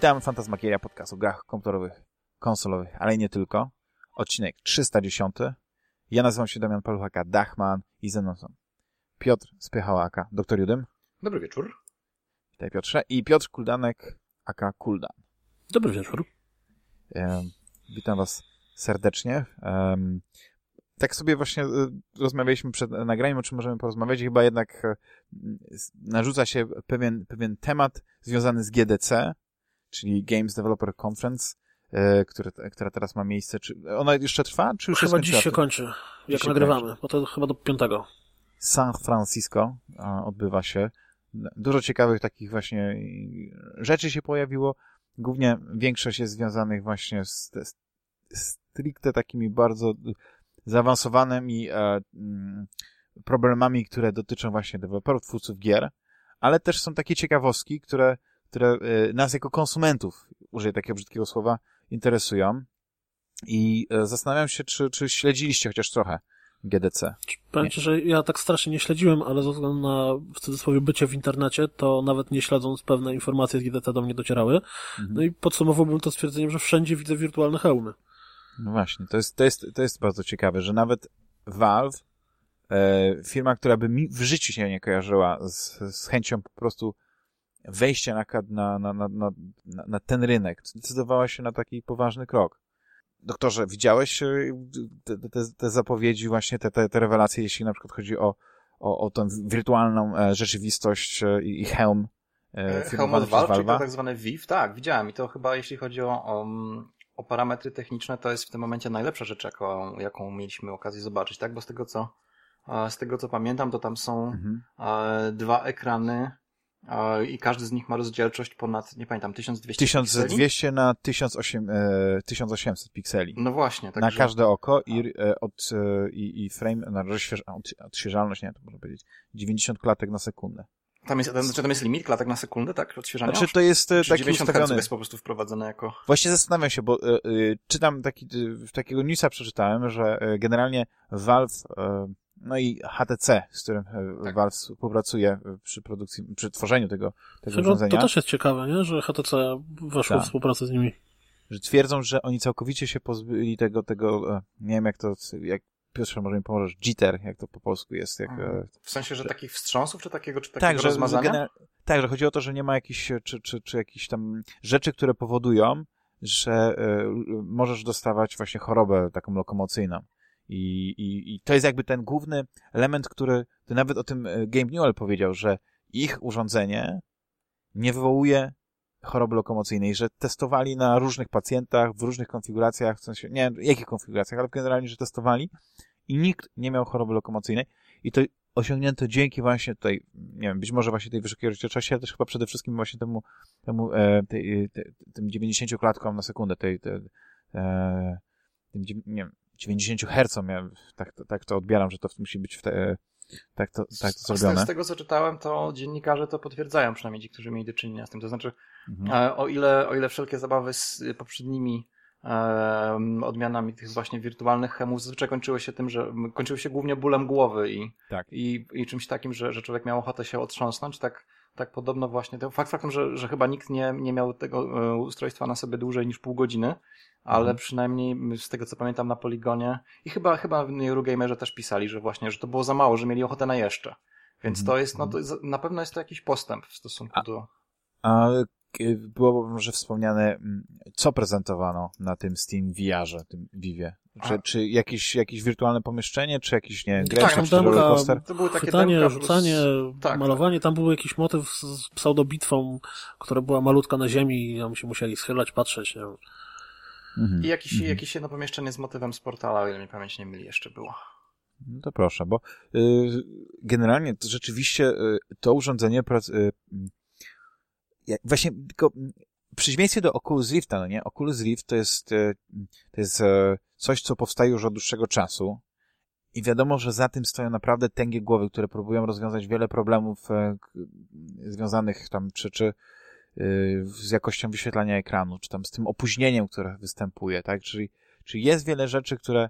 Witam, Fantasmagieria, podcast o grach komputerowych, konsolowych, ale nie tylko. Odcinek 310. Ja nazywam się Damian Paluchaka, Dachman i ze mną są Piotr Spychałaka, doktor Judym. Dobry wieczór. Witaj Piotrze. I Piotr Kuldanek, aka Kuldan. Dobry wieczór. E, witam was serdecznie. E, tak sobie właśnie e, rozmawialiśmy przed nagraniem, o czym możemy porozmawiać i chyba jednak e, narzuca się pewien, pewien temat związany z GDC, czyli Games Developer Conference, e, które, która teraz ma miejsce. Czy ona jeszcze trwa, czy już Chyba dziś się kończy, jak się nagrywamy, kończy. bo to chyba do piątego. San Francisco a, odbywa się. Dużo ciekawych takich właśnie rzeczy się pojawiło. Głównie większość jest związanych właśnie z, z stricte takimi bardzo zaawansowanymi e, mm, problemami, które dotyczą właśnie deweloperów, twórców gier, ale też są takie ciekawostki, które, które e, nas jako konsumentów, użyję takiego brzydkiego słowa, interesują. I e, zastanawiam się, czy, czy śledziliście chociaż trochę GDC. Powiem ci, że ja tak strasznie nie śledziłem, ale ze względu na w cudzysłowie bycie w internecie, to nawet nie śledząc pewne informacje z GDC do mnie docierały. Mhm. No i podsumowałbym to stwierdzeniem, że wszędzie widzę wirtualne hełmy. No właśnie, to jest, to jest, to jest bardzo ciekawe, że nawet Valve, e, firma, która by mi w życiu się nie kojarzyła z, z chęcią po prostu wejścia na, na, na, na, na, ten rynek, zdecydowała się na taki poważny krok. Doktorze, widziałeś e, te, te, te zapowiedzi, właśnie te, te, te rewelacje, jeśli na przykład chodzi o, o, o tą wirtualną e, rzeczywistość e, i, i hełm Helm firmowany od Valve, czyli tak zwane VIV, tak, widziałem. I to chyba jeśli chodzi o, o, o parametry techniczne, to jest w tym momencie najlepsza rzecz, jaką, jaką mieliśmy okazję zobaczyć, tak, bo z tego co, z tego co pamiętam, to tam są Mhm. dwa ekrany i każdy z nich ma rozdzielczość ponad, nie pamiętam, 1200 pikseli? 1200 na 1800, e, 1800 pikseli. No właśnie, na także... każde oko i, e, od, e, i, frame, na rozśwież, od, odświeżalność, nie, to można powiedzieć, 90 klatek na sekundę. Tam jest, tam, czy tam jest limit klatek na sekundę, tak, odświeżania? Znaczy to jest e, Czy taki 90 Hz ustawiony. jest po prostu wprowadzone jako... Właśnie zastanawiam się, bo e, e, czytam taki, e, takiego newsa przeczytałem, że e, generalnie Valve, e, no i HTC, z którym e, Tak. Valve współpracuje e, przy produkcji, przy tworzeniu tego, tego Tego, urządzenia, to też jest ciekawe, nie? że HTC weszło Tak. w współpracę z nimi. że twierdzą, że oni całkowicie się pozbyli tego, tego, e, nie wiem jak to, jak Piotrze, może mi pomożesz, jitter, jak to po polsku jest, jak, e, W sensie, że takich wstrząsów, czy takiego, czy takiego tak, że, że rozmazania? gener- tak, że chodzi o to, że nie ma jakichś, czy, czy, czy jakichś tam rzeczy, które powodują, że e, możesz dostawać właśnie chorobę taką lokomocyjną. I, i, I to jest jakby ten główny element, który, nawet o tym e, Game Newell powiedział, że ich urządzenie nie wywołuje choroby lokomocyjnej, że testowali na różnych pacjentach, w różnych konfiguracjach, w sensie, nie wiem jakich konfiguracjach, ale generalnie, że testowali i nikt nie miał choroby lokomocyjnej. I to osiągnięto dzięki właśnie tutaj, nie wiem, być może właśnie tej wysokiej rozdzielczości, ale też chyba przede wszystkim właśnie temu, temu e, tej, te, tym 90 klatkom na sekundę, tej, te, e, tym, nie wiem, 90 Hz, ja tak, to- tak to odbieram, że to musi być w te, tak to, tak to Z, zrobione. z tego, co czytałem, to dziennikarze to potwierdzają, przynajmniej ci, którzy mieli do czynienia z tym. To znaczy, Mhm. e, o ile, o ile wszelkie zabawy z poprzednimi odmianami tych właśnie wirtualnych chemów zazwyczaj kończyły się tym, że kończyły się głównie bólem głowy i, Tak. i, i czymś takim, że, że człowiek miał ochotę się otrząsnąć, tak, tak podobno właśnie, fakt faktem, że, że chyba nikt nie, nie miał tego e, ustrojstwa na sobie dłużej niż pół godziny, ale Mhm. przynajmniej z tego, co pamiętam na Poligonie i chyba, chyba w Eurogamerze też pisali, że właśnie, że to było za mało, że mieli ochotę na jeszcze. Więc Mhm. to jest, no to jest, na pewno jest to jakiś postęp w stosunku A- do... A było może wspomniane, mm, co prezentowano na tym Steam VR-ze, tym Vivie? Czy, czy jakieś, jakieś wirtualne pomieszczenie, czy jakiś, nie wiem, Tak, greczek, tam czy rollercoaster? To były takie Chwytanie, demka rzucanie, tak, malowanie, tam był jakiś motyw z, z pseudobitwą, która była malutka na ziemi i tam się musieli schylać, patrzeć. Nie wiem. Mhm. I jakieś, Mhm. jakieś jedno pomieszczenie z motywem z portala, o ile mnie pamięć nie myli, jeszcze było. No to proszę, bo y, generalnie to rzeczywiście y, to urządzenie prac, y, mm, właśnie tylko mm, przeciwieństwie do Oculus Rifta, no nie? Oculus Rift to jest, y, to jest y, coś, co powstaje już od dłuższego czasu i wiadomo, że za tym stoją naprawdę tęgie głowy, które próbują rozwiązać wiele problemów e, związanych tam, czy, czy z jakością wyświetlania ekranu, czy tam z tym opóźnieniem, które występuje, tak? Czyli, czyli jest wiele rzeczy, które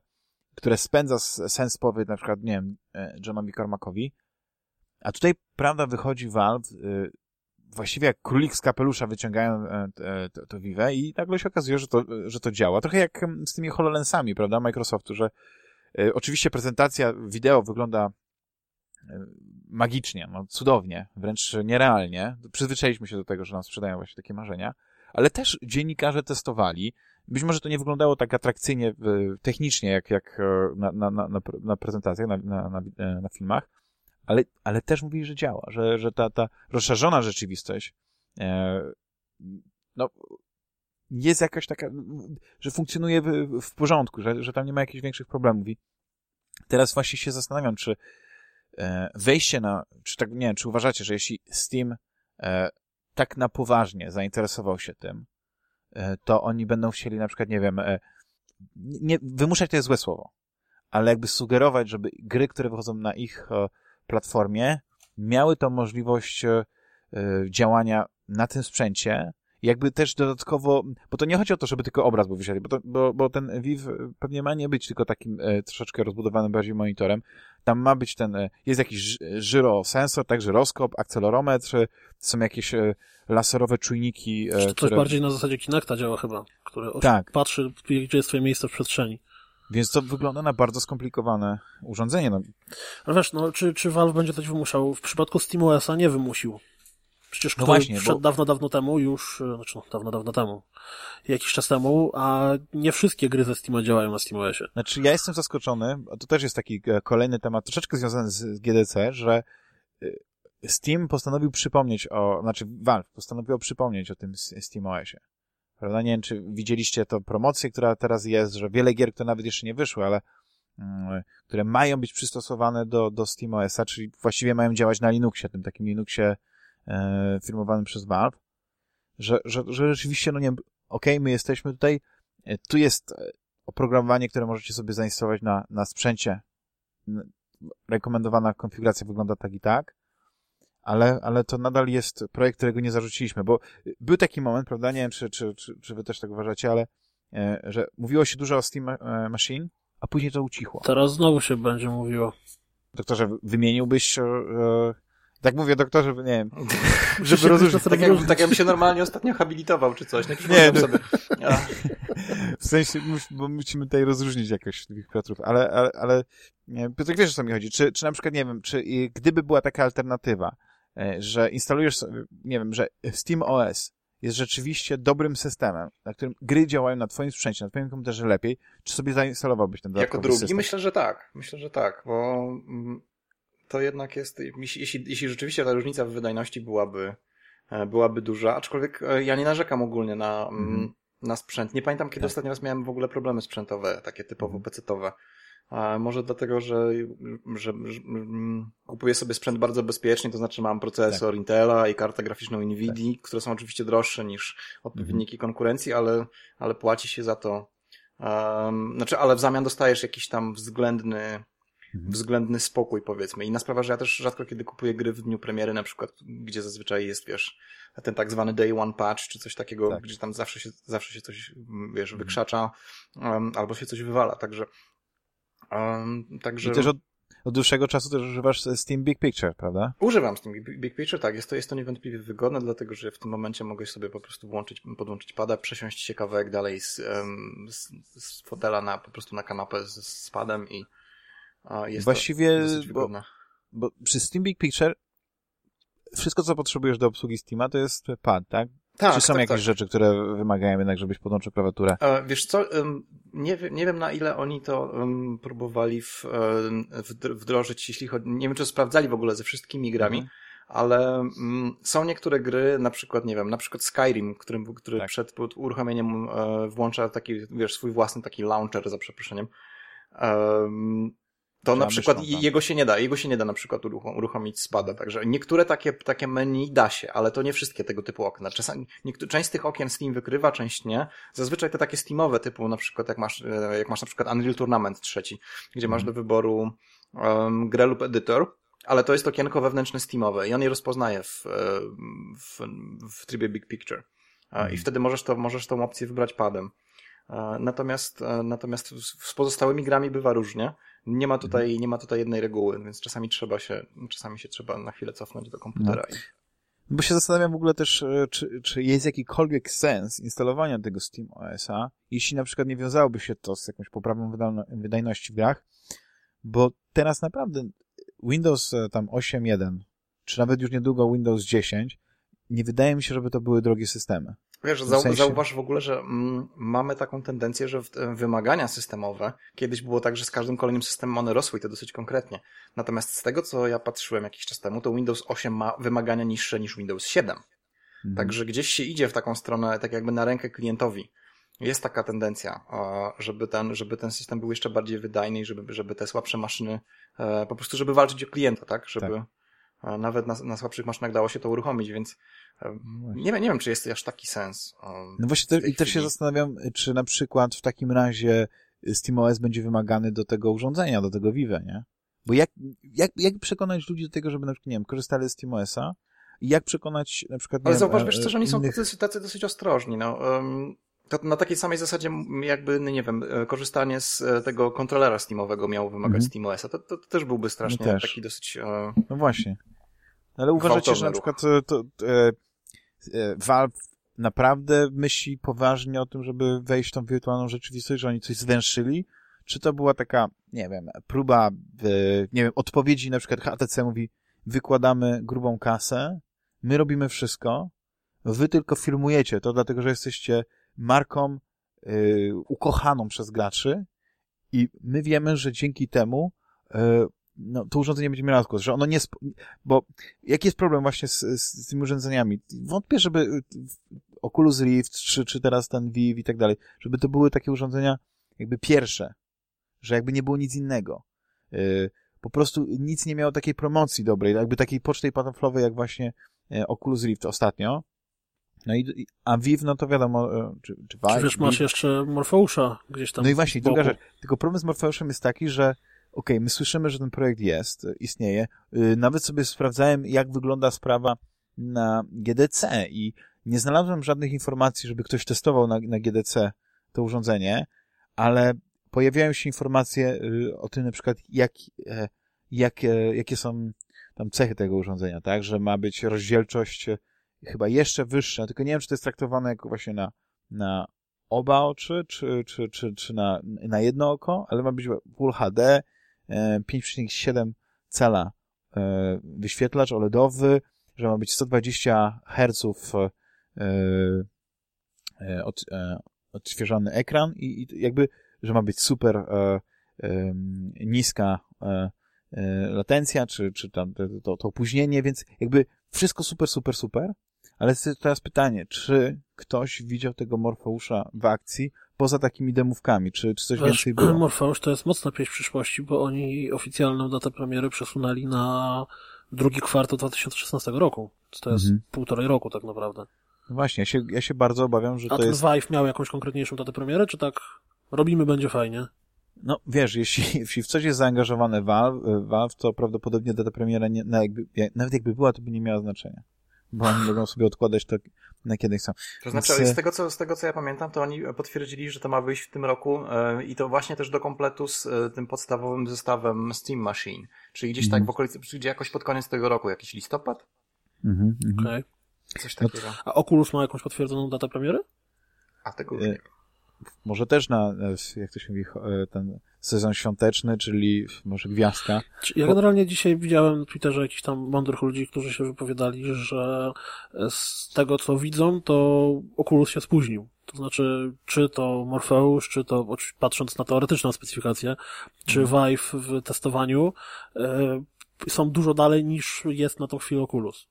które spędza sens powiedz na przykład, nie wiem, e, Johnowi Cormacowi, a tutaj, prawda, wychodzi Valve y, właściwie jak królik z kapelusza wyciągają e, to, to Vive i nagle się okazuje, że to, że to działa. Trochę jak z tymi HoloLensami, prawda, Microsoftu, że e, oczywiście prezentacja wideo wygląda e, magicznie, no cudownie, wręcz nierealnie. Przyzwyczailiśmy się do tego, że nam sprzedają właśnie takie marzenia, ale też dziennikarze testowali. Być może to nie wyglądało tak atrakcyjnie technicznie, jak, jak na, na, na, na prezentacjach, na, na, na, na filmach, ale, ale też mówili, że działa, że, że ta, ta rozszerzona rzeczywistość e, no, jest jakaś taka, że funkcjonuje w, w porządku, że, że tam nie ma jakichś większych problemów. I teraz właśnie się zastanawiam, czy e, wejście na, czy tak, nie wiem, czy uważacie, że jeśli Steam e, tak na poważnie zainteresował się tym, e, to oni będą chcieli na przykład, nie wiem, e, nie, wymuszać to jest złe słowo, ale jakby sugerować, żeby gry, które wychodzą na ich e, platformie miały tą możliwość e, działania na tym sprzęcie, jakby też dodatkowo, bo to nie chodzi o to, żeby tylko obraz był wysiadł, bo, to, bo, bo ten Viv pewnie ma nie być tylko takim e, troszeczkę rozbudowanym bardziej monitorem. Tam ma być ten, e, jest jakiś żyrosensor, tak, żyroskop, akcelerometr, są jakieś e, laserowe czujniki. E, Coś które... bardziej na zasadzie Kinecta działa chyba, który tak. patrzy, gdzie jest twoje miejsce w przestrzeni. Więc to wygląda na bardzo skomplikowane urządzenie. No. Ale wiesz, no, czy, czy Valve będzie coś wymuszał? W przypadku SteamOS-a nie wymusił. Przecież no właśnie, bo... dawno, dawno temu już, e, znaczy no, dawno, dawno temu, jakiś czas temu, a nie wszystkie gry ze Steama działają na SteamOSie. Znaczy ja jestem zaskoczony, to też jest taki e, kolejny temat, troszeczkę związany z GDC, że e, Steam postanowił przypomnieć o, znaczy Valve postanowiło przypomnieć o tym SteamOSie. Prawda? Nie wiem, czy widzieliście to promocję, która teraz jest, że wiele gier, które nawet jeszcze nie wyszły, ale mm, które mają być przystosowane do, do SteamOS-a, czyli właściwie mają działać na Linuxie, tym takim Linuxie firmowanym przez Valve, że, że, że rzeczywiście, no nie wiem, okej, okay, my jesteśmy tutaj, e, tu jest e, oprogramowanie, które możecie sobie zainstalować na, na sprzęcie. Rekomendowana konfiguracja wygląda tak i tak, ale, ale to nadal jest projekt, którego nie zarzuciliśmy, bo był taki moment, prawda, nie wiem, czy, czy, czy, czy wy też tak uważacie, ale e, że mówiło się dużo o Steam e, Machine, a później to ucichło. Teraz znowu się będzie mówiło. Doktorze, wymieniłbyś e, tak mówię doktorze, nie wiem, żeby rozróżnić. Tak, jak, tak jakbym się normalnie ostatnio habilitował, czy coś. Tak nie, no, sobie. W sensie, bo musimy tutaj rozróżnić jakoś tych Piotrów, ale, ale, ale Piotr, wiesz o co mi chodzi? Czy, czy na przykład, nie wiem, czy gdyby była taka alternatywa, E, że instalujesz, nie wiem, że Steam OS jest rzeczywiście dobrym systemem, na którym gry działają na twoim sprzęcie, na twoim komputerze lepiej, czy sobie zainstalowałbyś ten dodatkowy Jako drugi? System? Myślę, że tak. Myślę, że tak, bo mm, to jednak jest, jeśli, jeśli rzeczywiście ta różnica w wydajności byłaby, e, byłaby duża, aczkolwiek e, ja nie narzekam ogólnie na, mm -hmm. na sprzęt. Nie pamiętam, kiedy tak. ostatni raz miałem w ogóle problemy sprzętowe, takie typowo -hmm. pecetowe. A może dlatego, że, że, że, mm, kupuję sobie sprzęt bardzo bezpiecznie, to znaczy mam procesor tak. Intela i kartę graficzną Nvidia, tak. które są oczywiście droższe niż odpowiedniki mhm. konkurencji, ale, ale płaci się za to. Um, znaczy, ale w zamian dostajesz jakiś tam względny, mhm. Względny spokój, powiedzmy. Inna sprawa, że ja też rzadko kiedy kupuję gry w dniu premiery, na przykład, gdzie zazwyczaj jest, wiesz, ten tak zwany day one patch, czy coś takiego, tak. gdzie tam zawsze się, zawsze się coś, wiesz, mhm. wykrzacza, um, albo się coś wywala, także Um, także... I też od, od dłuższego czasu też używasz Steam Big Picture, prawda? Używam Steam Big Picture, tak. Jest to, jest to niewątpliwie wygodne, dlatego że w tym momencie mogę sobie po prostu włączyć, podłączyć pada, przesiąść się kawałek dalej z, z, z fotela na, po prostu na kanapę z, z padem i jest Właściwie, bo, bo przy Steam Big Picture wszystko, co potrzebujesz do obsługi Steama, to jest pad, tak? Tak, Czy są tak, jakieś tak. rzeczy, które wymagają jednak, żebyś podłączył klawiaturę? E, wiesz co, nie, nie wiem na ile oni to próbowali w, wdrożyć, jeśli chodzi, nie wiem czy sprawdzali w ogóle ze wszystkimi grami, mhm. ale są niektóre gry, na przykład, nie wiem, na przykład Skyrim, którym, który tak. przed uruchomieniem e, włącza taki, wiesz, swój własny taki launcher, za przeproszeniem. To na przykład myślą, jego się nie da, jego się nie da na przykład uruchomić spada, także niektóre takie, takie menu da się, ale to nie wszystkie tego typu okna. Czasami, niektóre, część z tych okien Steam wykrywa, część nie. Zazwyczaj te takie Steamowe typu na przykład jak masz, e, jak masz na przykład Unreal Tournament trzeci, gdzie masz do mhm. wyboru um, grę lub editor, ale to jest okienko wewnętrzne Steamowe i on je rozpoznaje w, e, w, w trybie Big Picture. Mm. I wtedy możesz to, możesz tą opcję wybrać padem. Natomiast, natomiast z pozostałymi grami bywa różnie. Nie ma tutaj, mhm. nie ma tutaj jednej reguły, więc czasami trzeba się, czasami się trzeba na chwilę cofnąć do komputera. No. Bo się zastanawiam w ogóle też, e, czy, czy jest jakikolwiek sens instalowania tego Steam OS-a, jeśli na przykład nie wiązałoby się to z jakąś poprawą wydajności w grach, bo teraz naprawdę Windows e, tam 8.1, czy nawet już niedługo Windows 10, nie wydaje mi się, żeby to były drogie systemy. Wiesz, zau sensie... zauważ w ogóle, że mm, mamy taką tendencję, że wymagania systemowe, kiedyś było tak, że z każdym kolejnym systemem one rosły i to dosyć konkretnie. Natomiast z tego, co ja patrzyłem jakiś czas temu, to Windows 8 ma wymagania niższe niż Windows 7. Mhm. Także gdzieś się idzie w taką stronę, tak jakby na rękę klientowi. Jest taka tendencja, żeby ten, żeby ten system był jeszcze bardziej wydajny i żeby, żeby te słabsze maszyny, e, po prostu żeby walczyć o klienta, tak? Żeby, tak nawet na, na słabszych maszynach dało się to uruchomić, więc no nie, nie wiem, czy jest aż taki sens. No właśnie, te, i też się zastanawiam, czy na przykład w takim razie SteamOS będzie wymagany do tego urządzenia, do tego Vive, nie? Bo jak, jak, jak przekonać ludzi do tego, żeby na przykład, nie wiem, korzystali z SteamOSa i jak przekonać na przykład... Ale zauważ, wiesz, że oni są tacy, tacy dosyć ostrożni, no. Um, na takiej samej zasadzie jakby, no nie wiem, e, korzystanie z e, tego kontrolera Steamowego miało wymagać mm -hmm. SteamOS-a. To, to, to, też byłby strasznie no też. taki dosyć... E... No właśnie. Ale uważacie, że na przykład to, to, e, e, Valve naprawdę myśli poważnie o tym, żeby wejść w tą wirtualną rzeczywistość, że oni coś zwęszyli? Czy to była taka, nie wiem, próba, e, nie wiem, odpowiedzi, na przykład HTC mówi, wykładamy grubą kasę, my robimy wszystko, wy tylko filmujecie to, dlatego że jesteście marką y, ukochaną przez graczy i my wiemy, że dzięki temu y, no, to urządzenie będzie miało skład, że ono nie... Bo jaki jest problem właśnie z, z tymi urządzeniami? Wątpię, żeby y, Oculus Rift, czy, czy teraz ten Vive i tak dalej, żeby to były takie urządzenia jakby pierwsze, że jakby nie było nic innego. Yy, po prostu nic nie miało takiej promocji dobrej, jakby takiej pocztej pantoflowej, jak właśnie e, Oculus Rift ostatnio. No i, a Vive, no to wiadomo, e, czy, czy Vive... Czy wiesz, masz jeszcze Morfeusza gdzieś tam No i właśnie, druga rzecz. Tylko problem z Morfeuszem jest taki, że okej, okay, my słyszymy, że ten projekt jest, istnieje. Y, nawet sobie sprawdzałem, jak wygląda sprawa na GDC i nie znalazłem żadnych informacji, żeby ktoś testował na, na GDC to urządzenie, ale pojawiają się informacje y, o tym na przykład, jak, e, jak, e, jakie są tam cechy tego urządzenia, tak, że ma być rozdzielczość e, chyba jeszcze wyższa, tylko nie wiem, czy to jest traktowane jako właśnie na, na oba oczy, czy, czy, czy, czy na, na jedno oko, ale ma być Full HD, 5,7 cala e, wyświetlacz OLEDowy, że ma być 120 Hz e, e, od, odświeżany ekran i, i jakby, że ma być super niska latencja, czy, czy tam to, to opóźnienie, więc jakby wszystko super, super, super, ale teraz pytanie, czy ktoś widział tego Morfeusza w akcji poza takimi demówkami? Czy, czy coś Wiesz, więcej było? Morfeusz to jest mocna pieśń przyszłości, bo oni oficjalną datę premiery przesunęli na drugi kwartał 2016 roku. To jest mhm. półtorej roku tak naprawdę. No właśnie, ja się, ja się bardzo obawiam, że A to jest... A ten Vive miał jakąś konkretniejszą datę premiery, czy tak robimy, będzie fajnie? No, wiesz, jeśli, jeśli w coś jest zaangażowane Valve, Valve to prawdopodobnie data premiera, nie, nawet jakby była, to by nie miała znaczenia bo oni mogą sobie odkładać to na kiedy chcą. To znaczy, Więc... z, tego, co, z tego co ja pamiętam, to oni potwierdzili, że to ma wyjść w tym roku yy, i to właśnie też do kompletu z yy, tym podstawowym zestawem Steam Machine, czyli gdzieś mm. tak mhm. w okolicy, przyjdzie jakoś pod koniec tego roku, jakiś listopad? Mhm, mm okay. Coś takiego. A Oculus ma jakąś potwierdzoną datę premiery? A tego już nie może też na, jak to się mówi, e, ten sezon świąteczny, czyli może gwiazdka. Ja generalnie dzisiaj widziałem na Twitterze jakichś tam mądrych ludzi, którzy się wypowiadali, że z tego co widzą, to Oculus się spóźnił. To znaczy, czy to Morpheus, czy to, patrząc na teoretyczną specyfikację, czy mhm. Vive w testowaniu, e, są dużo dalej niż jest na tą chwilę Oculus.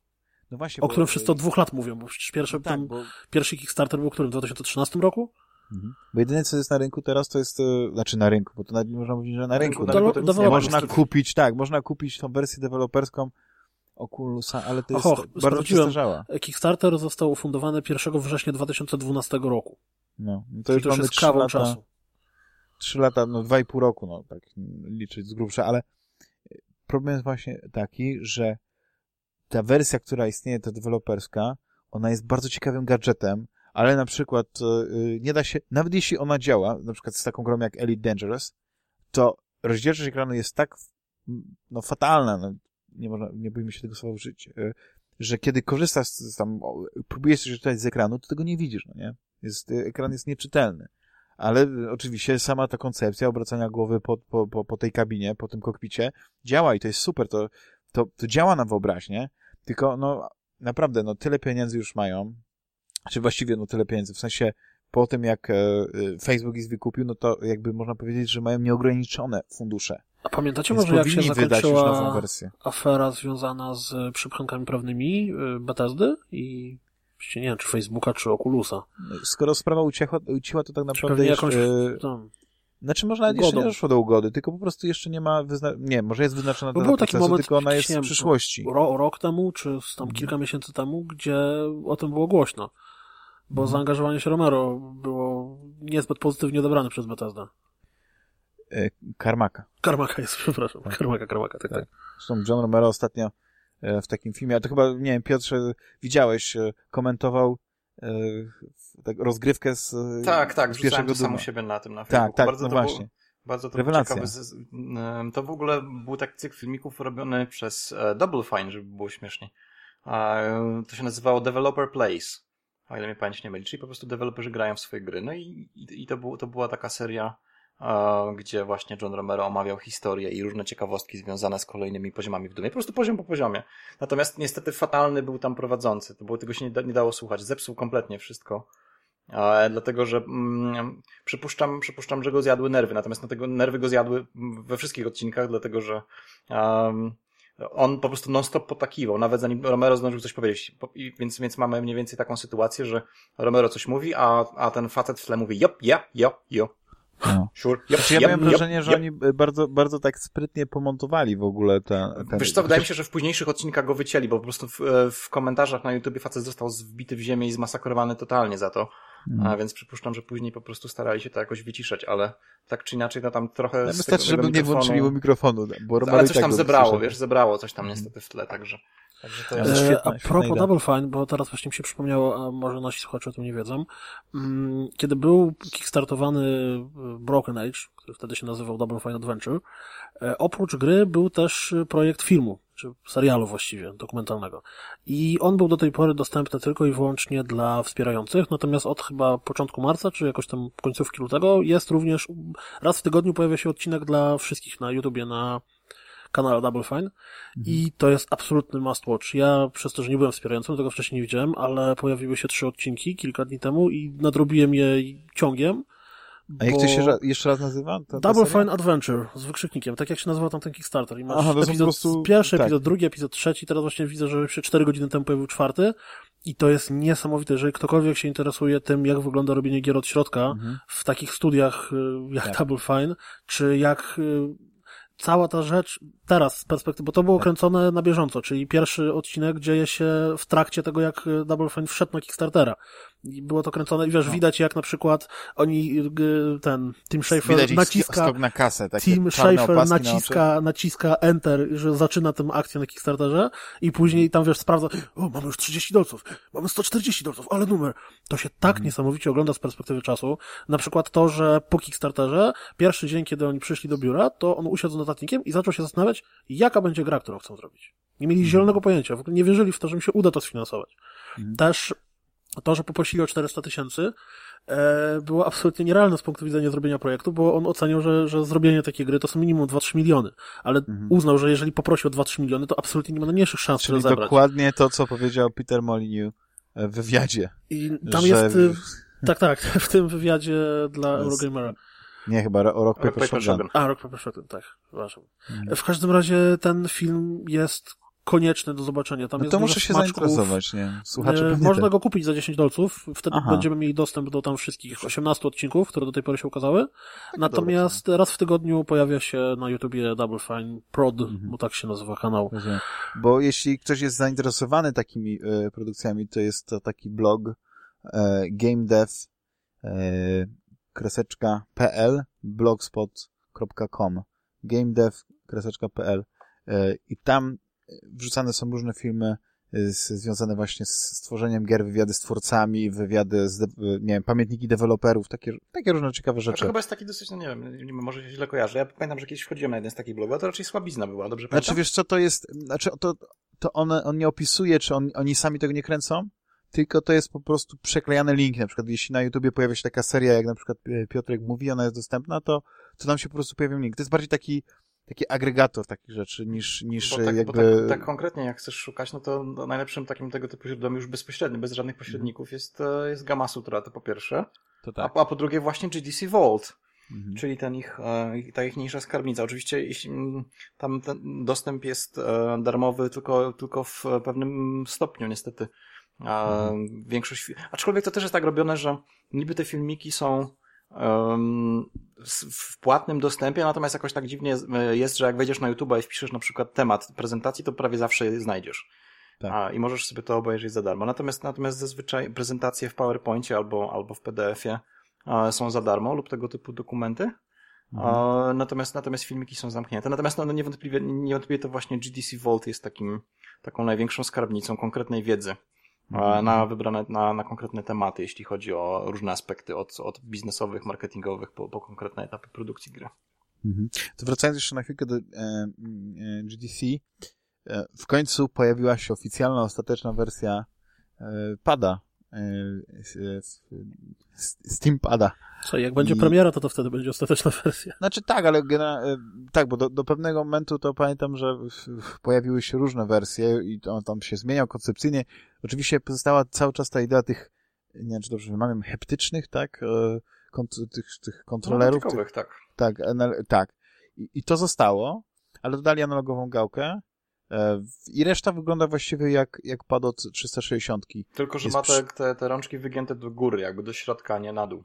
No właśnie, o którym wszyscy od dwóch lat mówią, bo przecież pierwszy, no tak, bo... pierwszy Kickstarter był którym? W 2013 roku? Mhm. Bo jedyne, co jest na rynku teraz, to jest, e, znaczy na rynku, bo to nawet nie można mówić, że na rynku. Na rynku, do, do, można kupić, tak, można kupić tą wersję deweloperską Oculusa, ale to jest Oho, bardzo przestarzała. Kickstarter został ufundowany 1 września 2012 roku. No, to już to mamy 3 lata, czasu. 3 lata, no 2,5 roku, no tak liczyć z grubsza, ale problem jest właśnie taki, że ta wersja, która istnieje, ta deweloperska, ona jest bardzo ciekawym gadżetem, ale na przykład yy, nie da się, nawet jeśli ona działa, na przykład z taką grą jak Elite Dangerous, to rozdzielczość ekranu jest tak no, fatalna, no, nie, można, nie bójmy się tego słowa użyć, yy, że kiedy korzystasz z, tam, próbujesz coś czytać z ekranu, to tego nie widzisz, no nie? Jest, ekran jest nieczytelny. Ale oczywiście sama ta koncepcja obracania głowy po, po, po, po tej kabinie, po tym kokpicie działa i to jest super, to, to, to działa na wyobraźnię, tylko no naprawdę, no tyle pieniędzy już mają, czy właściwie no tyle pieniędzy, w sensie po tym jak e, e, Facebook ich wykupił, no to jakby można powiedzieć, że mają nieograniczone fundusze. A pamiętacie Więc może jak się zakończyła afera związana z przepchankami prawnymi e, Bethesdy i nie wiem, czy Facebooka, czy Oculusa? Skoro sprawa ucichła, ucichła to tak naprawdę jakąś, tam, znaczy może nawet jeszcze nie doszło do ugody, tylko po prostu jeszcze nie ma wyzna... nie, może jest wyznaczona Bo był taki procesu, moment, tylko ona jest w przyszłości. Ro, rok temu, czy tam mhm. kilka miesięcy temu, gdzie o tym było głośno. Bo mhm. zaangażowanie się Romero było niezbyt pozytywnie odebrane przez Bethesda. E, Karmaka. Karmaka jest, przepraszam. Tak. Karmaka, Karmaka, tak, tak. Zresztą John Romero ostatnio e, w takim filmie, a to chyba, nie wiem, Piotrze, widziałeś, e, komentował tak, rozgrywkę z Tak, tak, z pierwszego to sam u siebie na tym, na Facebooku. Tak, tak, bardzo no to właśnie. Było, bardzo to Rewelacja. ciekawe. To w ogóle był taki cykl filmików robiony przez Double Fine, żeby było śmiesznie. To się nazywało Developer Plays, o ile mnie pamięć nie myli, czyli po prostu deweloperzy grają w swoje gry. No i, i, to, to była taka seria gdzie właśnie John Romero omawiał historię i różne ciekawostki związane z kolejnymi poziomami w Dumie. Po prostu poziom po poziomie. Natomiast niestety fatalny był tam prowadzący. To było, tego się nie, nie dało słuchać. Zepsuł kompletnie wszystko. E, dlatego, że mm, przypuszczam, przypuszczam, że go zjadły nerwy. Natomiast no, tego nerwy go zjadły we wszystkich odcinkach, dlatego że on po prostu non-stop potakiwał, nawet zanim Romero zdążył coś powiedzieć. Więc, więc mamy mniej więcej taką sytuację, że Romero coś mówi, a, a ten facet w tle mówi jop, ja, jo, jo, no. Sure. Yep, znaczy, ja yep, miałem yep, wrażenie, że oni bardzo, bardzo tak sprytnie pomontowali w ogóle ten... ten... Wiesz co, wydaje mi się, że w późniejszych odcinkach go wycięli, bo po prostu w, w komentarzach na YouTube facet został wbity w ziemię i zmasakrowany totalnie za to. A więc przypuszczam, że później po prostu starali się to jakoś wyciszać, ale tak czy inaczej, to tam trochę. Ja wystarczy, żeby mikrofonu... nie włączyli mu mikrofonu, bo Ale coś tak tam zebrało, wiesz, zebrało coś tam niestety w tle, także. Także to jest e, świetne, a propos Double Fine, bo teraz właśnie mi się przypomniało, a może nasi słuchacze o tym nie wiedzą. Mm, kiedy był kickstartowany e, Broken Age, który wtedy się nazywał Double Fine Adventure, e, oprócz gry był też projekt filmu, czy serialu właściwie, dokumentalnego. I on był do tej pory dostępny tylko i wyłącznie dla wspierających, natomiast od chyba początku marca, czy jakoś tam końcówki lutego, jest również, raz w tygodniu pojawia się odcinek dla wszystkich na YouTubie, na kanale Double Fine mhm. i to jest absolutny must watch. Ja przez to, że nie byłem wspierającym, tego wcześniej nie widziałem, ale pojawiły się trzy odcinki kilka dni temu i nadrobiłem je ciągiem. A jak to się jeszcze raz nazywa? Ta, ta Double seria? Fine Adventure z wykrzyknikiem, tak jak się nazywał tam ten Kickstarter. I masz Aha, epizod prostu... pierwszy, tak. epizod drugi, epizod trzeci, teraz właśnie widzę, że się cztery godziny temu pojawił czwarty i to jest niesamowite, jeżeli ktokolwiek się interesuje tym, jak wygląda robienie gier od środka mhm. w takich studiach y, jak tak. Double Fine, czy jak y, cała ta rzecz teraz z perspektywy, bo to było tak. kręcone na bieżąco, czyli pierwszy odcinek dzieje się w trakcie tego, jak Double Fine wszedł na Kickstartera. I było to kręcone i wiesz, no. widać jak na przykład oni, ten Tim Schafer naciska, na kasę, Tim Schafer naciska, na naciska Enter, że zaczyna tę akcję na Kickstarterze i później tam wiesz, sprawdza, o, mamy już 30 dolców, mamy 140 dolców, ale numer. To się tak mhm. niesamowicie ogląda z perspektywy czasu. Na przykład to, że po Kickstarterze, pierwszy dzień, kiedy oni przyszli do biura, to on usiadł z notatnikiem i zaczął się zastanawiać, jaka będzie gra, którą chcą zrobić. Nie mieli mhm. zielonego pojęcia, w ogóle nie wierzyli w to, że im się uda to sfinansować. Mhm. Też to, że poprosili o 400 tysięcy, e, było absolutnie nierealne z punktu widzenia zrobienia projektu, bo on oceniał, że, że zrobienie takiej gry to są minimum 2-3 miliony, ale mhm. uznał, że jeżeli poprosi o 2-3 miliony, to absolutnie nie ma najmniejszych szans, żeby zebrać. dokładnie to, co powiedział Peter Molyneux w wywiadzie. I tam że... jest, tak, tak, w tym wywiadzie dla Eurogamera. Nie, chyba o Rock Paper Shotgun. A, Rock Paper Shotgun, tak, przepraszam. Mhm. W każdym razie ten film jest konieczny do zobaczenia. Tam no jest to muszę się smaczków. zainteresować, nie? Słuchacze e, Można go kupić za 10 dolców, wtedy Aha. będziemy mieli dostęp do tam wszystkich 18 odcinków, które do tej pory się ukazały. Tak Natomiast raz w tygodniu pojawia się na YouTubie Double Fine Prod, mhm. bo tak się nazywa kanał. Bo jeśli ktoś jest zainteresowany takimi e, produkcjami, to jest to taki blog e, gamedev e, kreseczka.pl blogspot.com gamedev.pl e, i tam wrzucane są różne filmy y, z, związane właśnie z stworzeniem gier, wywiady z twórcami, wywiady z, nie wiem, pamiętniki deweloperów, takie, takie różne ciekawe rzeczy. To chyba jest taki dosyć, no nie wiem, może się źle kojarzę. Ja pamiętam, że kiedyś wchodziłem na jeden z takich blogów, a to raczej słabizna była, dobrze pamiętam? Znaczy, wiesz co, to jest, znaczy, to, to one, on nie opisuje, czy on, oni sami tego nie kręcą, tylko to jest po prostu przeklejany link. Na przykład, jeśli na YouTubie pojawia się taka seria, jak na przykład e, Piotrek mówi, ona jest dostępna, to, to tam się po prostu pojawił link. To jest bardziej taki, taki agregator takich rzeczy niż, niż bo tak, jakby... Bo tak, tak, konkretnie jak chcesz szukać, no to najlepszym takim tego typu źródłem już bezpośrednio, bez żadnych pośredników jest, e, jest Gamma Sutra, to po pierwsze. To tak. a, a po drugie właśnie GDC Vault. Mhm. Czyli ten ich, e, ta ich mniejsza skarbnica. Oczywiście jeśli, mm, tam ten dostęp jest e, darmowy tylko, tylko w pewnym stopniu, niestety. A mhm. większość, aczkolwiek to też jest tak robione, że niby te filmiki są w płatnym dostępie, natomiast jakoś tak dziwnie jest, że jak wejdziesz na YouTube i wpiszesz na przykład temat prezentacji, to prawie zawsze je znajdziesz. Tak. A, I możesz sobie to obejrzeć za darmo. Natomiast, natomiast zazwyczaj prezentacje w PowerPoincie albo, albo w PDF-ie są za darmo lub tego typu dokumenty. Mhm. Natomiast, natomiast filmiki są zamknięte. Natomiast no, niewątpliwie, niewątpliwie to właśnie GDC Vault jest takim, taką największą skarbnicą konkretnej wiedzy. Na wybrane, na, na konkretne tematy, jeśli chodzi o różne aspekty, od, od biznesowych, marketingowych po, po konkretne etapy produkcji gry. Mhm. To wracając jeszcze na chwilkę do e, e, GDC, e, w końcu pojawiła się oficjalna, ostateczna wersja e, pada E, Steam pada. Co, jak będzie I... premiera, to to wtedy będzie ostateczna wersja. Znaczy tak, ale e, tak, bo do, do pewnego momentu to pamiętam, że pojawiły się różne wersje i on tam się zmieniał koncepcyjnie. Oczywiście pozostała cały czas ta idea tych, nie wiem czy dobrze wymawiam, heptycznych, tak? E, kont tych, tych kontrolerów. No, tych, tak. Tak, tak. I, I to zostało, ale dodali analogową gałkę E, I reszta wygląda właściwie jak, jak pad od 360. Tylko, że Jest ma te, te, te rączki wygięte do góry, jakby do środka, nie na dół.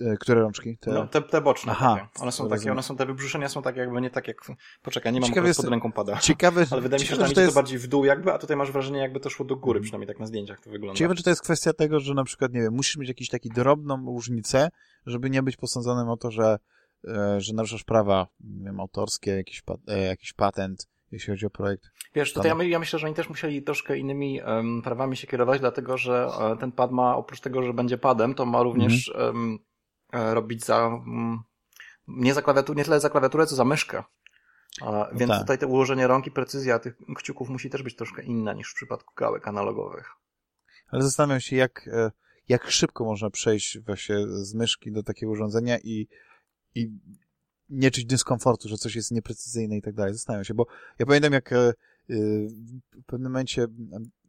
E, które rączki? Te, no, te, te boczne. Aha, takie. One są takie, one są, te wybrzuszenia są takie jakby nie tak jak, poczekaj, nie mam ciekawe pod ręką pada. Ciekawe, Ale wydaje mi się, że tam to jest... to bardziej w dół jakby, a tutaj masz wrażenie jakby to szło do góry, przynajmniej tak na zdjęciach to wygląda. Ciekawe, czy to jest kwestia tego, że na przykład, nie wiem, musisz mieć jakiś taki drobną różnicę, żeby nie być posądzonym o to, że, e, że naruszasz prawa, nie wiem, autorskie, jakiś, jakiś patent, jeśli chodzi o projekt. Wiesz, tutaj ja, ja, myślę, że oni też musieli troszkę innymi um, prawami się kierować, dlatego że e, ten pad ma, oprócz tego, że będzie padem, to ma również um, robić za, um, nie, za klawiaturę, nie tyle za klawiaturę, co za myszkę. no więc tak. tutaj te ułożenie rąk i precyzja tych kciuków musi też być troszkę inna niż w przypadku gałek analogowych. Ale zastanawiam się, jak, e, jak szybko można przejść właśnie z myszki do takiego urządzenia i, i nie czuć dyskomfortu, że coś jest nieprecyzyjne i tak dalej. Zastanawiam się, bo ja pamiętam, jak e, w pewnym momencie,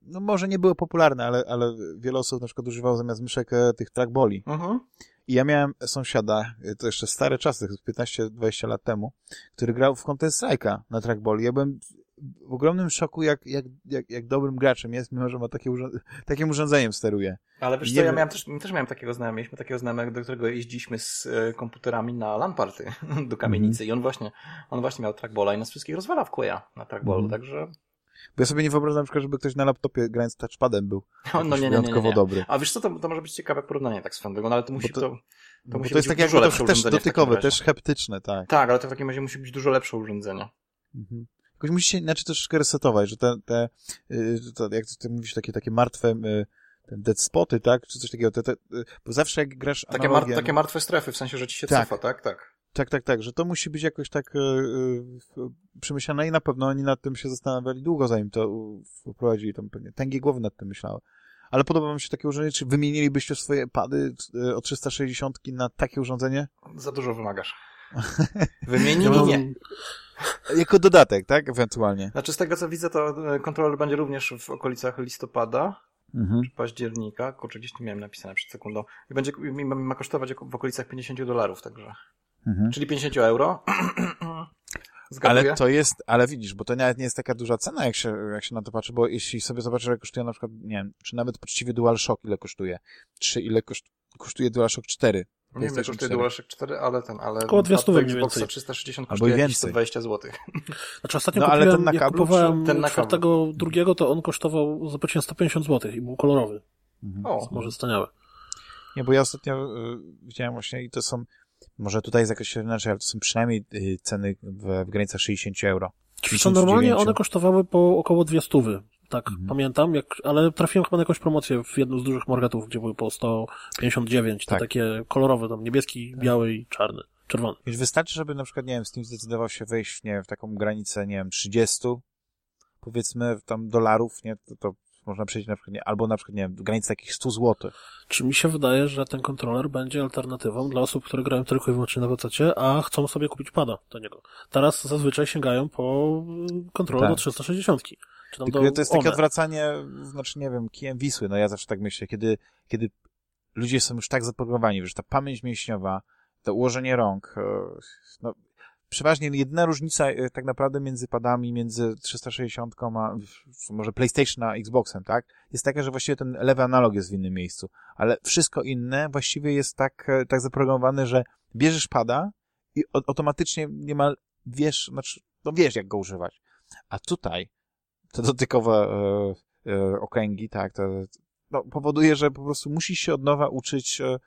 no może nie było popularne, ale, ale wiele osób na przykład używało zamiast myszek e, tych trackboli. Mhm. I ja miałem sąsiada, e, to jeszcze stare czasy, 15-20 lat temu, który grał w Counter Strike'a na trackboli. Ja byłem w ogromnym szoku, jak, jak, jak, jak dobrym graczem jest, mimo że ma takie urząd takim urządzeniem steruje. Ale wiesz co, ja miałem też, też miałem takiego znajomego, mieliśmy takiego znajomego, do którego jeździliśmy z e, komputerami na LAN party do kamienicy mm. i on właśnie, on właśnie miał trackballa i nas wszystkich rozwala w koja na trackballu, mm. także... Bo ja sobie nie wyobrażam na przykład, żeby ktoś na laptopie grając touchpadem był no, nie, nie, wyjątkowo nie, nie, dobry. A wiesz co, to, to może być ciekawe porównanie tak swoją drogą, no ale to musi to, to, to, musi to jest tak jakby to też dotykowe, też heptyczne, tak. Tak, ale to w takim razie musi być dużo lepsze urządzenie. Mhm. Jakoś musi się inaczej troszeczkę resetować, że te, te, y, to, jak ty mówisz, takie, takie martwe y, dead spoty, tak? Czy coś takiego, te, te, bo zawsze jak grasz takie, analogiem... mar takie martwe strefy, w sensie, że ci się tak. cofa, tak? Tak. Tak, tak, tak, że to musi być jakoś tak yy, przemyślane i na pewno oni nad tym się zastanawiali długo, zanim to wprowadzili, tam pewnie tęgie głowy nad tym myślały. Ale podoba mi się takie urządzenie, czy wymienilibyście swoje pady o 360 na takie urządzenie? Za dużo wymagasz. Wymienili nie. Jako dodatek, tak? Ewentualnie. Znaczy z tego co widzę, to e, kontroler będzie również w okolicach listopada. Mhm. Czy października, kurczę, gdzieś tu miałem napisane przed sekundą. I będzie, ma kosztować w okolicach 50 dolarów, także. Mhm. Czyli 50 euro. Zgaduję? Ale to jest, ale widzisz, bo to nawet nie jest taka duża cena, jak się, jak się na to patrzy, bo jeśli sobie zobaczysz, ile kosztuje na przykład, nie wiem, czy nawet poczciwie DualShock ile kosztuje, czy ile koszt, kosztuje DualShock 4, nie wiem, kosztuje DualShock 4, ale ten, ale Około 200 mniej więcej. 360 kosztuje jakieś 120 zł. Znaczy ostatnio no, ale ten na kablu, kupowałem ten na czwartego, drugiego, to on kosztował, zapłaciłem 150 zł i był kolorowy. Mhm. O. Może staniałe. Nie, bo ja ostatnio y, widziałem właśnie i to są, może tutaj jest jakoś inaczej, ale to są przynajmniej y, ceny w, w granicach 60 euro. Czy normalnie one kosztowały po około 200 tak, mhm. pamiętam, jak, ale trafiłem chyba na jakąś promocję w jednym z dużych marketów, gdzie były po 159, tak. te takie kolorowe, tam niebieski, tak. biały i czarny, czerwony. Więc wystarczy, żeby na przykład, nie wiem, Steam zdecydował się wejść, nie wiem, w taką granicę, nie wiem, 30, powiedzmy tam dolarów, nie, to, to można przejść na przykład, nie, albo na przykład, nie wiem, granicy takich 100 zł. Czy mi się wydaje, że ten kontroler będzie alternatywą dla osób, które grają tylko i wyłącznie na PC, a chcą sobie kupić pada do niego. Teraz zazwyczaj sięgają po kontroler tak. do 360. Czy Tylko do to jest takie odwracanie, znaczy nie wiem, kijem Wisły, no ja zawsze tak myślę, kiedy, kiedy ludzie są już tak zaprogramowani, że ta pamięć mięśniowa, to ułożenie rąk, e, no, przeważnie jedyna różnica e, tak naprawdę między padami, między 360 a może PlayStation a Xboxem, tak? Jest taka, że właściwie ten lewy analog jest w innym miejscu, ale wszystko inne właściwie jest tak, e, tak zaprogramowane, że bierzesz pada i automatycznie niemal wiesz, znaczy, no wiesz jak go używać. A tutaj te dotykowe e, e, okręgi, tak, to, no, powoduje, że po prostu musisz się od nowa uczyć e,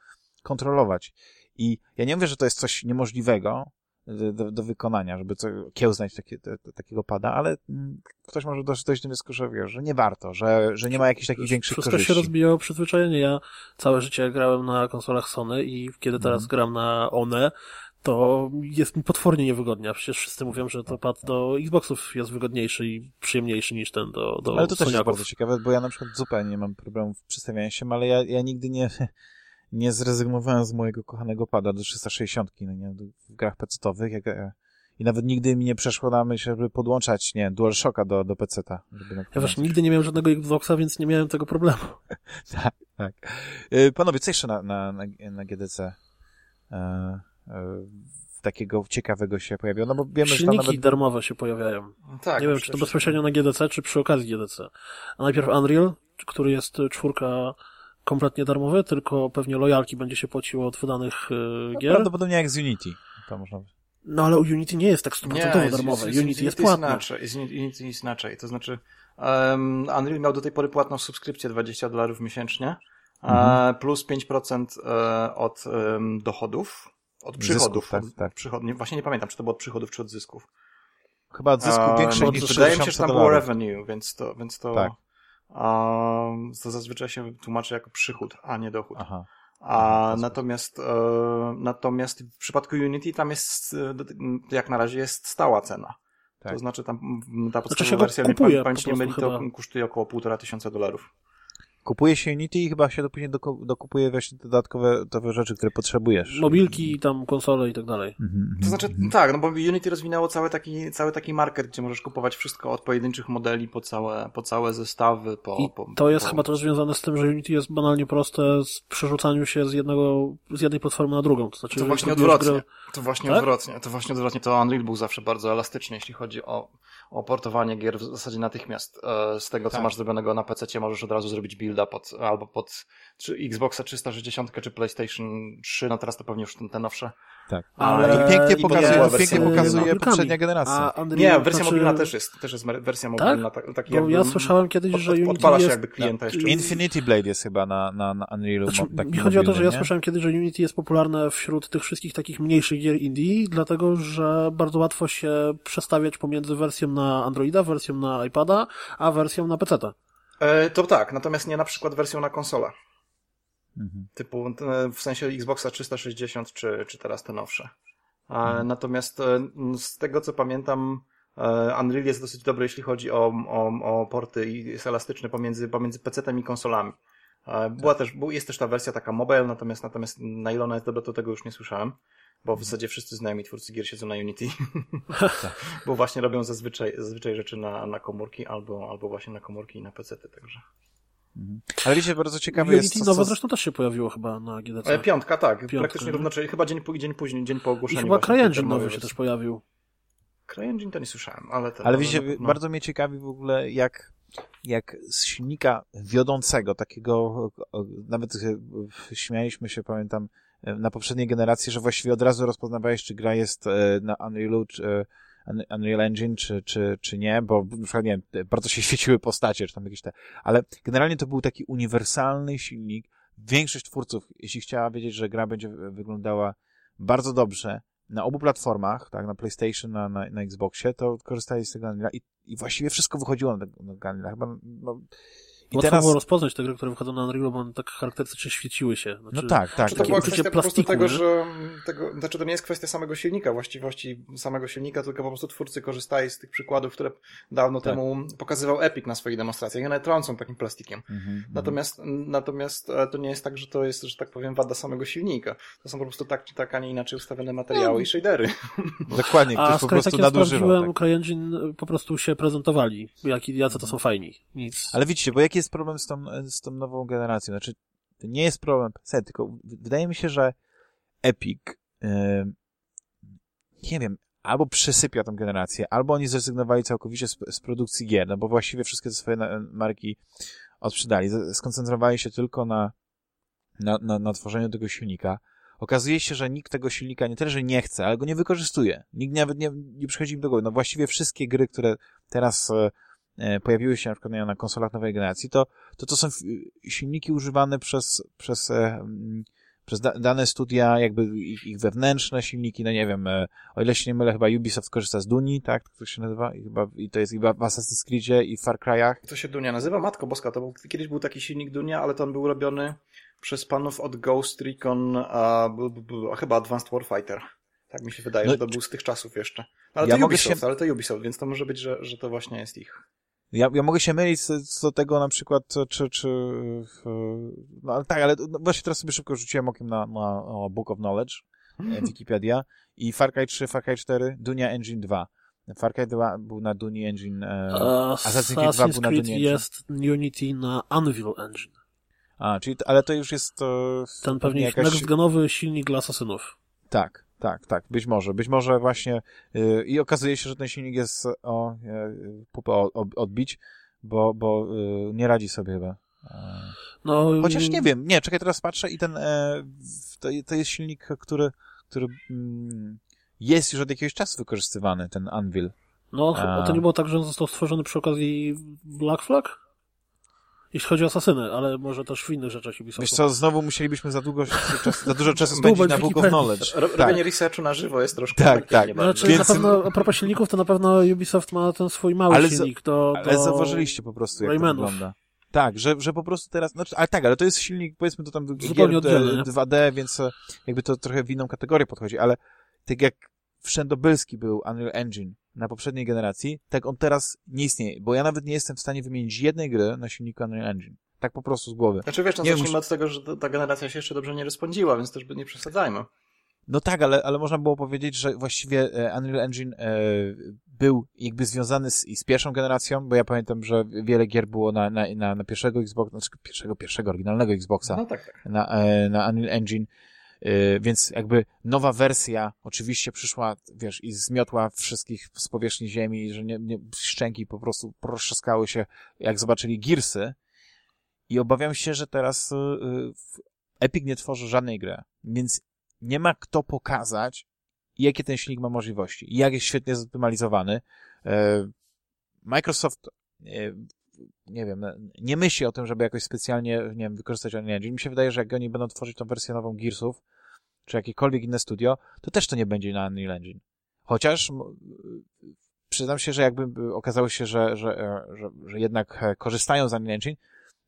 kontrolować. I ja nie mówię, że to jest coś niemożliwego do, do, wykonania, żeby co, kiełznać takie, te, takiego pada, ale mm, ktoś może dojść do wniosku, że wiesz, że nie warto, że, że nie ma jakichś takich większych Wszystko korzyści. się rozbijało przyzwyczajenie. Ja całe życie grałem na konsolach Sony i kiedy teraz mm. gram na one, to jest mi potwornie niewygodnie, a przecież wszyscy mówią, że to pad do Xboxów jest wygodniejszy i przyjemniejszy niż ten do, do Ale to też jest bardzo ciekawe, bo ja na przykład zupełnie nie mam problemu w przestawianiu się, ale ja, ja nigdy nie, nie zrezygnowałem z mojego kochanego pada do 360 no nie, w grach pecetowych, jak, i nawet nigdy mi nie przeszło na myśl, żeby podłączać, nie DualShocka do, do PC-ta. Ja właśnie nigdy nie miałem żadnego Xboxa, więc nie miałem tego problemu. tak, tak. Y, panowie, co jeszcze na, na, na, na GDC? E, takiego ciekawego się pojawiło, no bo wiemy, Silniki że nawet... darmowe się pojawiają. Tak, nie wiem, czy to bezpośrednio na GDC, czy przy okazji GDC. A najpierw Unreal, który jest czwórka kompletnie darmowy, tylko pewnie lojalki będzie się płaciło od wydanych no, gier. Prawdopodobnie jak z Unity. To można... No ale Unity nie jest tak stuprocentowo darmowe. Unity, Unity jest płatne. Jest inaczej, jest, Unity jest inaczej. To znaczy um, Unreal miał do tej pory płatną subskrypcję 20 dolarów miesięcznie, mhm. plus 5% e, od um, dochodów od przychodów. Zysków, tak, tak. Przychod... Nie, właśnie nie pamiętam, czy to było od przychodów, czy od zysków. Chyba od zysków większych niż Wydaje mi się, że tam było revenue, więc to, więc to, tak. um, to zazwyczaj się tłumaczy jako przychód, a nie dochód. Aha. A natomiast, e, natomiast w przypadku Unity tam jest, e, jak na razie jest stała cena. Tak. To znaczy tam ta podstawowa znaczy wersja, kupuje, pamięć nie myli, to kosztuje około półtora tysiąca dolarów. Kupuje się Unity i chyba się później dokupuje właśnie dodatkowe te rzeczy, które potrzebujesz. Mobilki, tam konsole i tak dalej. Mhm, to znaczy, mhm. tak, no bo Unity rozwinęło cały taki, cały taki market, gdzie możesz kupować wszystko od pojedynczych modeli po całe, po całe zestawy. Po, I po, to jest po... chyba też związane z tym, że Unity jest banalnie proste z przerzucaniu się z jednego, z jednej platformy na drugą. To, znaczy, to właśnie odwrotnie. Grę... To właśnie tak? odwrotnie. To właśnie odwrotnie. To Unreal był zawsze bardzo elastyczny, jeśli chodzi o, o portowanie gier w zasadzie natychmiast. E, z tego, co tak. masz zrobionego na PC, możesz od razu zrobić builda pod, albo pod czy Xboxa 360 czy PlayStation 3, no teraz to pewnie już te nowsze. Tak. Ale pięknie pokazuje, pięknie pokazuje poprzednia generacja. Nie, wersja znaczy... mobilna też jest, też jest wersja tak? mobilna. Tak? Tak, Bo jakby, ja słyszałem kiedyś, że Unity odpala się jest... jakby klienta jeszcze. Infinity Blade jest chyba na, na, na Unrealu. Znaczy, mi chodzi o to, że ja słyszałem kiedyś, że Unity jest popularne wśród tych wszystkich takich mniejszych gier indie, dlatego, że bardzo łatwo się przestawiać pomiędzy wersją na Androida, wersją na iPada, a wersją na PC. E, to tak, natomiast nie na przykład wersją na konsolę. Mhm. Typu e, w sensie Xboxa 360 czy, czy teraz te nowsze. Mhm. Natomiast e, z tego co pamiętam, e, Unreal jest dosyć dobry, jeśli chodzi o, o, o porty i jest elastyczny pomiędzy, pomiędzy PC-tem i konsolami. Była tak. też, jest też ta wersja taka mobile, natomiast, natomiast na ile ona jest dobra, to tego już nie słyszałem. Bo w zasadzie wszyscy znajomi twórcy gier siedzą na Unity. Tak. bo właśnie robią zazwyczaj, zazwyczaj rzeczy na, na komórki albo, albo właśnie na komórki i na PC, także. Mhm. Ale wiecie, bardzo ciekawe Unity jest... Unity nowe zresztą też się pojawiło chyba na GDC. E, piątka, tak. Piątka, praktycznie równocześnie, chyba dzień, dzień później, dzień po ogłoszeniu. I chyba CryEngine nowy się też pojawił. CryEngine to nie słyszałem, ale... Ten, ale wiecie, no. bardzo mnie ciekawi w ogóle, jak, jak z silnika wiodącego, takiego, nawet śmialiśmy się, pamiętam, na poprzedniej generacji, że właściwie od razu rozpoznawałeś, czy gra jest e, na Unrealu, czy, Unreal Engine, czy, czy, czy nie, bo na przykład, nie wiem, bardzo się świeciły postacie, czy tam jakieś te, ale generalnie to był taki uniwersalny silnik. Większość twórców, jeśli chciała wiedzieć, że gra będzie wyglądała bardzo dobrze na obu platformach, tak, na PlayStation, na, na, na Xboxie, to korzystali z tego Unreala i, i właściwie wszystko wychodziło na tego Unreala. Chyba, no, I Łatwo teraz... było rozpoznać te gry, które wychodzą na Unreal, bo one tak charakterystycznie świeciły się. Znaczy, no tak, tak. Czy to była kwestia po prostu tego, że tego, znaczy to nie jest kwestia samego silnika, właściwości samego silnika, tylko po prostu twórcy korzystali z tych przykładów, które dawno tak. temu pokazywał Epic na swoich demonstracjach i one trącą takim plastikiem. Mm -hmm, natomiast, natomiast e, to nie jest tak, że to jest, że tak powiem, wada samego silnika. To są po prostu tak czy tak, a nie inaczej ustawione materiały no. i shadery. Dokładnie, ktoś a po prostu tak nadużywał. Tak. CryEngine po prostu się prezentowali, jak, jacy to są fajni. Nic. Ale widzicie, bo jaki jest problem z tą, z tą nową generacją? Znaczy, to nie jest problem PC, tylko wydaje mi się, że Epic yy, nie wiem, albo przesypia tą generację, albo oni zrezygnowali całkowicie z, z produkcji gier, no bo właściwie wszystkie te swoje marki odsprzedali. Skoncentrowali się tylko na, na, na, na tworzeniu tego silnika. Okazuje się, że nikt tego silnika nie tyle, że nie chce, ale go nie wykorzystuje. Nikt nawet nie, nie przychodzi im do głowy. No właściwie wszystkie gry, które teraz e, pojawiły się na przykład na konsolach nowej generacji, to to, to są silniki używane przez, przez e, przez da, dane studia, jakby ich, ich, wewnętrzne silniki, no nie wiem, e, o ile się nie mylę, chyba Ubisoft korzysta z Duni, tak, to się nazywa, i, chyba, i to jest chyba w Assassin's Creedzie i w Far Cry'ach. To się Dunia nazywa? Matko Boska, to był, kiedyś był taki silnik Dunia, ale to on był robiony przez panów od Ghost Recon, a, a chyba Advanced Warfighter. Tak mi się wydaje, no, że to był z tych czasów jeszcze. Ale ja to Ubisoft, się... ale to Ubisoft, więc to może być, że, że to właśnie jest ich. Ja, ja mogę się mylić co do tego na przykład, czy, czy no ale tak, ale no, właśnie teraz sobie szybko rzuciłem okiem na, na Book of Knowledge, mm. Wikipedia i Far Cry 3, Far Cry 4, Dunia Engine 2. Far Cry 2 był na Dunia Engine, e, Assassin's Creed 2 był na Dunia Engine. jest Unity na Anvil Engine. A, czyli, ale to już jest... To, Ten pewnie jakaś... next-genowy silnik dla Asasynów. Tak, tak, tak, być może. Być może właśnie yy, i okazuje się, że ten silnik jest o yy, pupę odbić, bo, bo yy, nie radzi sobie chyba. No, Chociaż nie wiem, nie, czekaj, teraz patrzę i ten, e, to, to jest silnik, który, który mm, jest już od jakiegoś czasu wykorzystywany, ten Anvil. No, a to nie było tak, że on został stworzony przy okazji Black Flag? Jeśli chodzi o asasyny, ale może też w innych rzeczach Ubisoftu. Wiesz co, znowu musielibyśmy za, długo, za dużo czasu spędzić na Book of Knowledge. Ro, tak. Robienie researchu na żywo jest troszkę tak, tak. Znaczy, Więc... na pewno, a propos silników, to na pewno Ubisoft ma ten swój mały ale silnik do, do Ale zauważyliście po prostu, jak Raymanów. to wygląda. Tak, że, że po prostu teraz, znaczy, ale tak, ale to jest silnik, powiedzmy to tam Zupełnie gier, 2D, więc e, jakby to trochę w inną kategorię podchodzi, ale tak jak wszędobylski był Unreal Engine, na poprzedniej generacji, tak on teraz nie istnieje, bo ja nawet nie jestem w stanie wymienić jednej gry na silniku Unreal Engine. Tak po prostu z głowy. Znaczy wiesz, no zacznijmy muszę... od tego, że ta generacja się jeszcze dobrze nie rozpędziła, więc też nie przesadzajmy. No tak, ale, ale można było powiedzieć, że właściwie e, Unreal Engine e, był jakby związany z, z pierwszą generacją, bo ja pamiętam, że wiele gier było na, na, na, na pierwszego Xboxa, znaczy pierwszego, pierwszego oryginalnego Xboxa, no tak, tak. Na, e, na Unreal Engine więc jakby nowa wersja oczywiście przyszła, wiesz, i zmiotła wszystkich z powierzchni ziemi, że nie, nie, szczęki po prostu roztrzaskały się, jak zobaczyli Gearsy. I obawiam się, że teraz y, y, Epic nie tworzy żadnej gry, więc nie ma kto pokazać, jakie ten silnik ma możliwości i jak jest świetnie zoptymalizowany. Microsoft nie wiem, nie myśli o tym, żeby jakoś specjalnie, nie wiem, wykorzystać Unreal Engine. Mi się wydaje, że jak oni będą tworzyć tą wersję nową Gearsów, czy jakiekolwiek inne studio, to też to nie będzie na Unreal Engine. Chociaż przyznam się, że jakby okazało się, że, że, e, że, że jednak e, korzystają z Unreal Engine,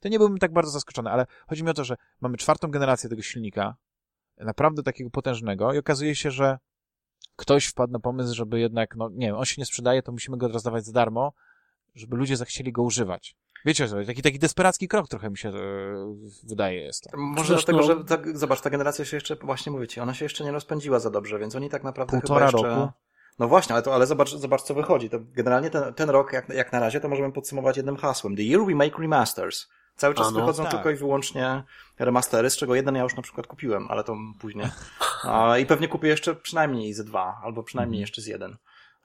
to nie byłbym tak bardzo zaskoczony, ale chodzi mi o to, że mamy czwartą generację tego silnika, naprawdę takiego potężnego i okazuje się, że ktoś wpadł na pomysł, żeby jednak, no nie wiem, on się nie sprzedaje, to musimy go rozdawać za darmo, żeby ludzie zechcieli go używać. Wiecie co, taki, taki desperacki krok trochę mi się e, wydaje jest. To. Może Zresztą... dlatego, że tak, zobacz, ta generacja się jeszcze, właśnie mówicie, ona się jeszcze nie rozpędziła za dobrze, więc oni tak naprawdę Półtora chyba jeszcze... roku. No właśnie, ale, to, ale zobacz, zobacz co wychodzi. To generalnie ten, ten rok, jak, jak na razie, to możemy podsumować jednym hasłem. The Year We Make Remasters. Cały czas no, wychodzą tak. tylko i wyłącznie remastery, z czego jeden ja już na przykład kupiłem, ale to później. A, I pewnie kupię jeszcze przynajmniej z dwa, albo przynajmniej mhm. jeszcze z jeden.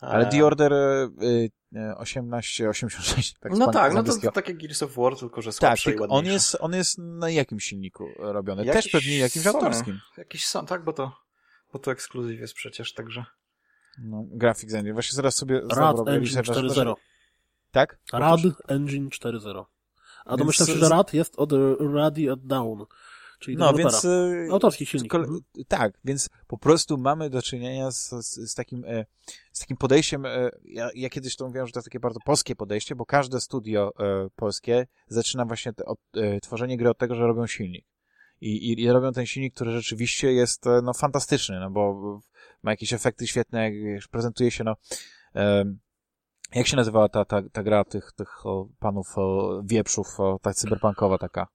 Ale The Order y, 1886, tak No tak, no to, to takie Gears of War, tylko że słabsze tak, i on jest, on jest na jakim silniku robiony? Jakiś Też pewnie jakimś Sony. autorskim. Jakiś sam, tak, bo to, bo to ekskluzyw jest przecież, także. No, Graphics Engine. Właśnie zaraz sobie Rad Engine 4.0. Tak? Rad Engine 4.0. A domyślam się, że Rad jest od Ready at Down, czyli No, więc... y, Autorski silnik. Kole- Mhm. Tak, więc po prostu mamy do czynienia z, z, z, takim, e, z takim podejściem, e, ja, ja kiedyś to mówiłem, że to jest takie bardzo polskie podejście, bo każde studio e, polskie zaczyna właśnie te, od, e, tworzenie gry od tego, że robią silnik. I, i, I robią ten silnik, który rzeczywiście jest e, no, fantastyczny, no bo ma jakieś efekty świetne, jak prezentuje się, no... jak się nazywała ta, ta, ta gra tych, tych o, panów o, wieprzów, o, ta cyberpunkowa taka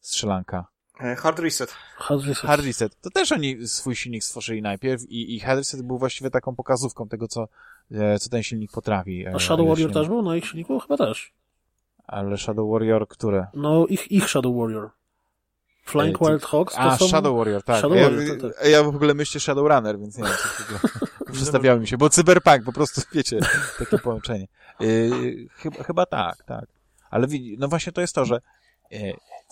strzelanka? E, Hard Reset. Hard Reset. Hard Reset. To też oni swój silnik stworzyli najpierw i, i Hard Reset był właściwie taką pokazówką tego, co, e, co ten silnik potrafi. e, A Shadow Warrior też był na ich silniku? Chyba też. Ale Shadow Warrior, które? No, ich, ich Shadow Warrior. Flying E, Wild Hawks to A, są... Shadow Warrior, tak. Shadow ja, Warrior, tak, ja w ogóle myślę Shadow Runner, więc nie wiem, co przestawiały mi się, bo Cyberpunk, po prostu, wiecie, takie połączenie. Yy, chyba, chyba tak, tak. Ale no właśnie to jest to, że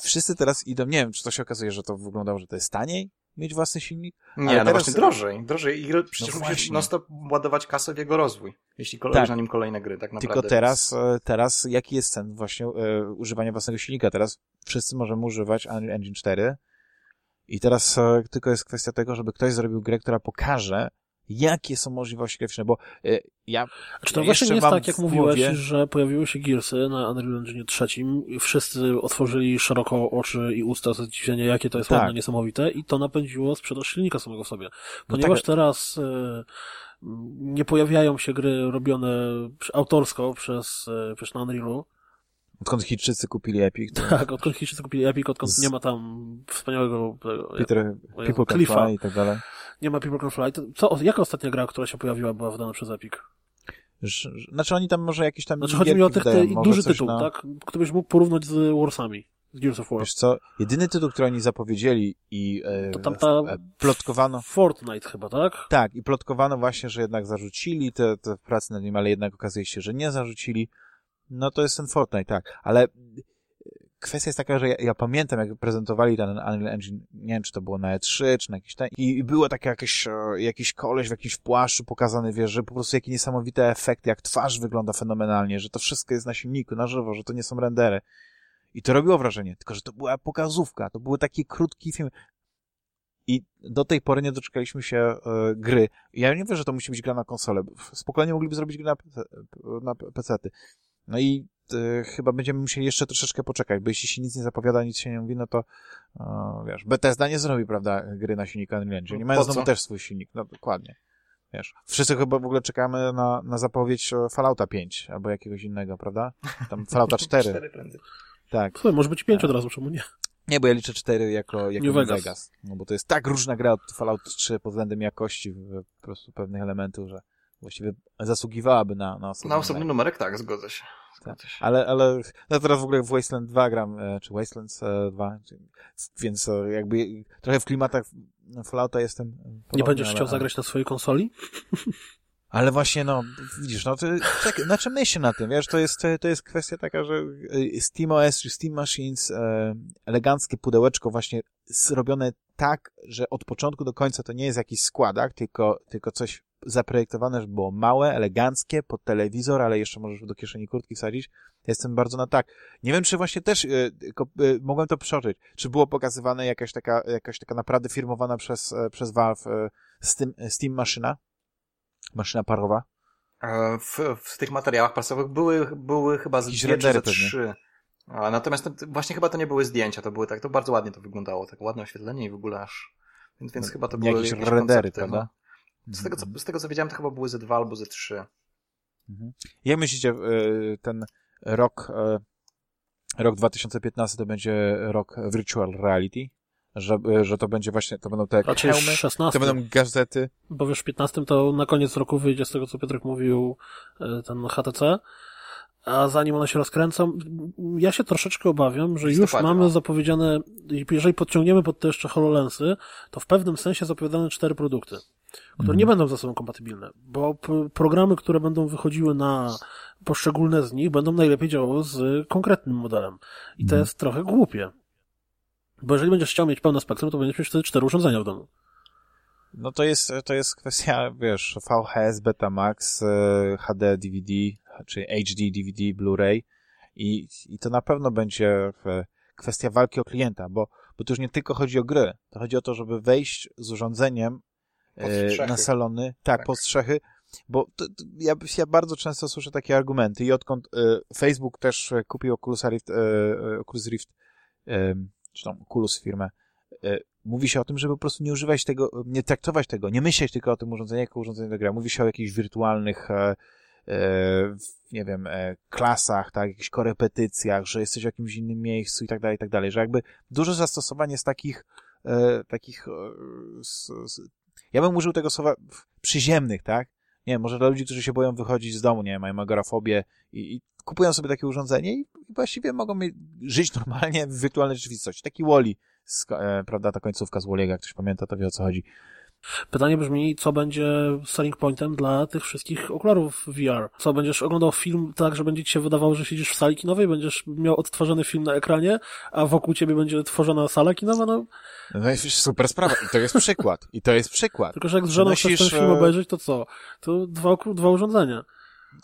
wszyscy teraz idą, nie wiem, czy to się okazuje, że to wyglądało, że to jest taniej mieć własny silnik, Nie, Ale no teraz- właśnie drożej. Drożej. I ro- przecież No musisz non stop ładować kasę w jego rozwój. Jeśli Tak. na nim kolejne gry, tak naprawdę. Tylko teraz, e, teraz jaki jest ten właśnie e, używania własnego silnika? Teraz wszyscy możemy używać Unreal Engine 4 i teraz e, tylko jest kwestia tego, żeby ktoś zrobił grę, która pokaże, jakie są możliwości graficzne, bo e, ja Czy to właśnie nie jest tak, jak mówiłeś, że pojawiły się Gearsy na Unreal Engine 3 i wszyscy otworzyli szeroko oczy i usta ze zdziwienia, jakie to jest Tak. ładne, niesamowite i to napędziło sprzedaż silnika samego w sobie. Ponieważ tak. teraz e, nie pojawiają się gry robione autorsko przez, przez na Unrealu. Odkąd Chińczycy kupili Epic, to Tak, odkąd Chińczycy kupili Epic, odkąd Z- nie ma tam wspaniałego tego, Peter, Jezu, People Can Cliffa. Fly i tak dalej. nie ma People Can Fly. To, co, jaka ostatnia gra, która się pojawiła, była wydana przez Epic? Znaczy oni tam może jakieś tam Znaczy chodzi mi o tych, wydają, te, duży tytuł, na- tak? Który byś mógł porównać z Warsami, z Gears of War. Wiesz co, jedyny tytuł, który oni zapowiedzieli i e, To tam ta- e, plotkowano, Fortnite chyba, tak? Tak, i plotkowano właśnie, że jednak zarzucili te, te prace nad nim, ale jednak okazuje się, że nie zarzucili. No to jest ten Fortnite, tak. Ale kwestia jest taka, że ja, ja pamiętam, jak prezentowali ten Unreal Engine, nie wiem, czy to było na E3, czy na jakiś ten, i, i było takie jakieś, e, jakiś koleś w jakimś płaszczu pokazany, wiesz, że po prostu jakie niesamowite efekty, jak twarz wygląda fenomenalnie, że to wszystko jest na silniku, na żywo, że to nie są rendery. I to robiło wrażenie, tylko że to była pokazówka, to były takie krótki film. I do tej pory nie doczekaliśmy się e, gry. Ja nie wiem, że to musi być gra na konsolę. Spokojnie mogliby zrobić grę na, na PC-ty. No i e, chyba będziemy musieli jeszcze troszeczkę poczekać, bo jeśli się nic nie zapowiada, nic się nie mówi, no to e, wiesz, Bethesda nie zrobi, prawda, gry na silniku Unreal Engine. Oni Po mają znowu też swój silnik, no dokładnie. Wiesz, wszyscy chyba w ogóle czekamy na, na zapowiedź e, Fallouta 5 albo jakiegoś innego, prawda? Tam Fallouta 4. Cztery prędzej. Tak. Słuchaj, może być pięć od razu, czemu nie? Nie, bo ja liczę 4 jako, jako New Vegas. Vegas. No bo to jest tak różna gra od Fallout 3 pod względem jakości po prostu pewnych elementów, że właściwie zasługiwałaby na, na osobny Na osobny numer. numerek tak, zgodzę się. Się. Ale, ale no teraz w ogóle w Wasteland 2 gram, e, czy Wastelands e, 2, czy, więc e, jakby trochę w klimatach Fallouta jestem e, Nie podobny, będziesz ale, chciał zagrać na swojej konsoli? Ale właśnie, no, widzisz, no to, tak, znaczy myśl na tym, wiesz, to jest, to jest kwestia taka, że SteamOS czy Steam Machines, e, eleganckie pudełeczko właśnie zrobione tak, że od początku do końca to nie jest jakiś składak, tylko, tylko coś zaprojektowane, żeby było małe, eleganckie, pod telewizor, ale jeszcze możesz do kieszeni kurtki wsadzić. Jestem bardzo na tak. Nie wiem, czy właśnie też y, tylko, y, mogłem to przeoczyć. Czy było pokazywane jakaś taka, jakaś taka naprawdę firmowana przez, e, przez Valve e, Steam, Steam maszyna? Maszyna parowa? E, W, w tych materiałach prasowych były, były chyba z dwie czy trzy. Natomiast to, właśnie chyba to nie były zdjęcia, to były tak, to bardzo ładnie to wyglądało, tak ładne oświetlenie i w ogóle aż. Więc, więc No, chyba to były jakieś jakieś rendery, koncepty, prawda? No. Z, tego, co, z tego co wiedziałem, to chyba były ze dwa albo ze trzy. Mhm. Jak myślicie, e, ten rok, e, rok 2015 to będzie rok virtual reality? Że, e, że to będzie właśnie, to będą te hełmy, 16. to będą gazety. Bo wiesz, w 15 to na koniec roku wyjdzie z tego, co Piotrek mówił, ten HTC. A zanim one się rozkręcą, ja się troszeczkę obawiam, że już mamy o. zapowiedziane, jeżeli podciągniemy pod to jeszcze HoloLensy, to w pewnym sensie zapowiadane cztery produkty, które Mhm. nie będą ze sobą kompatybilne, bo programy, które będą wychodziły na poszczególne z nich, będą najlepiej działały z konkretnym modelem. I to Mhm. jest trochę głupie. Bo jeżeli będziesz chciał mieć pełne spektrum, to będziesz mieć wtedy cztery urządzenia w domu. No to jest, to jest kwestia, wiesz, VHS, Betamax, e, HD DVD, czy HD DVD, Blu-ray i, i to na pewno będzie e, kwestia walki o klienta, bo, bo to już nie tylko chodzi o gry, to chodzi o to, żeby wejść z urządzeniem na salony, tak, tak. bo to, to ja, ja bardzo często słyszę takie argumenty i odkąd e, Facebook też kupił Oculus Rift, e, Oculus Rift e, czy tam Oculus firmę, e, mówi się o tym, żeby po prostu nie używać tego, nie traktować tego, nie myśleć tylko o tym urządzeniu jako urządzeniu do gry. Mówi się o jakichś wirtualnych e, e, nie wiem, e, klasach, tak, jakichś korepetycjach, że jesteś w jakimś innym miejscu i tak dalej, i tak dalej, że jakby dużo zastosowanie z takich, e, takich, ja bym użył tego słowa przyziemnych, tak? Nie wiem, może dla ludzi, którzy się boją wychodzić z domu, nie wiem, mają agorafobię i, i kupują sobie takie urządzenie i, i właściwie mogą żyć normalnie w wirtualnej rzeczywistości. Taki Wally, e, prawda, ta końcówka z Wally'ego, jak ktoś pamięta, to wie o co chodzi. Pytanie brzmi, co będzie selling pointem dla tych wszystkich okularów VR? Co, będziesz oglądał film tak, że będzie ci się wydawało, że siedzisz w sali kinowej, będziesz miał odtworzony film na ekranie, a wokół ciebie będzie tworzona sala kinowa? No, no jest super sprawa. I to jest przykład. I to jest przykład. Tylko, że jak z żoną chcesz ten film e, obejrzeć, to co? To dwa, dwa urządzenia.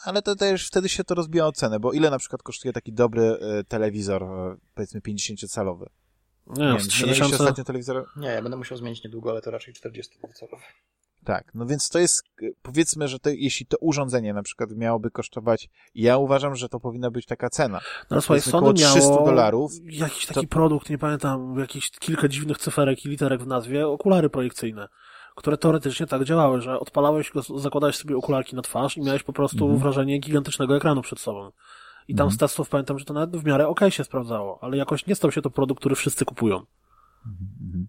Ale to też wtedy się to rozbija o cenę, bo ile na przykład kosztuje taki dobry y, telewizor, y, powiedzmy 50-calowy? Nie, nie 3000... ostatnio telewizor? Nie, ja będę musiał zmienić niedługo, ale to raczej 40-calowy. Tak, no więc to jest, powiedzmy, że to, jeśli to urządzenie na przykład miałoby kosztować, ja uważam, że to powinna być taka cena. No słuchaj, Sony 300 dolarów. Jakiś taki to... produkt, nie pamiętam, jakieś kilka dziwnych cyferek i literek w nazwie, okulary projekcyjne, które teoretycznie tak działały, że odpalałeś, zakładałeś sobie okularki na twarz i miałeś po prostu mhm. wrażenie gigantycznego ekranu przed sobą. I tam mhm. z testów pamiętam, że to nawet w miarę ok się sprawdzało, ale jakoś nie stał się to produkt, który wszyscy kupują. Mhm.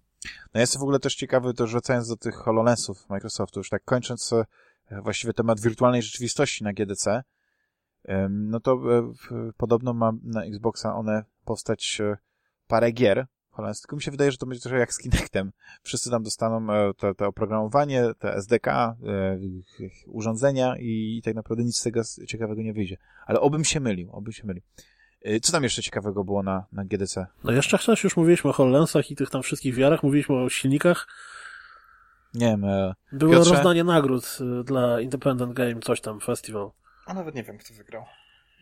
No jestem w ogóle też ciekawy, to wracając do tych HoloLensów Microsoftu, już tak kończąc e, właściwie temat wirtualnej rzeczywistości na GDC, no to e, podobno ma na Xboxa one powstać e, parę gier, HoloLens, tylko mi się wydaje, że to będzie trochę jak z Kinectem. Wszyscy tam dostaną to, to oprogramowanie, te SDK, urządzenia i, i tak naprawdę nic z tego ciekawego nie wyjdzie. Ale obym się mylił, obym się mylił. Y, co tam jeszcze ciekawego było na, na GDC? No jeszcze coś, już mówiliśmy o HoloLensach i tych tam wszystkich wiarach, mówiliśmy o silnikach. Nie wiem. E, było Piotrze? rozdanie nagród dla Independent Game, coś tam, festival. A nawet nie wiem, kto wygrał.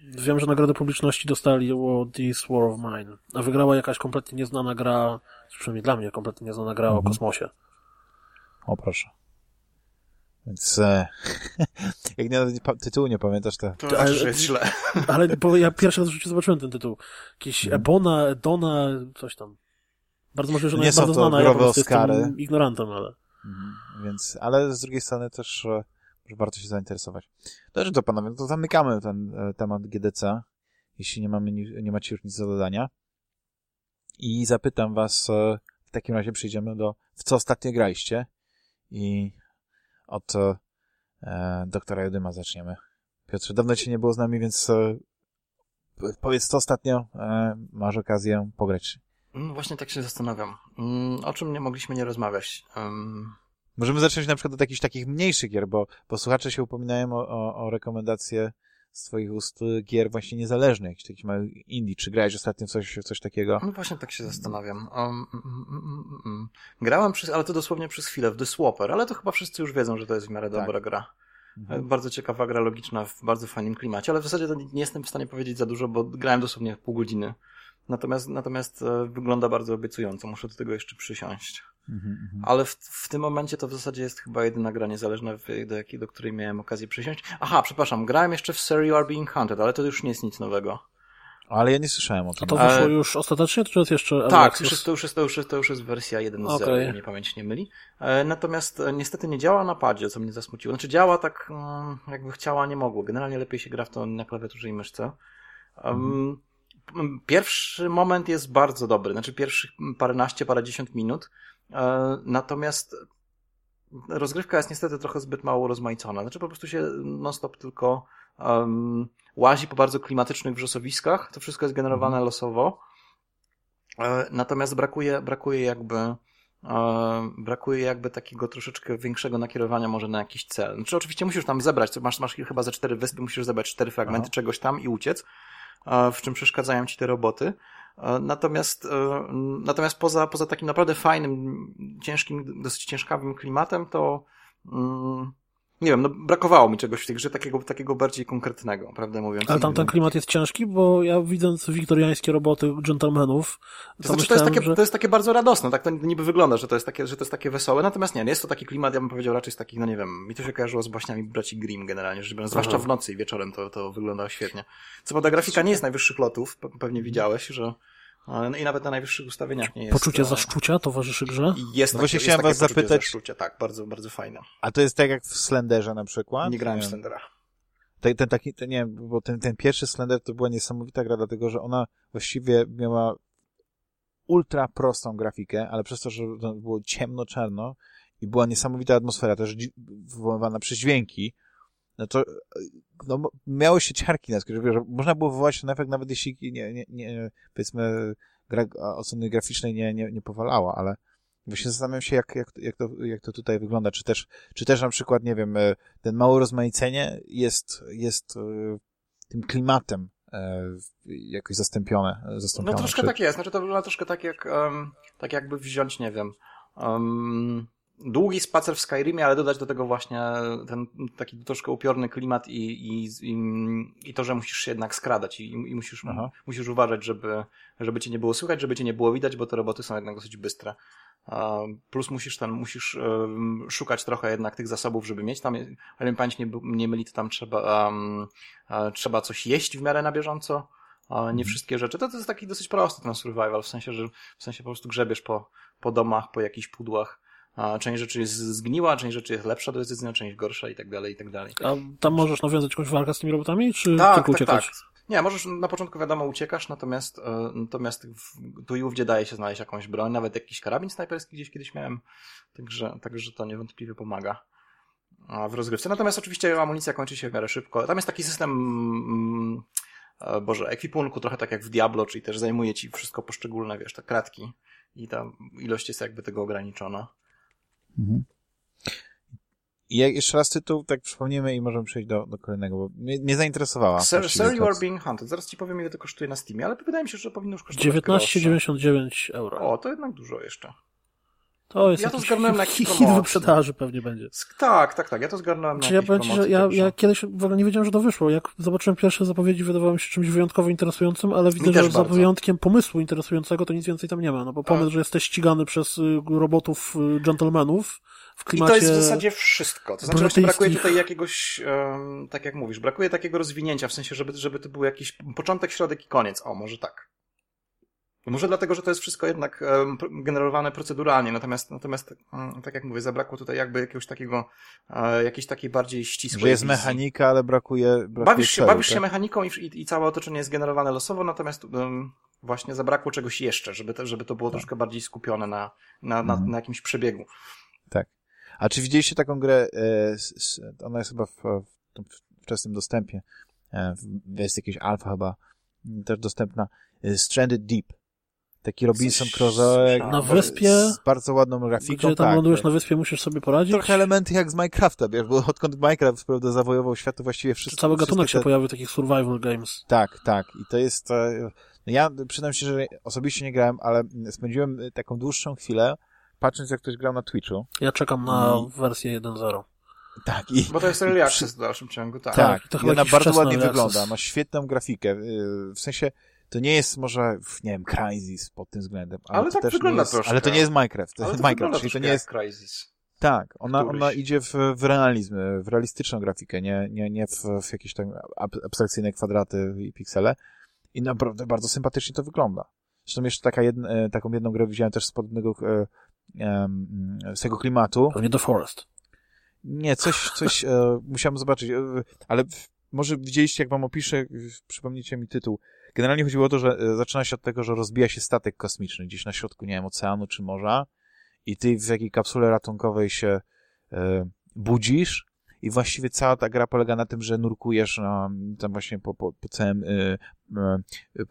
Wiem, że nagrodę publiczności dostali o This War of Mine, a wygrała jakaś kompletnie nieznana gra, przynajmniej dla mnie kompletnie nieznana gra mhm. o kosmosie. O proszę. Więc e, jak nie, tytułu nie pamiętasz, to... To ale, że jest źle. Ale bo ja pierwszy raz w życiu zobaczyłem ten tytuł. Jakieś hmm. Ebona, Edona, coś tam. Bardzo możliwe, że ona jest bardzo znana, ja po jestem ignorantem, ale... Mhm. Więc, ale z drugiej strony też e, że warto się zainteresować. Dobrze to panowie, no to zamykamy ten e, temat GDC, jeśli nie mamy, nie macie już nic do dodania. I zapytam was, e, w takim razie przejdziemy do, w co ostatnio graliście i od e, doktora Jodyma zaczniemy. Piotrze, dawno cię nie było z nami, więc e, powiedz, co ostatnio e, masz okazję pograć. No właśnie tak się zastanawiam. Mm, o czym nie mogliśmy nie rozmawiać? Um... Możemy zacząć na przykład od jakichś takich mniejszych gier, bo, bo słuchacze się upominają o, o, o rekomendacje z twoich ust gier właśnie niezależnych, jakichś takich małych indie. Czy grałeś ostatnio coś, coś takiego? No właśnie tak się zastanawiam. Um, mm, mm, mm, Grałem przez, ale to dosłownie przez chwilę w The Swapper, ale to chyba wszyscy już wiedzą, że to jest w miarę tak. dobra gra. Mhm. Bardzo ciekawa gra logiczna w bardzo fajnym klimacie, ale w zasadzie nie jestem w stanie powiedzieć za dużo, bo grałem dosłownie pół godziny. Natomiast, natomiast e, wygląda bardzo obiecująco. Muszę do tego jeszcze przysiąść. Mhm, mhm. Ale w, w tym momencie to w zasadzie jest chyba jedyna gra niezależna, do, jakiej, do której miałem okazję przysiąść. Aha, przepraszam, grałem jeszcze w Serii You Are Being Hunted, ale to już nie jest nic nowego. Ale ja nie słyszałem o tym. A to wyszło już ostatecznie, czy jest jeszcze Tak, to już jest, to, już jest, to, już jest, to już jest wersja 1.0, okay. mnie pamięć nie myli. E, natomiast e, niestety nie działa na padzie, co mnie zasmuciło. Znaczy działa tak, mm, jakby chciała, nie mogło. Generalnie lepiej się gra w to na klawiaturze i myszce. Um, Pierwszy moment jest bardzo dobry, znaczy pierwszych paręnaście, parędziesiąt minut. E, natomiast rozgrywka jest niestety trochę zbyt mało rozmaicona. Znaczy po prostu się non-stop tylko um, łazi po bardzo klimatycznych wrzosowiskach. To wszystko jest generowane mhm. losowo. E, natomiast brakuje, brakuje jakby e, brakuje jakby takiego troszeczkę większego nakierowania może na jakiś cel. Znaczy oczywiście musisz tam zebrać, masz, masz chyba ze cztery wyspy, musisz zebrać cztery fragmenty Aha. czegoś tam i uciec, w czym przeszkadzają ci te roboty. Natomiast, e, natomiast poza, poza takim naprawdę fajnym, ciężkim, dosyć ciężkawym klimatem, to, mm, nie wiem, no brakowało mi czegoś w tej grze takiego, takiego bardziej konkretnego, prawdę mówiąc. Ale tam ten klimat jest ciężki, bo ja widząc wiktoriańskie roboty gentlemanów, to, to, znaczy, to, jest takie, że... to jest takie bardzo radosne, tak to niby wygląda, że to jest takie, że to jest takie wesołe, natomiast nie, nie jest to taki klimat, ja bym powiedział raczej z takich, no nie wiem, mi to się kojarzyło z baśniami braci Grimm generalnie, rzecz biorąc, zwłaszcza w nocy i wieczorem to, to wygląda świetnie. Co prawda grafika nie jest najwyższych lotów, pewnie widziałeś, że no I nawet na najwyższych ustawieniach nie jest. Poczucie to... zaszczucia towarzyszy grze? Jest no właśnie chciałem was zapytać. Zaszczucia. Tak, bardzo, bardzo fajne. A to jest tak jak w Slenderze na przykład? Nie grałem w Slendera. Ten, ten taki, ten, nie bo ten, ten pierwszy Slender to była niesamowita gra, dlatego że ona właściwie miała ultra prostą grafikę, ale przez to, że to było ciemno-czarno i była niesamowita atmosfera, też wywoływana przez dźwięki, no to no, miało się ciarki na skórze, że można było wywołać ten efekt, nawet jeśli nie, nie, nie powiedzmy gra, oceny graficznej nie, nie, nie powalała, ale właśnie zastanawiam się, jak, jak, jak, to, jak to tutaj wygląda, czy też, czy też na przykład, nie wiem, e, ten mało rozmaicenie jest, jest e, tym klimatem e, jakoś zastąpione, zastąpione. No troszkę czy... tak jest, znaczy to wygląda troszkę tak jak, um, tak jakby wziąć, nie wiem, um, długi spacer w Skyrimie, ale dodać do tego właśnie ten taki troszkę upiorny klimat i, i, i, i to, że musisz się jednak skradać i, i musisz, musisz uważać, żeby, żeby cię nie było słychać, żeby cię nie było widać, bo te roboty są jednak dosyć bystre. Plus musisz tam, musisz szukać trochę jednak tych zasobów, żeby mieć tam, ale pamięć nie, nie myli, to tam trzeba, um, trzeba coś jeść w miarę na bieżąco, nie mhm. wszystkie rzeczy. To, to jest taki dosyć prosty ten survival, w sensie, że w sensie po prostu grzebiesz po, po domach, po jakichś pudłach, a część rzeczy jest zgniła, część rzeczy jest lepsza do jedzenia, część gorsza i tak dalej, i tak dalej. A tam możesz nawiązać jakąś walkę z tymi robotami, czy tak, tylko tak, uciekać? Tak. Nie, możesz, na początku wiadomo uciekasz, natomiast, e, natomiast tu i ówdzie daje się znaleźć jakąś broń, nawet jakiś karabin snajperski gdzieś kiedyś miałem, także, także to niewątpliwie pomaga w rozgrywce. Natomiast oczywiście amunicja kończy się w miarę szybko. Tam jest taki system, mm, e, Boże, ekwipunku, trochę tak jak w Diablo, czyli też zajmuje ci wszystko poszczególne, wiesz, te kratki i ta ilość jest jakby tego ograniczona. Mhm. I jeszcze raz tytuł, tak przypomnimy i możemy przejść do, do kolejnego, bo mnie, mnie zainteresowała. Sir, Sir You Are Being Hunted. Zaraz ci powiem, ile to kosztuje na Steamie, ale wydaje mi się, że powinno już kosztować 19,99 euro. O, to jednak dużo jeszcze. To jest ja to zgarnąłem na hit, hit wyprzedaży pewnie będzie. Tak, tak, tak. Ja to zgarnąłem Czy na ja powiem ci, że ja, ja kiedyś w ogóle nie wiedziałem, że to wyszło. Jak zobaczyłem pierwsze zapowiedzi, wydawało mi się czymś wyjątkowo interesującym, ale widzę, że za wyjątkiem pomysłu interesującego to nic więcej tam nie ma. No bo pomysł, A. że jesteś ścigany przez y, robotów y, gentlemanów, w klimacie... I to jest w zasadzie wszystko. To znaczy, brakuje tutaj jakiegoś, um, tak jak mówisz, brakuje takiego rozwinięcia, w sensie, żeby, żeby to był jakiś początek, środek i koniec. O, może tak. Może dlatego, że to jest wszystko jednak um, generowane proceduralnie, natomiast, natomiast um, tak jak mówię, zabrakło tutaj jakby jakiegoś takiego, um, jakiejś takiej bardziej ścisłej Że jest wizji. mechanika, ale brakuje, brakuje Bawisz się, celu, bawisz tak? się mechaniką i, i, i, całe otoczenie jest generowane losowo, natomiast właśnie zabrakło czegoś jeszcze, żeby to, żeby to było tak. troszkę bardziej skupione na, na, na, mhm. na jakimś przebiegu. Tak. A czy widzieliście taką grę, e, ona jest chyba w, w wczesnym dostępie, e, jest jakieś alfa chyba, też dostępna, e, Stranded Deep. Taki Robinson Crusoe na wyspie z bardzo ładną grafiką. Gdzie tam tak, lądujesz na wyspie, musisz sobie poradzić. Trochę elementy jak z Minecrafta, wiesz, bo odkąd Minecraft prawda, zawojował świat, to właściwie wszystko. Cały gatunek się te... pojawił takich survival games. Tak, tak. I to jest. No ja przyznam się, że osobiście nie grałem, ale spędziłem taką dłuższą chwilę patrząc jak ktoś grał na Twitchu. Ja czekam na I... wersję 1.0. Tak. I... Bo to jest early access w dalszym ciągu, tak. Tak, to i ona bardzo ładnie wygląda, ma świetną grafikę. Y, w sensie, to nie jest może, nie wiem, Crysis pod tym względem. Ale, ale to tak też wygląda jest, troszkę. Ale to nie jest Minecraft. To ale jest to Minecraft, czyli to nie jest... Crysis. Tak, ona, ona idzie w, w realizm, w realistyczną grafikę, nie, nie, nie w, w jakieś tam abstrakcyjne kwadraty i piksele. I naprawdę bardzo sympatycznie to wygląda. Zresztą jeszcze taka jedna, e, taką jedną grę widziałem też z podobnego e, z tego klimatu. nie The Forest. Nie, coś, coś e, musiałem zobaczyć, e, ale może widzieliście, jak wam opiszę, przypomnijcie mi tytuł. Generalnie chodziło o to, że e, zaczyna się od tego, że rozbija się statek kosmiczny gdzieś na środku, nie wiem, oceanu czy morza i ty w jakiej kapsule ratunkowej się e, budzisz i właściwie cała ta gra polega na tym, że nurkujesz no, tam właśnie po, po, po całym y, y,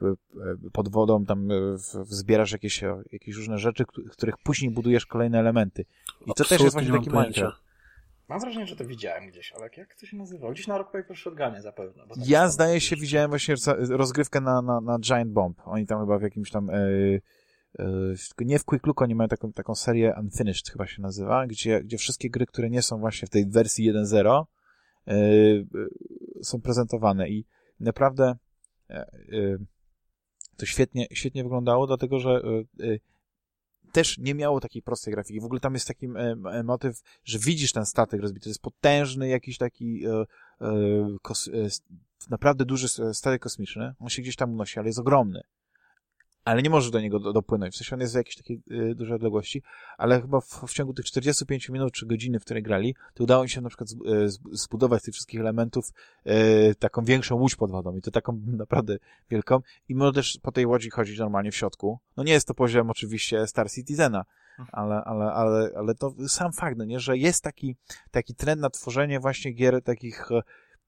y, pod wodą, tam zbierasz jakieś, jakieś różne rzeczy, których później budujesz kolejne elementy. I to też jest właśnie taki Minecraft. Mam wrażenie, że to widziałem gdzieś, ale jak to się nazywało? Gdzieś na Rock Paper Shotgunie zapewne. Ja zdaje się widziałem właśnie rozgrywkę na, na, na Giant Bomb. Oni tam chyba w jakimś tam tylko nie w Quick Look, oni mają taką, taką serię Unfinished chyba się nazywa, gdzie, gdzie wszystkie gry, które nie są właśnie w tej wersji 1.0 są prezentowane i naprawdę to świetnie, świetnie wyglądało, dlatego że też nie miało takiej prostej grafiki. W ogóle tam jest taki e, motyw, że widzisz ten statek rozbity. To jest potężny jakiś taki e, e, kos, e, naprawdę duży statek kosmiczny. On się gdzieś tam unosi, ale jest ogromny ale nie możesz do niego do, dopłynąć. W sensie on jest w jakiejś takiej y, dużej odległości, ale chyba w, w, ciągu tych 45 minut czy godziny, w której grali, to udało mi się na przykład y, zbudować z tych wszystkich elementów y, taką większą łódź pod wodą i to taką naprawdę wielką i można też po tej łodzi chodzić normalnie w środku. No nie jest to poziom oczywiście Star Citizena, ale, ale, ale, ale to sam fakt, no nie, że jest taki, taki trend na tworzenie właśnie gier takich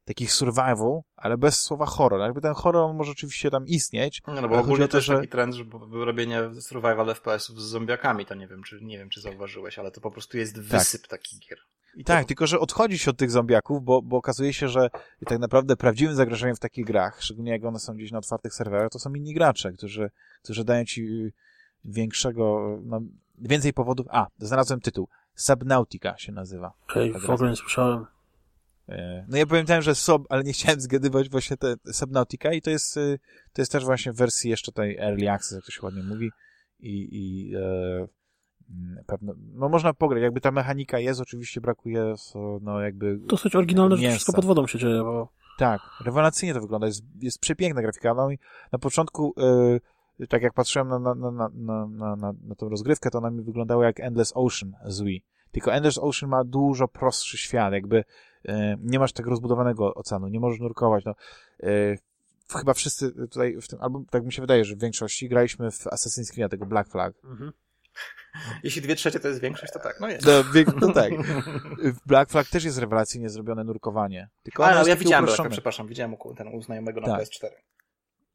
takich survival, ale bez słowa horror. Jakby ten horror może oczywiście tam istnieć. No, no bo ogólnie to, jest że... taki trend, że robienie survival FPS-ów z zombiakami, to nie wiem, czy nie wiem, czy zauważyłeś, ale to po prostu jest tak. wysyp tak. takich gier. I tak, to... tylko że odchodzi się od tych zombiaków, bo, bo okazuje się, że tak naprawdę prawdziwym zagrożeniem w takich grach, szczególnie jak one są gdzieś na otwartych serwerach, to są inni gracze, którzy, którzy dają ci większego, no, więcej powodów. A, znalazłem tytuł. Subnautica się nazywa. Okej, okay, w ogóle nie słyszałem. E, no ja pamiętałem, że Sob, ale nie chciałem zgadywać właśnie te Subnautica i to jest, y, to jest też właśnie w wersji jeszcze tej Early Access, jak to się ładnie mówi. I, i e, mm, pewno, no można pograć, jakby ta mechanika jest, oczywiście brakuje no jakby Dosyć oryginalne, że wszystko pod wodą się dzieje, bo... Tak, rewelacyjnie to wygląda, jest, jest przepiękna grafika, no i na początku y, tak jak patrzyłem na, na, na, na, na, na, na tą rozgrywkę, to ona mi wyglądała jak Endless Ocean z Wii. Tylko Endless Ocean ma dużo prostszy świat, jakby E, nie masz tego rozbudowanego oceanu, nie możesz nurkować. No, e, chyba wszyscy tutaj, w tym, albo tak mi się wydaje, że w większości graliśmy w Assassin's Creed tego Black Flag. Mhm. Jeśli dwie trzecie to jest większość, to tak, no jest. No, no tak. W Black Flag też jest rewelacyjnie zrobione nurkowanie. Tylko Ale no, ja widziałem Black przepraszam, widziałem ten u znajomego na tak. PS4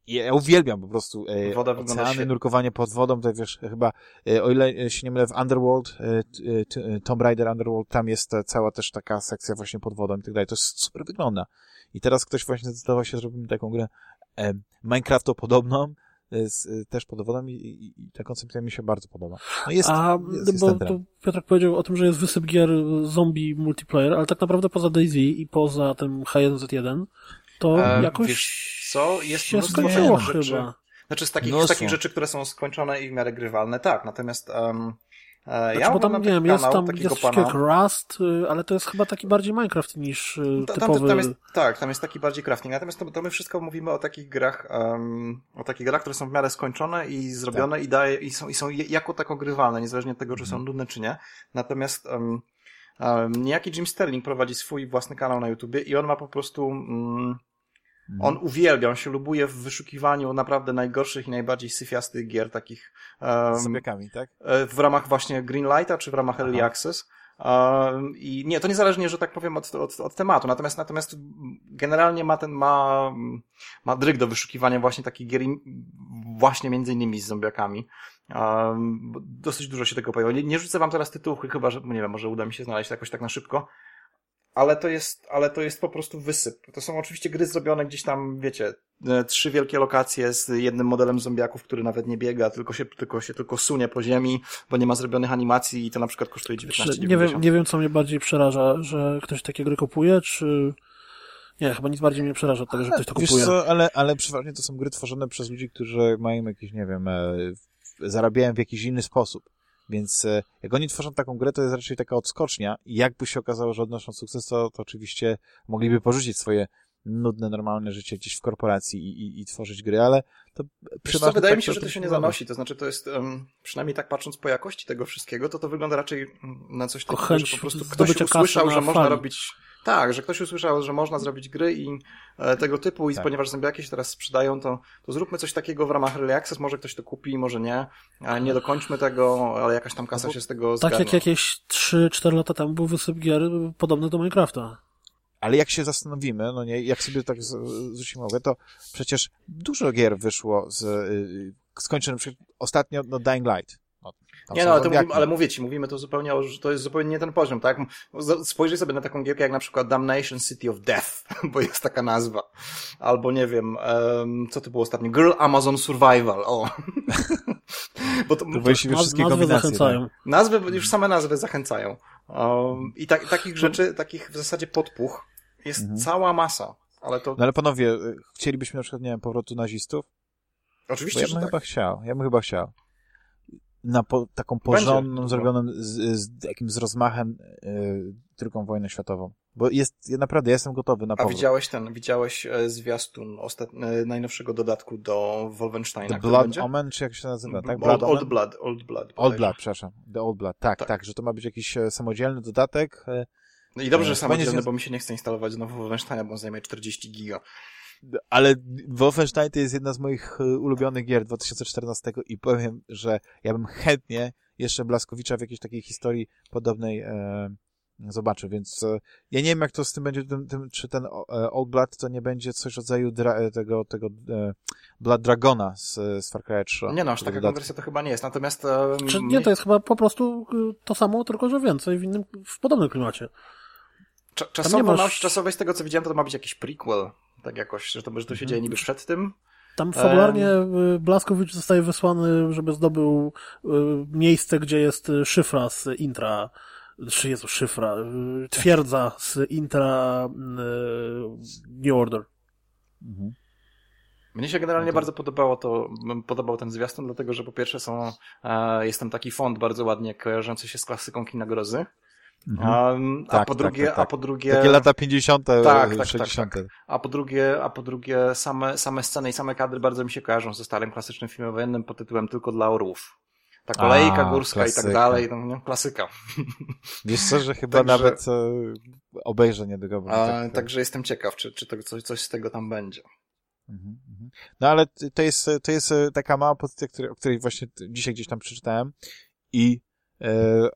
ja uwielbiam po prostu e, Woda oceany, się... nurkowanie pod wodą, to wiesz, chyba, e, o ile się nie mylę, w Underworld, e, e, Tomb Raider Underworld, tam jest cała też taka sekcja właśnie pod wodą i tak dalej, to super wygląda. I teraz ktoś właśnie zdecydował się, zrobimy taką grę e, Minecraftopodobną, e, z, e, też pod wodą i, i, i ta koncepcja mi się bardzo podoba. No jest, A, jest, jest bo to Piotrek powiedział o tym, że jest wysyp gier zombie multiplayer, ale tak naprawdę poza Daisy i poza tym H1Z1, to e, jakoś wiesz co, jest się skończyło chyba. Znaczy z takich, z takich rzeczy, które są skończone i w miarę grywalne, tak. Natomiast um, znaczy, ja bo tam, nie wiem, jest tam jest pana... jak Rust, y, ale to jest chyba taki bardziej Minecraft niż y, typowy... Tam, tam jest, tak, tam jest taki bardziej crafting. Natomiast to, to my wszystko mówimy o takich grach, um, o takich grach, które są w miarę skończone i zrobione tak. i, daje, i, są, i są jako tako grywalne, niezależnie od tego, czy są mhm. nudne, czy nie. Natomiast um, um, niejaki Jim Sterling prowadzi swój własny kanał na YouTubie i on ma po prostu... Um. On uwielbia, on się lubuje w wyszukiwaniu naprawdę najgorszych i najbardziej syfiastych gier takich. Um, Z tak? E, w ramach właśnie Greenlighta, czy w ramach Early Aha. Access. Um, I nie, to niezależnie, że tak powiem, od, od, od tematu. Natomiast, natomiast generalnie ma ten, ma, ma dryg do wyszukiwania właśnie takich gier, właśnie między innymi z zombiakami. Um, dosyć dużo się tego pojawiło. Nie, nie rzucę wam teraz tytułów, chyba, że, nie wiem, może uda mi się znaleźć jakoś tak na szybko ale to jest, ale to jest po prostu wysyp. To są oczywiście gry zrobione gdzieś tam, wiecie, e, trzy wielkie lokacje z jednym modelem zombiaków, który nawet nie biega, tylko się, tylko się tylko sunie po ziemi, bo nie ma zrobionych animacji i to na przykład kosztuje 19 nie wiem, nie wiem, co mnie bardziej przeraża, że ktoś takie gry kupuje, czy... Nie, chyba nic bardziej mnie przeraża od tego, że ktoś to kupuje. Co, ale, ale przeważnie to są gry tworzone przez ludzi, którzy mają jakieś, nie wiem, e, zarabiają w jakiś inny sposób. Więc e, jak oni tworzą taką grę, to jest raczej taka odskocznia i jakby się okazało, że odnoszą sukces, to, to oczywiście mogliby porzucić swoje nudne, normalne życie gdzieś w korporacji i, i, i tworzyć gry, ale to co, wydaje tak mi się, że to się nie zanosi, to znaczy to jest, um, przynajmniej tak patrząc po jakości tego wszystkiego, to to wygląda raczej na coś takiego, że po prostu ktoś usłyszał, że można robić tak, że ktoś usłyszał, że można zrobić gry i e, tego typu i tak. ponieważ zombiaki się teraz sprzedają, to, to zróbmy coś takiego w ramach Early Access, może ktoś to kupi, może nie, a nie dokończmy tego, ale jakaś tam kasa no się z tego zgadza. Tak jak jakieś 3-4 lata temu był wysyp gier podobny do Minecrafta. Ale jak się zastanowimy, no nie, jak sobie tak zwrócimy uwagę, to przecież dużo gier wyszło z, y, skończonych, ostatnio no Dying Light. No, nie no, ale, mówimy, ale mówię ci, mówimy to zupełnie, że to jest zupełnie nie ten poziom, tak? Spojrzyj sobie na taką gierkę jak na przykład Damnation City of Death, bo jest taka nazwa. Albo nie wiem, um, co to było ostatnio? Girl Amazon Survival, o. Bo to, to właściwie wszystkie nazwy zachęcają. Tak. Nazwy, już same nazwy zachęcają. Um, I ta, takich rzeczy, takich w zasadzie podpuch jest mhm. cała masa. Ale to... No ale panowie, y, chcielibyśmy na przykład, nie wiem, powrotu nazistów? Oczywiście, Bo ja bym tak. chyba chciał. Ja bym chyba chciał. Na po, taką porządną, Będzie. zrobioną z, z jakimś rozmachem yy, drugą wojnę światową. Bo jest, ja naprawdę ja jestem gotowy na powrót. A widziałeś ten, widziałeś e, zwiastun ostat... E, najnowszego dodatku do Wolfensteina? The Blood Omen, czy jak się nazywa, tak? Blood Old, Old Blood, Old Blood. Old Blood, przepraszam. The Old Blood, tak, tak, tak, że to ma być jakiś e, samodzielny dodatek. No i dobrze, że samodzielny, bo mi się nie chce instalować znowu Wolfensteina, bo on zajmie 40 giga. Ale Wolfenstein to jest jedna z moich ulubionych gier 2014 i powiem, że ja bym chętnie jeszcze Blaskowicza w jakiejś takiej historii podobnej e, zobaczę, więc e, ja nie wiem, jak to z tym będzie, tym, tym, czy ten e, Old Blood to nie będzie coś w rodzaju dra, e, tego, tego e, Blood Dragona z, z Far Cry 3. Nie no, aż taka konwersja to chyba nie jest, natomiast... E, czy, nie, to jest chyba po prostu to samo, tylko że więcej w innym, w podobnym klimacie. Czasowo, masz... czasowej z tego co widziałem, to, to ma być jakiś prequel, tak jakoś, że to, że to się mhm. dzieje niby przed tym. Tam fabularnie um... Blaskowicz zostaje wysłany, żeby zdobył miejsce, gdzie jest szyfra z intra czy jest szyfra, twierdza z intra New Order. Mhm. Mnie się generalnie no to... bardzo podobało to, podobał ten zwiastun, dlatego że po pierwsze są, e, jest tam taki font bardzo ładnie kojarzący się z klasyką kina grozy. Mhm. Um, tak, a po drugie, tak, tak, a po drugie... Takie lata 50., tak, 60. Tak, A po drugie, a po drugie same, same sceny i same kadry bardzo mi się kojarzą ze starym klasycznym filmem wojennym pod tytułem Tylko dla orłów. Ta kolejka a, górska klasyka. i tak dalej, no, nie? klasyka. Wiesz co, że chyba także, nawet e, obejrzę niedługo. Tak, także jestem ciekaw, czy, czy to coś, coś z tego tam będzie. Mhm, mhm. No ale to jest, to jest e, taka mała pozycja, o której właśnie dzisiaj gdzieś tam przeczytałem i e,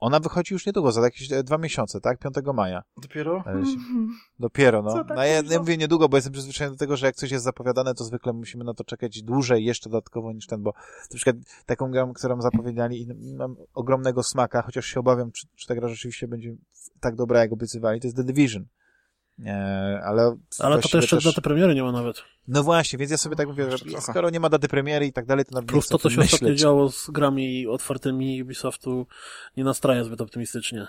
ona wychodzi już niedługo, za jakieś e, dwa miesiące, tak? 5 maja. Dopiero? Dopiero, no. no ja nie mówię niedługo, bo jestem przyzwyczajony do tego, że jak coś jest zapowiadane, to zwykle musimy na to czekać dłużej jeszcze dodatkowo niż ten, bo na przykład taką grę, którą zapowiedzieli i mam ogromnego smaka, chociaż się obawiam, czy, czy ta gra rzeczywiście będzie tak dobra, jak obiecywali, to jest The Division. E, ale ale to też jeszcze daty premiery nie ma nawet. No właśnie, więc ja sobie tak mówię, że skoro nie ma daty premiery i tak dalej, to na Plus to, co się myśleć. ostatnio działo z grami otwartymi Ubisoftu, nie nastraja zbyt optymistycznie.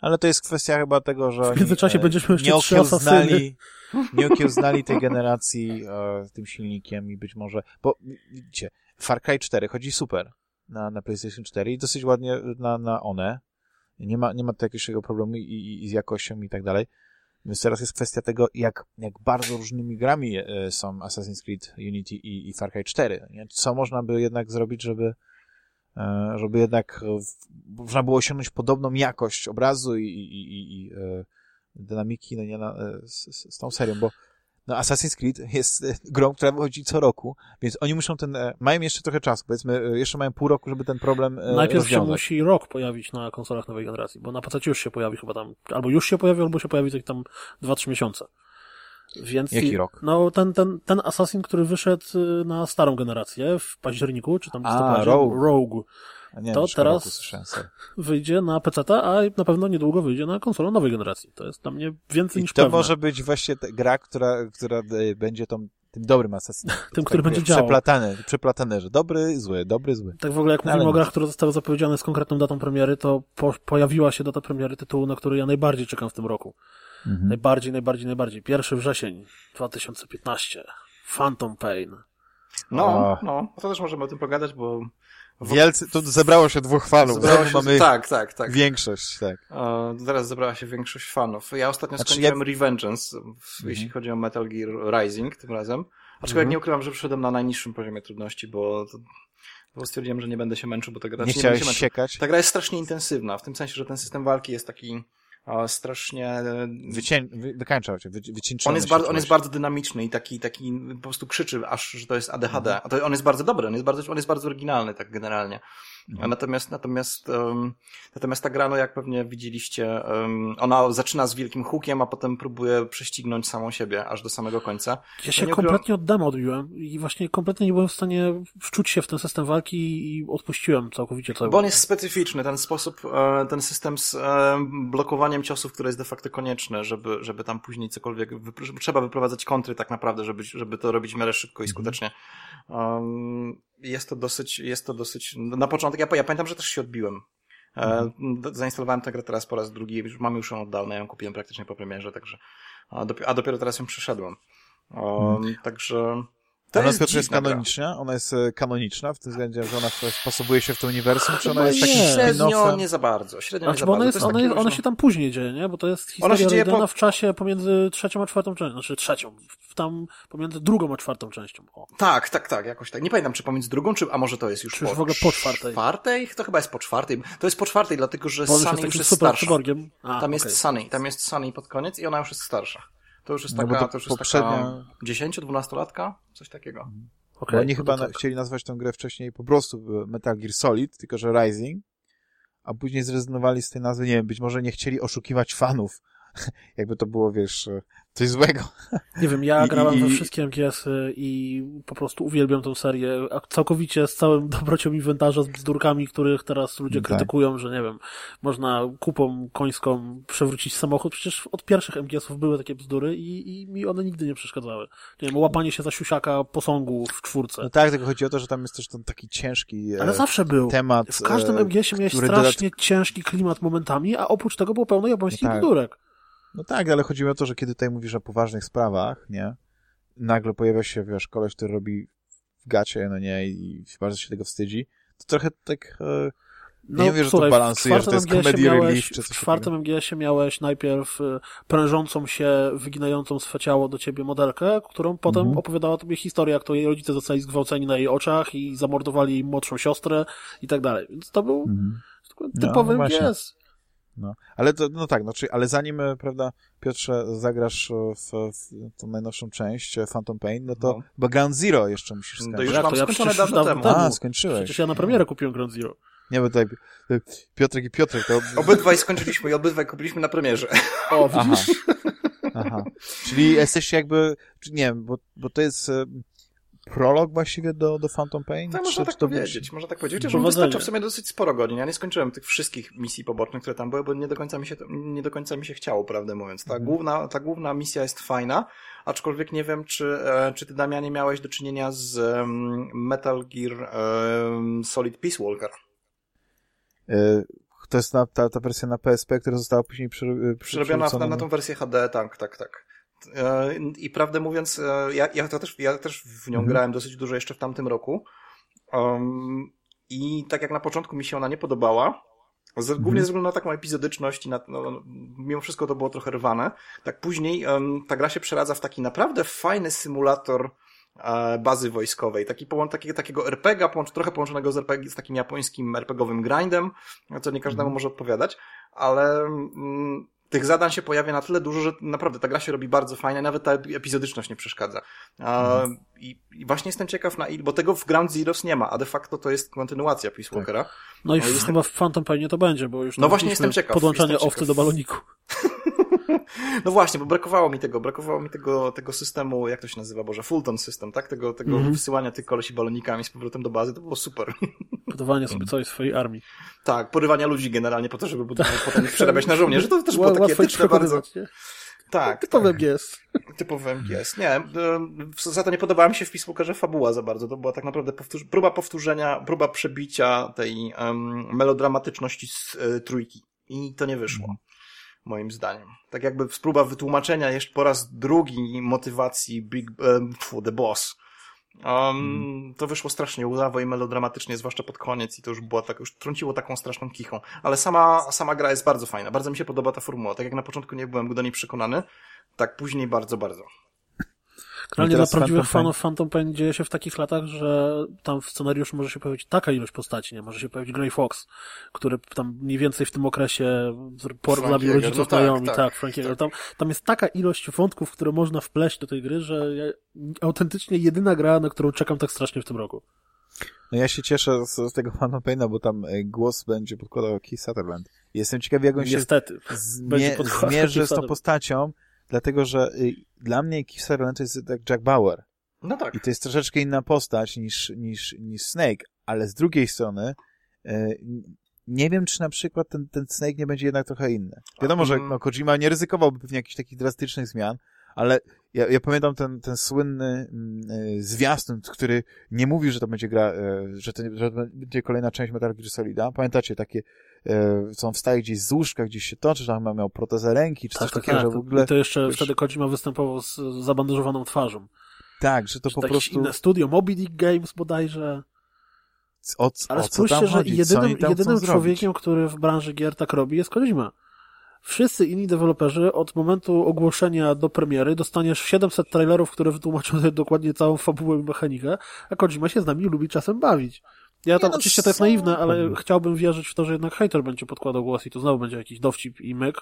Ale to jest kwestia chyba tego, że w międzyczasie e, będziemy jeszcze nie okiełznali, nie okiełznali tej generacji e, tym silnikiem i być może, bo widzicie, Far Cry 4 chodzi super na, na PlayStation 4 i dosyć ładnie na, na one. Nie ma, nie ma tu jakiegoś problemu i, i, i z jakością i tak dalej. Więc teraz jest kwestia tego, jak, jak bardzo różnymi grami e, są Assassin's Creed Unity i, i Far Cry 4. Nie? Co można by jednak zrobić, żeby, e, żeby jednak można było osiągnąć podobną jakość obrazu i, i, i, i dynamiki no nie, na, z, z tą serią, bo no Assassin's Creed jest e, grą, która wychodzi co roku, więc oni muszą ten, e, mają jeszcze trochę czasu, powiedzmy, e, jeszcze mają pół roku, żeby ten problem Najpierw rozwiązać. się musi rok pojawić na konsolach nowej generacji, bo na PC już się pojawi chyba tam, albo już się pojawi, albo się pojawi za tam 2-3 miesiące. Więc Jaki rok? No, ten, ten, ten Assassin, który wyszedł na starą generację w październiku, czy tam w listopadzie, Rogue. Rogue nie, to teraz wyjdzie na PC, a na pewno niedługo wyjdzie na konsolę nowej generacji. To jest dla mnie więcej I niż to pewne. może być właśnie gra, która, która e, będzie tą tym dobrym asasinem. Tym, który tak będzie działał. Przeplatane, przeplatane, że dobry, zły, dobry, zły. Tak w ogóle jak no, mówimy o grach, które zostały zapowiedziane z konkretną datą premiery, to po, pojawiła się data premiery tytułu, na który ja najbardziej czekam w tym roku. Mhm. Najbardziej, najbardziej, najbardziej. Pierwszy wrzesień 2015. Phantom Pain. No, no, to też możemy o tym pogadać, bo Wielcy, tu zebrało się dwóch fanów. Zebrało się, mamy tak, tak, tak. Większość, tak. E, teraz zebrała się większość fanów. Ja ostatnio znaczy, skończyłem ja... Revengeance, mhm. jeśli chodzi o Metal Gear Rising tym razem. Aczkolwiek mhm. nie ukrywam, że przyszedłem na najniższym poziomie trudności, bo, to, bo stwierdziłem, że nie będę się męczył, bo ta gra... Nie, nie chciałeś się siekać? Ta gra jest strasznie intensywna, w tym sensie, że ten system walki jest taki strasznie... E, Wycię... Wy, wykańczał cię, wy, on jest, bardzo, on jest bardzo dynamiczny i taki, taki po prostu krzyczy aż, że to jest ADHD. Mhm. To on jest bardzo dobry, on jest bardzo, on jest bardzo oryginalny tak generalnie. Mhm. Natomiast, natomiast, um, natomiast ta gra, no jak pewnie widzieliście, um, ona zaczyna z wielkim hukiem, a potem próbuje prześcignąć samą siebie aż do samego końca. Ja się kompletnie od demo odbiłem i właśnie kompletnie nie byłem w stanie wczuć się w ten system walki i odpuściłem całkowicie cały. Bo on jest specyficzny, ten sposób, e, ten system z blokowaniem ciosów, które jest de facto konieczne, żeby, żeby tam później cokolwiek, trzeba wyprowadzać kontry tak naprawdę, żeby, żeby to robić w miarę szybko i mhm. skutecznie. Um, jest to dosyć, jest to dosyć, na początek, ja, ja pamiętam, że też się odbiłem. Mhm. zainstalowałem tę grę teraz po raz drugi, już mam już ją oddalną, ja ją kupiłem praktycznie po premierze, także, a dopiero, a dopiero teraz ją przeszedłem. Um, Także to ona jest, jest kanoniczna? Ona jest e, kanoniczna w tym względzie, że ona wpasowuje się w to uniwersum, czy ona jest takim Średnio nie za bardzo. Średnio znaczy, nie za ona, jest, ona, jest, ona się tam później dzieje, nie? Bo to jest historia ona się dzieje po... w czasie pomiędzy trzecią a czwartą częścią. Znaczy trzecią. Tam pomiędzy drugą a czwartą częścią. O. Tak, tak, tak. Jakoś tak. Nie pamiętam, czy pomiędzy drugą, czy a może to jest już czy po... już w ogóle po czwartej. czwartej? To chyba jest po czwartej. To jest po czwartej, dlatego że Sunny już jest starsza. A, tam jest Sunny. Tam jest Sunny pod koniec i ona już jest starsza. To już jest no taka, no to, to już jest poprzednia... taka 10-12-latka? Coś takiego. Okay, oni no chyba tak. chcieli nazwać tę grę wcześniej po prostu e, Metal Gear Solid, tylko że Rising, a później zrezygnowali z tej nazwy, nie wiem, być może nie chcieli oszukiwać fanów, jakby to było, wiesz, e, coś złego. Nie wiem, ja I, grałem i, we wszystkie MGS-y i po prostu uwielbiam tę serię. Całkowicie z całym dobrocią inwentarza, z bzdurkami, których teraz ludzie tak. krytykują, że nie wiem, można kupą końską przewrócić samochód. Przecież od pierwszych MGS-ów były takie bzdury i, i mi one nigdy nie przeszkadzały. Nie wiem, łapanie się za siusiaka posągu w czwórce. No tak, tylko chodzi o to, że tam jest też ten taki ciężki e, Ale zawsze był. temat. W każdym MGS-ie miałeś strasznie ciężki klimat momentami, a oprócz tego było pełno japońskich no tak. bzdurek. No tak, ale chodzi mi o to, że kiedy tutaj mówisz o poważnych sprawach, nie? Nagle pojawia się, wiesz, koleś, który robi w gacie, no nie, i bardzo się tego wstydzi, to trochę tak... E, no, nie wiem, że to balansuje, że to jest comedy relief, czy coś W czwartym MGS-ie miałeś najpierw e, prężącą się, wyginającą swe ciało do ciebie modelkę, którą potem mhm. opowiadała tobie historię, jak to jej rodzice zostali zgwałceni na jej oczach i zamordowali jej młodszą siostrę i tak dalej. Więc to był mhm. typowy no, MGS. No, ale to, no tak, znaczy, ale zanim, e, prawda, Piotrze, zagrasz e, w, w tą najnowszą część, e, Phantom Pain, no to no. chyba Ground Zero jeszcze musisz skończyć. To już mam to ja skończone dawno temu. A, skończyłeś. Przecież ja na premierę kupiłem Ground Zero. Nie, bo tutaj Piotrek i Piotrek to... Obydwaj skończyliśmy i obydwaj kupiliśmy na premierze. O, Aha. Aha. Czyli jesteś jakby, nie wiem, bo, bo to jest prolog właściwie do, do Phantom Pain? Tak, można tak powiedzieć, można tak powiedzieć. Chociaż wystarcza w sumie dosyć sporo godzin. Ja nie skończyłem tych wszystkich misji pobocznych, które tam były, bo nie do końca mi się, nie do końca mi się chciało, prawdę mówiąc. Ta, mhm. główna, ta główna misja jest fajna, aczkolwiek nie wiem, czy, e, czy ty, Damianie, miałeś do czynienia z um, Metal Gear um, Solid Peace Walker. E, to jest na, ta, ta wersja na PSP, która została później przy, przy, przerobiona na, na tą wersję HD, tak, tak, tak. E, I prawdę mówiąc, e, ja, ja, też, ja też w nią mhm. grałem dosyć dużo jeszcze w tamtym roku. Um, I tak jak na początku mi się ona nie podobała, z, głównie mhm. ze względu na taką epizodyczność i na, no, mimo wszystko to było trochę rwane, tak później um, ta gra się przeradza w taki naprawdę fajny symulator e, bazy wojskowej. Taki, taki, takiego RPGa, połącz, trochę połączonego z, RPG, z takim japońskim RPGowym grindem, co nie każdemu mhm. może odpowiadać, ale mm, tych zadań się pojawia na tyle dużo, że naprawdę ta gra się robi bardzo fajna, nawet ta epizodyczność nie przeszkadza. Mhm. I, I, właśnie jestem ciekaw na bo tego w Ground Zeroes nie ma, a de facto to jest kontynuacja Peace tak. Walkera. Tak. No i jestem... chyba w Phantom pewnie to będzie, bo już no właśnie jestem ciekaw. Podłączanie jestem owcy do baloniku. No właśnie, bo brakowało mi tego, brakowało mi tego, tego systemu, jak to się nazywa, Boże, Fulton system, tak? Tego, tego mm -hmm. wysyłania tych kolesi balonikami z powrotem do bazy, to było super. Budowanie sobie całej swojej armii. Tak, porywania ludzi generalnie po to, żeby budować, potem przerabiać na żołnierzy, to też było takie etyczne bardzo. Nie? Tak. Typowy tak. MGS. Typowy MGS. Nie, za to nie podobała mi się w Peacewalkerze fabuła za bardzo. To była tak naprawdę powtór próba powtórzenia, próba przebicia tej um, melodramatyczności z y, trójki. I to nie wyszło. Moim zdaniem. Tak jakby próba wytłumaczenia jeszcze po raz drugi motywacji Big, um, The Boss. Um, hmm. To wyszło strasznie łzawo i melodramatycznie, zwłaszcza pod koniec i to już było tak, już trąciło taką straszną kichą. Ale sama, sama gra jest bardzo fajna. Bardzo mi się podoba ta formuła. Tak jak na początku nie byłem do niej przekonany, tak później bardzo, bardzo. Generalnie dla prawdziwych fanów Phantom Pain dzieje się w takich latach, że tam w scenariuszu może się pojawić taka ilość postaci, nie? Może się pojawić Grey Fox, który tam mniej więcej w tym okresie zabił rodziców no tak, Naomi, tak, tak Frankiego. Tak. Tam, tam jest taka ilość wątków, które można wpleść do tej gry, że ja, autentycznie jedyna gra, na którą czekam tak strasznie w tym roku. No ja się cieszę z, z tego Phantom Paina, bo tam e, głos będzie podkładał Keith Sutherland. Jestem ciekaw, jak on Niestety, się zmie zmierzy z tą postacią, dlatego że y, dla mnie Keith Sutherland to jest jak Jack Bauer. No tak. I to jest troszeczkę inna postać niż, niż, niż Snake, ale z drugiej strony y, nie wiem, czy na przykład ten, ten Snake nie będzie jednak trochę inny. Wiadomo, że mm. no, Kojima nie ryzykowałby pewnie jakichś takich drastycznych zmian, ale ja, ja pamiętam ten, ten słynny y, zwiastun, który nie mówił, że to będzie gra, y, że, to, że to będzie kolejna część Metal Gear Solida. Pamiętacie takie, co on wstaje gdzieś z łóżka, gdzieś się toczy, że miał protezę ręki, czy tak, coś tak, takiego, tak. że w ogóle... I to jeszcze wiesz, wtedy Kojima występował z zabandażowaną twarzą. Tak, że to czy po prostu... inne studio, Moby Dick Games bodajże. O, Ale o spójrzcie, że jedynym, jedynym człowiekiem, który w branży gier tak robi, jest Kojima. Wszyscy inni deweloperzy od momentu ogłoszenia do premiery dostaniesz 700 trailerów, które wytłumaczą dokładnie całą fabułę i mechanikę, a Kojima się z nami lubi czasem bawić. Ja tam, no, oczywiście to jest naiwne, ale chciałbym wierzyć w to, że jednak hater będzie podkładał głos i to znowu będzie jakiś dowcip i myk.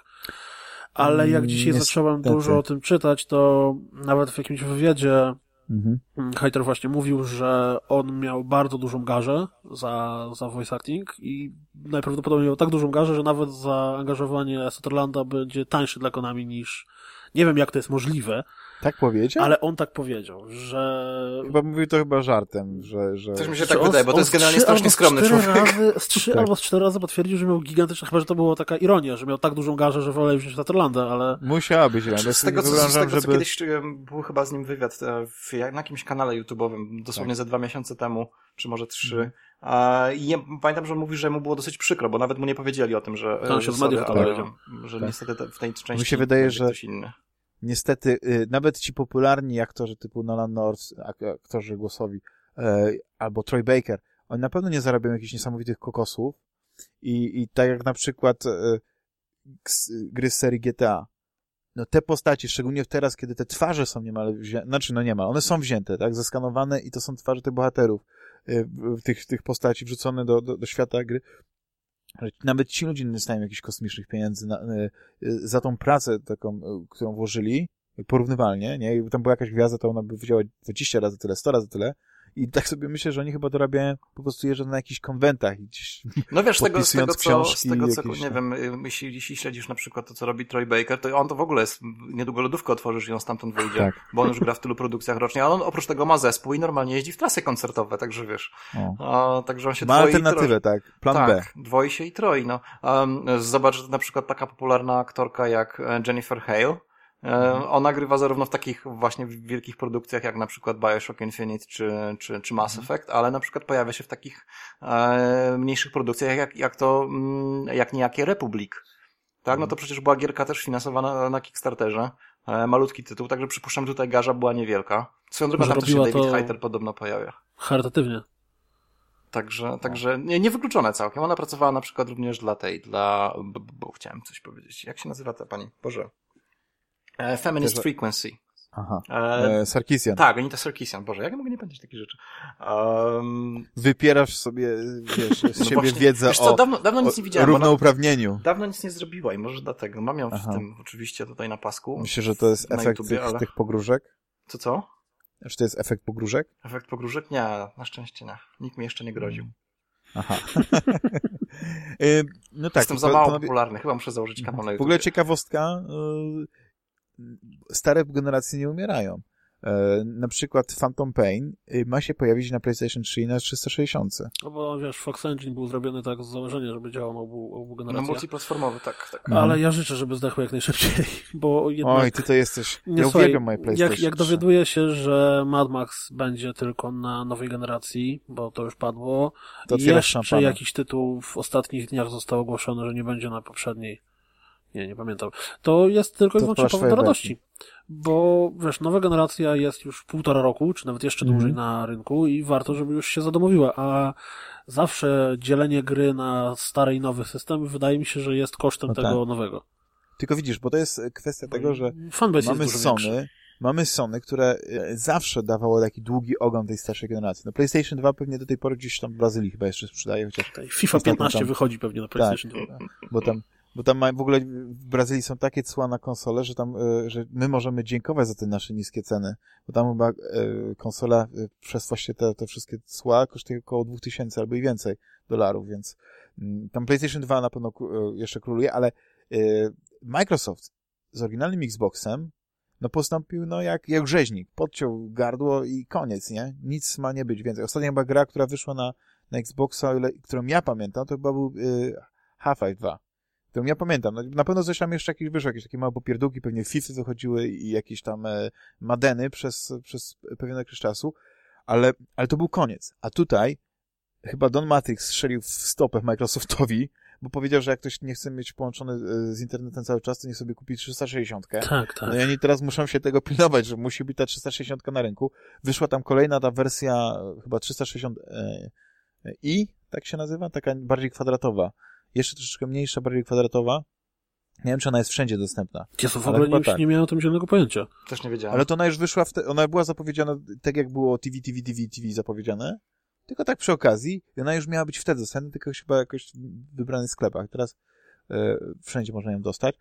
Ale jak Mm, dzisiaj niestety. zacząłem dużo o tym czytać, to nawet w jakimś wywiadzie Mhm. Hater właśnie mówił, że on miał bardzo dużą garzę za, za voice acting i najprawdopodobniej miał tak dużą garzę, że nawet zaangażowanie Sutherlanda będzie tańsze dla Konami niż... Nie wiem, jak to jest możliwe, Tak powiedział? ale on tak powiedział, że... Chyba mówił to chyba żartem, że... że... Też mi się że tak on- wydaje, bo to jest z generalnie strasznie z skromny człowiek. Razy, z trzy Tak. albo z cztery razy potwierdził, że miał gigantyczne, chyba, że to była taka ironia, że miał tak dużą garzę, że wolał wziąć Sutherlanda, ale... Musiała być, ale Z tego, co, z tego, co żeby... kiedyś e, był chyba z nim wywiad e, w, na jakimś kanale YouTube'owym, dosłownie ze dwa miesiące temu, czy może trzy. A, I ja pamiętam, że on mówi, że mu było dosyć przykro, bo nawet mu nie powiedzieli o tym, że, To on się że w mediach sorry, ale dowiedział. że Tak. niestety te, w tej części Mi się wydaje, że- ktoś inny. Niestety y, nawet ci popularni aktorzy typu Nolan North, ak- aktorzy głosowi, e, albo Troy Baker, oni na pewno nie zarabiają jakichś niesamowitych kokosów i, i tak jak na przykład e, gry z serii GTA, no te postacie, szczególnie teraz, kiedy te twarze są niemal wzięte, znaczy no niemal, one są wzięte, tak, zeskanowane i to są twarze tych bohaterów, w- tych, tych postaci wrzucone do, do, do świata gry, nawet ci ludzie nie dostają jakichś kosmicznych pieniędzy na, y, y, za tą pracę taką, y, którą włożyli, porównywalnie, nie? Jakby tam była jakaś gwiazda, to ona by wydziała 20 razy tyle, 100 razy tyle. I tak sobie myślę, że oni chyba dorabiają, po prostu jeżdżą na jakichś konwentach i gdzieś... No wiesz, z tego, z tego, co, z tego co, jakieś, nie no. wiem, y, jeśli, jeśli śledzisz na przykład to, co robi Troy Baker, to on to w ogóle jest, niedługo lodówkę otworzysz i on stamtąd wyjdzie, Tak. bo on już gra w tylu produkcjach rocznie, a on oprócz tego ma zespół i normalnie jeździ w trasy koncertowe, także wiesz, O. a, także on się Ma alternatywę, tak. Plan tak, B. dwoi się i troi, no. Um, zobacz, na przykład taka popularna aktorka jak e, Jennifer Hale, ona grywa zarówno w takich właśnie wielkich produkcjach, jak na przykład Bioshock Infinite czy, czy, czy Mass Mhm. Effect, ale na przykład pojawia się w takich e, mniejszych produkcjach, jak, jak to, mm, jak niejakie Republic. Tak, Mhm. no to przecież była gierka też finansowana na Kickstarterze, e, malutki tytuł, także przypuszczam, że tutaj garza była niewielka. Swoją drogą tam też się David to- Hayter podobno pojawia. Charytatywnie. Także, także nie, niewykluczone całkiem. Ona pracowała na przykład również dla tej, dla, bo, bo chciałem coś powiedzieć. Jak się nazywa ta pani? Boże. E, Feminist Też- Frequency. Aha. E, E, Sarkisian. tak, Anita Sarkeesian. Boże, jak ja mogę nie pamiętać takich rzeczy? Um, Wypierasz sobie, wiesz, z no siebie właśnie, wiedzę wiesz co, o, dawno, nic nie widziałem. równouprawnieniu. dawno nic nie zrobiła i może dlatego. Mam ją Aha. w tym oczywiście tutaj na pasku. Myślę, że to jest efekt YouTubie, tych, ale- tych pogróżek. Co, co? Czy to jest efekt pogróżek? Efekt pogróżek? Nie, na szczęście nie. Nikt mi jeszcze nie groził. Aha. Y, no tak. Jestem za to- mało to- popularny. Chyba muszę założyć kanał na W YouTube. ogóle ciekawostka, y, stare generacje nie umierają. E, Na przykład Phantom Pain y, ma się pojawić na PlayStation 3 i na 360. No bo wiesz, Fox Engine był zrobiony tak z założenia, żeby działał na obu, obu No generacjach. multiplatformowy, tak, tak. No. Ale ja życzę, żeby zdechły jak najszybciej, bo jednak... Oj, ty to jesteś. Nie, ja słuchaj, uwielbiam moje PlayStation jak, jak 3. dowiaduję się, że Mad Max będzie tylko na nowej generacji, bo to już padło, To jeszcze szampana. jakiś tytuł w ostatnich dniach został ogłoszony, że nie będzie na poprzedniej. Nie, nie pamiętam. To jest tylko i wyłącznie powód do radości. Bo, wiesz, nowa generacja jest już półtora roku, czy nawet jeszcze Mhm. dłużej na rynku i warto, żeby już się zadomowiła, a zawsze dzielenie gry na stary i nowy system wydaje mi się, że jest kosztem No tego tak. nowego. Tylko widzisz, bo to jest kwestia tego, że mamy jest dużo większy. Sony, mamy Sony, które e, zawsze dawało taki długi ogon tej starszej generacji. No PlayStation 2 pewnie do tej pory gdzieś tam w Brazylii chyba jeszcze sprzedaje, chociaż FIFA Ostatnio 15 tam- wychodzi pewnie na PlayStation 2. bo tam, bo tam ma, w ogóle w Brazylii są takie cła na konsole, że tam, e, że my możemy dziękować za te nasze niskie ceny, bo tam chyba e, konsola e, przez właśnie te, te wszystkie cła kosztuje około 2000 albo i więcej dolarów, więc mm, tam PlayStation 2 na pewno jeszcze króluje, ale Microsoft z oryginalnym Xboxem no postąpił no jak, jak rzeźnik, podciął gardło i koniec, nie? Nic ma nie być więcej. Ostatnia chyba gra, która wyszła na, na Xboxa, którą ja pamiętam, to chyba był Half-Life 2. którą ja pamiętam. No, na pewno coś tam jeszcze jakieś wyszło, jakieś takie małe popierdółki, pewnie FIFA wychodziły i jakieś tam e, Madeny przez, przez pewien okres czasu, ale, ale to był koniec. A tutaj chyba Don Matrix strzelił w stopę Microsoftowi, bo powiedział, że jak ktoś nie chce mieć połączony e, z internetem cały czas, to nie sobie kupi 360. Tak, tak. No i oni teraz muszą się tego pilnować, że musi być ta 360 na rynku. Wyszła tam kolejna ta wersja, chyba 360 e, i, tak się nazywa, taka bardziej kwadratowa. Jeszcze troszeczkę mniejsza, bardziej kwadratowa. Nie wiem, czy ona jest wszędzie dostępna. Jezu, w ogóle nie, tak. nie miałem o tym zielonego pojęcia. Też nie wiedziałem. Ale to ona już wyszła, te, ona była zapowiedziana tak, jak było TV, TV, TV, TV zapowiedziane, tylko tak przy okazji i ona już miała być wtedy dostępna, tylko chyba jakoś w wybranych sklepach. Teraz e, wszędzie można ją dostać.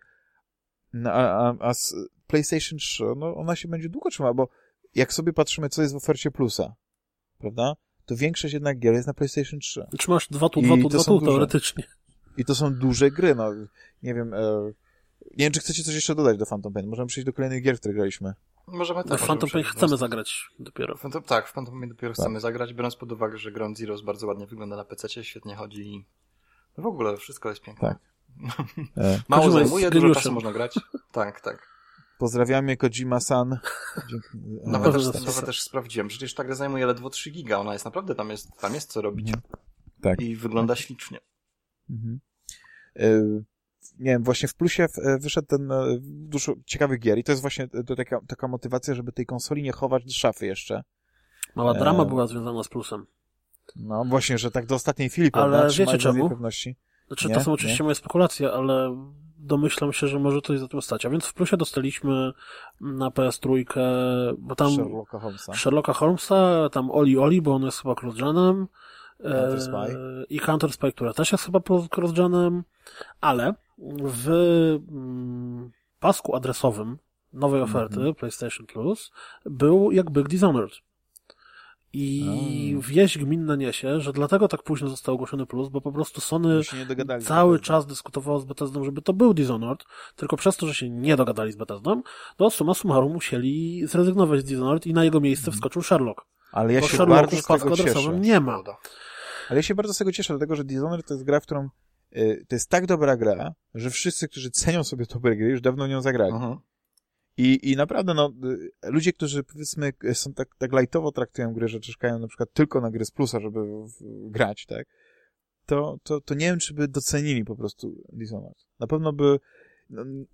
No, a, a, a z PlayStation 3, no ona się będzie długo trzymała, bo jak sobie patrzymy, co jest w ofercie Plusa, prawda? To większość jednak gier jest na PlayStation 3. Czy masz dwa tu, dwa tu, dwa tu, teoretycznie. I to są duże gry, no. Nie wiem, e, nie wiem, czy chcecie coś jeszcze dodać do Phantom Pain. Możemy przejść do kolejnych gier, w które graliśmy. Możemy tak. W Phantom Pain chcemy zagrać dopiero. Phantom, tak, w Phantom Pain dopiero tak. chcemy zagrać, biorąc pod uwagę, że Ground Zeroes bardzo ładnie wygląda na PC, świetnie chodzi i w ogóle wszystko jest piękne. Tak. E. Mało zajmuje, dużo czasu można grać. Tak, tak. Pozdrawiamy Kojima-san. Nawet też, nawet też sprawdziłem. Przecież ta gra zajmuje ledwo 3 giga. Ona jest naprawdę, tam jest, tam jest co robić. Tak. I wygląda ślicznie. Mhm. E, nie wiem, właśnie w plusie e, wyszedł ten e, dużo ciekawych gier i to jest właśnie to taka, taka motywacja, żeby tej konsoli nie chować do szafy jeszcze. Mała drama e... była związana z plusem. No właśnie, że tak do ostatniej chwili, ale prawda? wiecie czemu? Pewności. Znaczy, nie? to są oczywiście nie? moje spekulacje, ale domyślam się, że może coś za tym stać. A więc w plusie dostaliśmy na PS3, bo tam Sherlocka Holmesa, Sherlocka Holmesa tam Oli Oli, bo on jest chyba crossgenem e, i Counter Spy, która też jest chyba crossgenem, ale w mm, pasku adresowym nowej mhm. oferty mm -hmm. PlayStation Plus był jak Big Dishonored. I wieść gminna niesie, że dlatego tak późno został ogłoszony plus, bo po prostu Sony cały czas dyskutowało z Bethesdą, żeby to był Dishonored, tylko przez to, że się nie dogadali z Bethesdą, to summa summarum musieli zrezygnować z Dishonored i na jego miejsce mhm. wskoczył Sherlock. Ale ja bo się Sherlocku bardzo z tego cieszę. nie ma. Ale ja się bardzo z tego cieszę, dlatego że Dishonored to jest gra, w którą y, to jest tak dobra gra, że wszyscy, którzy cenią sobie dobre gry, już dawno nią zagrali. Uh -huh. I, I naprawdę, no, y, ludzie, którzy powiedzmy są tak, tak lightowo traktują gry, że czekają na przykład tylko na gry z plusa, żeby w, grać, tak, to, to, to nie wiem, czy by docenili po prostu Dishonored. Na pewno by,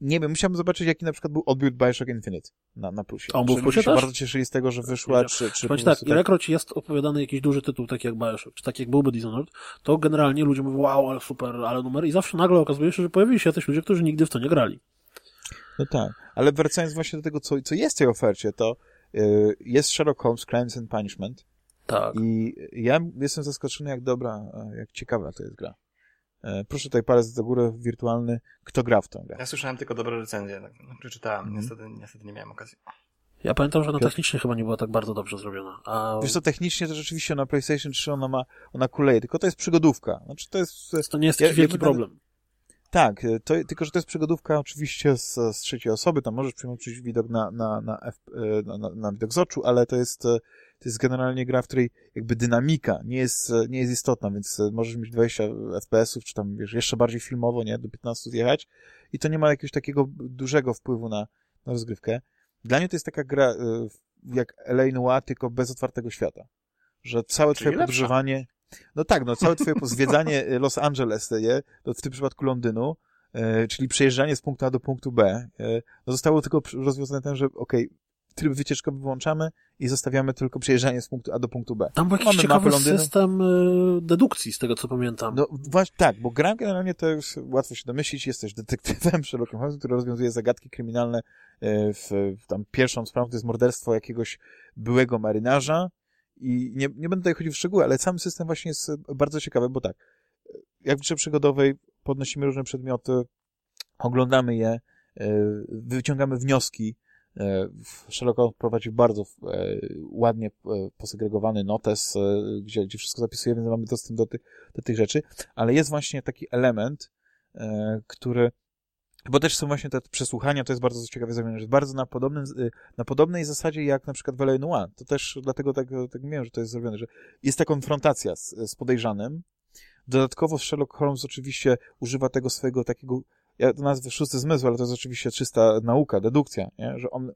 nie wiem, musiałbym zobaczyć, jaki na przykład był odbiór Bioshock Infinite na, na plusie. On był w plusie się bardzo cieszyli z tego, że wyszła, czy, czy Powiem tak, tak, ilekroć jest opowiadany jakiś duży tytuł, taki jak Bioshock, czy tak jak byłby Dishonored, to generalnie ludzie mówią, wow, ale super, ale numer i zawsze nagle okazuje się, że pojawili się jacyś ludzie, którzy nigdy w to nie grali. No tak, ale wracając właśnie do tego, co, co jest w tej ofercie, to y, jest Sherlock Holmes Crimes and Punishment. Tak. I ja jestem zaskoczony, jak dobra, jak ciekawa to jest gra. E, proszę tutaj palec do góry wirtualny, kto gra w tę grę. Ja słyszałem tylko dobre recenzje, tak, no, przeczytałem, mm. niestety, niestety nie miałem okazji. Ja pamiętam, że ona technicznie chyba nie była tak bardzo dobrze zrobiona. A... Wiesz co, technicznie to rzeczywiście na PlayStation 3 ona ma, ona kuleje, tylko to jest przygodówka. Znaczy to jest... To nie jest ja, wielki ja problem. Tak, e, to, tylko że to jest przygodówka oczywiście z, z trzeciej osoby, tam możesz przyjąć widok na, na, na, F, e, na, na, widok z oczu, ale to jest, e, to jest generalnie gra, w której jakby dynamika nie jest, nie jest istotna, więc możesz mieć 20 FPS-ów, czy tam wiesz, jeszcze bardziej filmowo, nie, do 15 zjechać i to nie ma jakiegoś takiego dużego wpływu na, na rozgrywkę. Dla mnie to jest taka gra jak LA Noir, tylko bez otwartego świata. Że całe twoje podróżowanie... No tak, no całe twoje zwiedzanie y, Los Angeles, nie? No, w tym przypadku Londynu, e, czyli przejeżdżanie z punktu A do punktu B, e, no zostało tylko rozwiązane ten, że okej, okay, tryb wycieczkowy wyłączamy i zostawiamy tylko przejeżdżanie z punktu A do punktu B. Tam był jakiś Mamy ciekawy system y, dedukcji, z tego co pamiętam. No właśnie, tak, bo gra generalnie to już łatwo się domyślić, jesteś detektywem Sherlockiem Holmesem, który rozwiązuje zagadki kryminalne e, w, w tam pierwszą sprawą to jest morderstwo jakiegoś byłego marynarza, i nie, nie będę tutaj chodził w szczegóły, ale sam system właśnie jest bardzo ciekawy, bo tak, jak w grze przygodowej podnosimy różne przedmioty, oglądamy je, e, wyciągamy wnioski. E, Sherlock prowadził bardzo e, ładnie posegregowany notes, gdzie, gdzie wszystko zapisujemy, mamy dostęp do do tych rzeczy, ale jest właśnie taki element, który bo też są właśnie te przesłuchania, to jest bardzo ciekawe zrobione, że bardzo na, podobnym, y, na podobnej zasadzie jak na przykład L.A. Noir. To też dlatego tak, tak że to jest zrobione, że jest ta konfrontacja z, z podejrzanym, Dodatkowo Sherlock Holmes oczywiście używa tego swojego takiego, ja to nazwę szósty zmysł, ale to jest oczywiście czysta nauka, dedukcja, nie? że on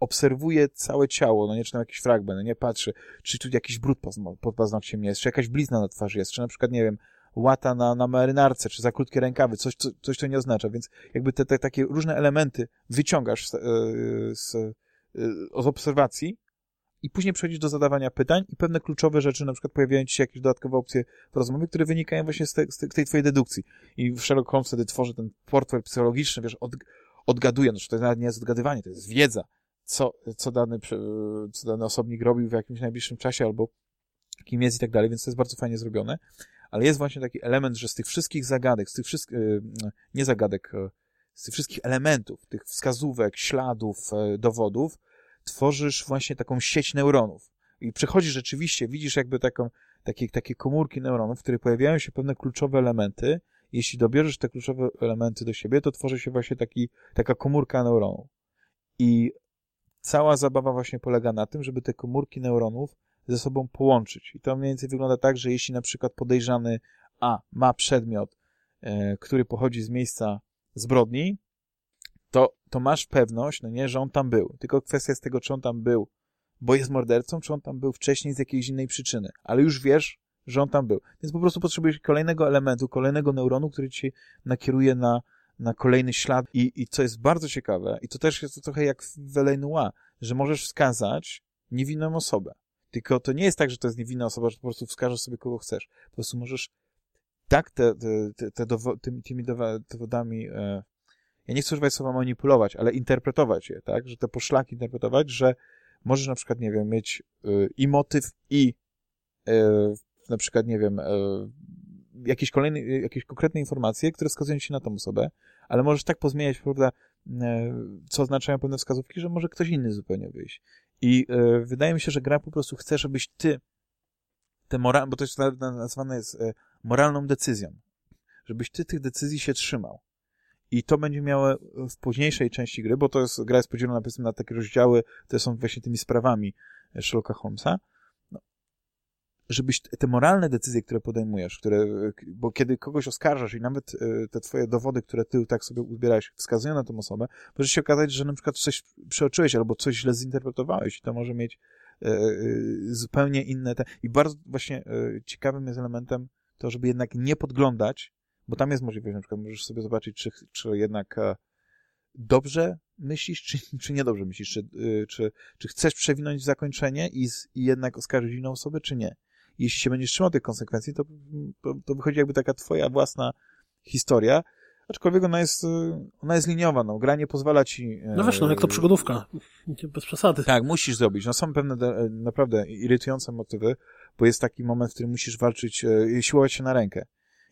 obserwuje całe ciało, no nie, czy tam jakiś fragment, no nie patrzy, czy tu jakiś brud pod paznokciem jest, czy jakaś blizna na twarzy jest, czy na przykład, nie wiem, łata na, na marynarce, czy za krótkie rękawy, coś, co, coś to nie oznacza, więc jakby te, te takie różne elementy wyciągasz z, e, z, e, z obserwacji i później przechodzisz do zadawania pytań i pewne kluczowe rzeczy, na przykład pojawiają ci się jakieś dodatkowe opcje w rozmowie, które wynikają właśnie z, te, z tej twojej dedukcji. I Sherlock Holmes wtedy tworzy ten portfel psychologiczny, wiesz, od, odgaduje, że to nawet nie jest odgadywanie, to jest wiedza, co, co, dany, co dany osobnik robił w jakimś najbliższym czasie albo kim jest i tak dalej, więc to jest bardzo fajnie zrobione. Ale jest właśnie taki element, że z tych wszystkich zagadek, z tych wszystkich, e, nie zagadek, e, z tych wszystkich elementów, tych wskazówek, śladów, dowodów, tworzysz właśnie taką sieć neuronów. I przechodzisz rzeczywiście, widzisz jakby taką, takie, takie komórki neuronów, w których pojawiają się pewne kluczowe elementy. Jeśli dobierzesz te kluczowe elementy do siebie, to tworzy się właśnie taki, taka komórka neuronów. I cała zabawa właśnie polega na tym, żeby te komórki neuronów ze sobą połączyć. I to mniej więcej wygląda tak, że jeśli na przykład podejrzany A ma przedmiot, e, który pochodzi z miejsca zbrodni, to, to masz pewność, no nie, że on tam był. Tylko kwestia jest tego, czy on tam był, bo jest mordercą, czy on tam był wcześniej z jakiejś innej przyczyny. Ale już wiesz, że on tam był. Więc po prostu potrzebujesz kolejnego elementu, kolejnego neuronu, który ci nakieruje na, na kolejny ślad. I, I co jest bardzo ciekawe, i to też jest trochę jak w Noir, że możesz wskazać niewinną osobę. Tylko to nie jest tak, że to jest niewinna osoba, że po prostu wskażesz sobie kogo chcesz. Po prostu możesz tak te, te, te, dowo tymi, tymi dowodami, e, ja nie chcę używać słowa manipulować, ale interpretować je, tak? Że te poszlaki interpretować, że możesz na przykład, nie wiem, mieć y, i motyw, i y, na przykład, nie wiem, y, jakieś kolejne, jakieś konkretne informacje, które wskazują ci na tą osobę, ale możesz tak pozmieniać, prawda, co oznaczają pewne wskazówki, że może ktoś inny zupełnie wyjść. I e, wydaje mi się, że gra po prostu chce, żebyś ty te moral, bo to jest nazwane jest e, moralną decyzją, żebyś ty tych decyzji się trzymał. I to będzie miało w późniejszej części gry, bo to jest, gra jest podzielona powiedzmy na takie rozdziały, które są właśnie tymi sprawami Sherlocka Holmesa, żebyś te moralne decyzje, które podejmujesz, które, bo kiedy kogoś oskarżasz i nawet e, te twoje dowody, które ty tak sobie uzbierałeś, wskazują na tę osobę, może się okazać, że na przykład coś przeoczyłeś albo coś źle zinterpretowałeś i to może mieć e, e, zupełnie inne te... I bardzo właśnie ciekawym jest elementem to, żeby jednak nie podglądać, bo tam jest możliwość, na przykład możesz sobie zobaczyć, czy, czy jednak dobrze myślisz, czy, czy niedobrze myślisz, czy, czy, czy chcesz przewinąć zakończenie i, i jednak oskarżyć inną osobę, czy nie jeśli się będziesz trzymał tych konsekwencji, to, to, wychodzi jakby taka twoja własna historia, aczkolwiek ona jest, ona jest liniowa, no, gra nie pozwala ci... No wiesz, no jak to e, przygodówka, bez przesady. Tak, musisz zrobić, no są pewne e, naprawdę irytujące motywy, bo jest taki moment, w którym musisz walczyć, e, siłować się na rękę.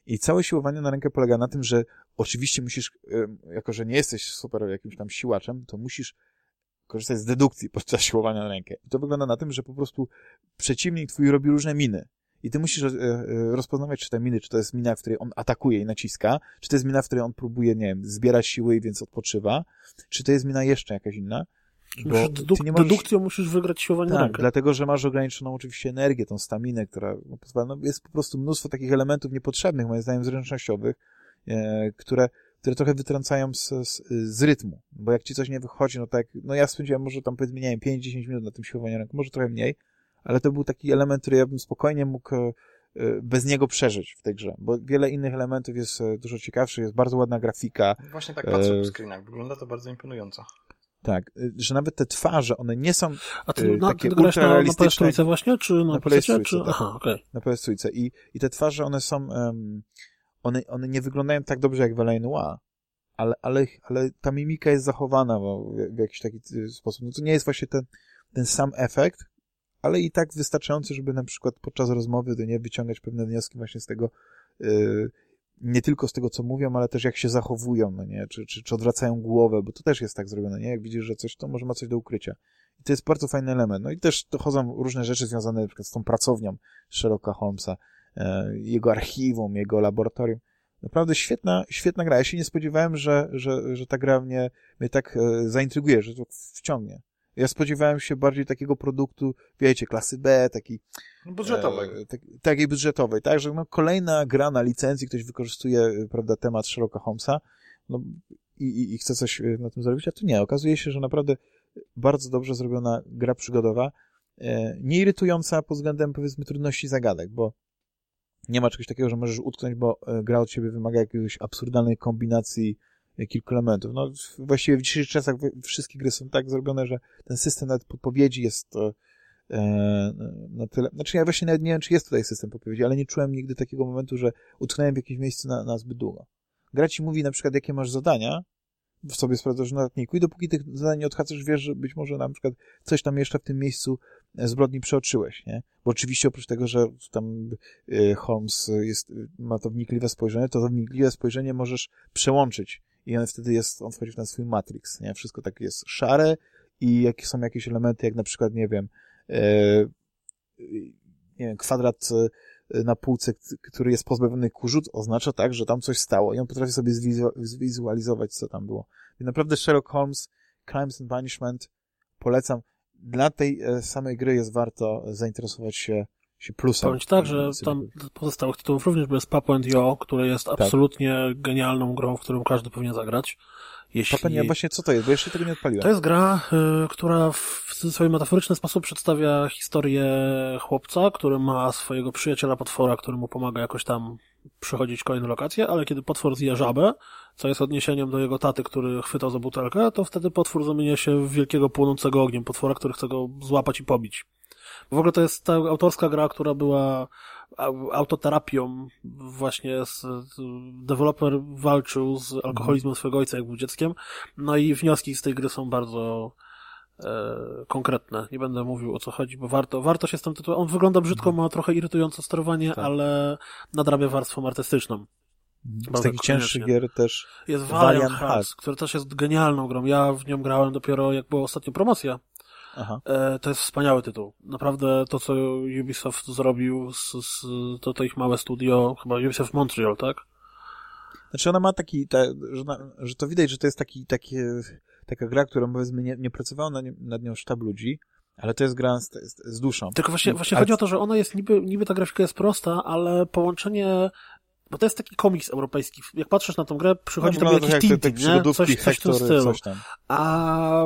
I całe siłowanie na rękę polega na tym, że oczywiście musisz, jako że nie jesteś super jakimś tam siłaczem, to musisz korzystać z dedukcji podczas siłowania na rękę. I to wygląda na tym, że po prostu przeciwnik twój robi różne miny. I ty musisz e, e, rozpoznawać, czy te miny, czy to jest mina, w której on atakuje i naciska, czy to jest mina, w której on próbuje, nie wiem, zbierać siły i więc odpoczywa, czy to jest mina jeszcze jakaś inna. Bo deduk nie możesz... Dedukcją musisz wygrać siłowanie tak, na rękę. dlatego, że masz ograniczoną oczywiście energię, tą staminę, która no, no, jest po prostu mnóstwo takich elementów niepotrzebnych, moim zdaniem, zręcznościowych, e, które które trochę wytrącają z, z, z, rytmu, bo jak ci coś nie wychodzi, no tak, no ja spędziłem może tam powiedzmy, nie wiem, 5-10 minut na tym siłowaniu ręką, może trochę mniej, ale to był taki element, który ja bym spokojnie mógł e, bez niego przeżyć w tej grze, bo wiele innych elementów jest e, dużo ciekawszych, jest bardzo ładna grafika. Właśnie tak patrzę po screenach, wygląda to bardzo imponująco. Tak, e, że nawet te twarze, one nie są A ty, no, takie ty grasz na, na ps właśnie, czy na, na ps czy... Tak. Aha, okej. Okay. Na ps I, I te twarze, one są... Um, one, one nie wyglądają tak dobrze jak w L.A. Noir, ale, ale, ale ta mimika jest zachowana w, w jakiś taki y, sposób. No to nie jest właśnie ten, ten sam efekt, ale i tak wystarczający, żeby na przykład podczas rozmowy do nie wyciągać pewne wnioski właśnie z tego, yy, nie tylko z tego, co mówią, ale też jak się zachowują, no nie, czy, czy, czy odwracają głowę, bo to też jest tak zrobione, nie, jak widzisz, że coś, to może ma coś do ukrycia. I to jest bardzo fajny element. No i też dochodzą różne rzeczy związane na przykład z tą pracownią Sherlocka Holmesa, jego archiwum, jego laboratorium. Naprawdę świetna, świetna gra. Ja się nie spodziewałem, że, że, że ta gra mnie, mnie tak e, zaintryguje, że to wciągnie. Ja spodziewałem się bardziej takiego produktu, wiecie, klasy B, taki... Budżetowej. E, tak, takiej budżetowej, tak, że no, kolejna gra na licencji, ktoś wykorzystuje, prawda, temat Sherlocka Holmesa no, i, i, i chce coś e, na tym zrobić, a tu nie. Okazuje się, że naprawdę bardzo dobrze zrobiona gra przygodowa, e, nie irytująca pod względem, powiedzmy, trudności zagadek, bo nie ma czegoś takiego, że możesz utknąć, bo e, gra od ciebie wymaga jakiejś absurdalnej kombinacji kilku elementów. No, właściwie w dzisiejszych czasach wszystkie gry są tak zrobione, że ten system nawet podpowiedzi jest e, na tyle... Znaczy ja właśnie nawet nie wiem, czy jest tutaj system podpowiedzi, ale nie czułem nigdy takiego momentu, że utknąłem w jakimś miejscu na, na zbyt długo. Gra ci mówi na przykład, jakie masz zadania, w sobie sprawdzasz na notatniku i dopóki tych zadań nie odhacasz, wiesz, że być może na przykład coś tam jeszcze w tym miejscu zbrodni przeoczyłeś, nie? Bo oczywiście oprócz tego, że tam y, Holmes jest, ma to wnikliwe spojrzenie, to to wnikliwe spojrzenie możesz przełączyć i on wtedy jest, on wchodzi w ten swój matrix, nie? Wszystko tak jest szare i jakie są jakieś elementy, jak na przykład, nie wiem, e, nie wiem, kwadrat e, na półce, który jest pozbawiony kurzu, oznacza tak, że tam coś stało i on potrafi sobie zwizualizować, co tam było. I naprawdę Sherlock Holmes, Crimes and Punishment polecam. Dla tej e, samej gry jest warto zainteresować się się plusem. Powiem tak, że tam pozostałych tytułów również jest Papa and Yo, które jest tak. absolutnie genialną grą, w którą każdy powinien zagrać. Jeśli... Papa właśnie co to jest? Bo jeszcze tego nie odpaliłem. To jest gra, y, która w swój metaforyczny sposób przedstawia historię chłopca, który ma swojego przyjaciela potwora, który mu pomaga jakoś tam przechodzić kolejne lokacje, ale kiedy potwór zje żabę, co jest odniesieniem do jego taty, który chwytał za butelkę, to wtedy potwór zamienia się w wielkiego płonącego ogniem potwora, który chce go złapać i pobić. W ogóle to jest ta autorska gra, która była autoterapią właśnie z, deweloper walczył z alkoholizmem swojego ojca, jak był dzieckiem, no i wnioski z tej gry są bardzo e, konkretne. Nie będę mówił o co chodzi, bo warto, warto się z tym tytułem. On wygląda brzydko, ma trochę irytujące sterowanie, tak. ale nadrabia warstwą artystyczną. Z takich cięższych gier też jest Valiant, Hearts, który też jest genialną grą. Ja w nią grałem dopiero jak była ostatnia promocja Aha. E, to jest wspaniały tytuł. Naprawdę to, co Ubisoft zrobił, z, z, to, to ich małe studio, chyba Ubisoft Montreal, tak? Znaczy ona ma taki, ta, że, że, to widać, że to jest taki, taki, taka gra, którą powiedzmy nie, nie pracowało nad, nad nią sztab ludzi, ale to jest gra z, z, z duszą. Tylko właśnie, właśnie ale... chodzi o to, że ona jest niby, niby ta grafika jest prosta, ale połączenie bo to jest taki komiks europejski. Jak patrzysz na tą grę, przychodzi no, tobie jakiś Tintin, nie? Coś, coś w tym stylu. Coś A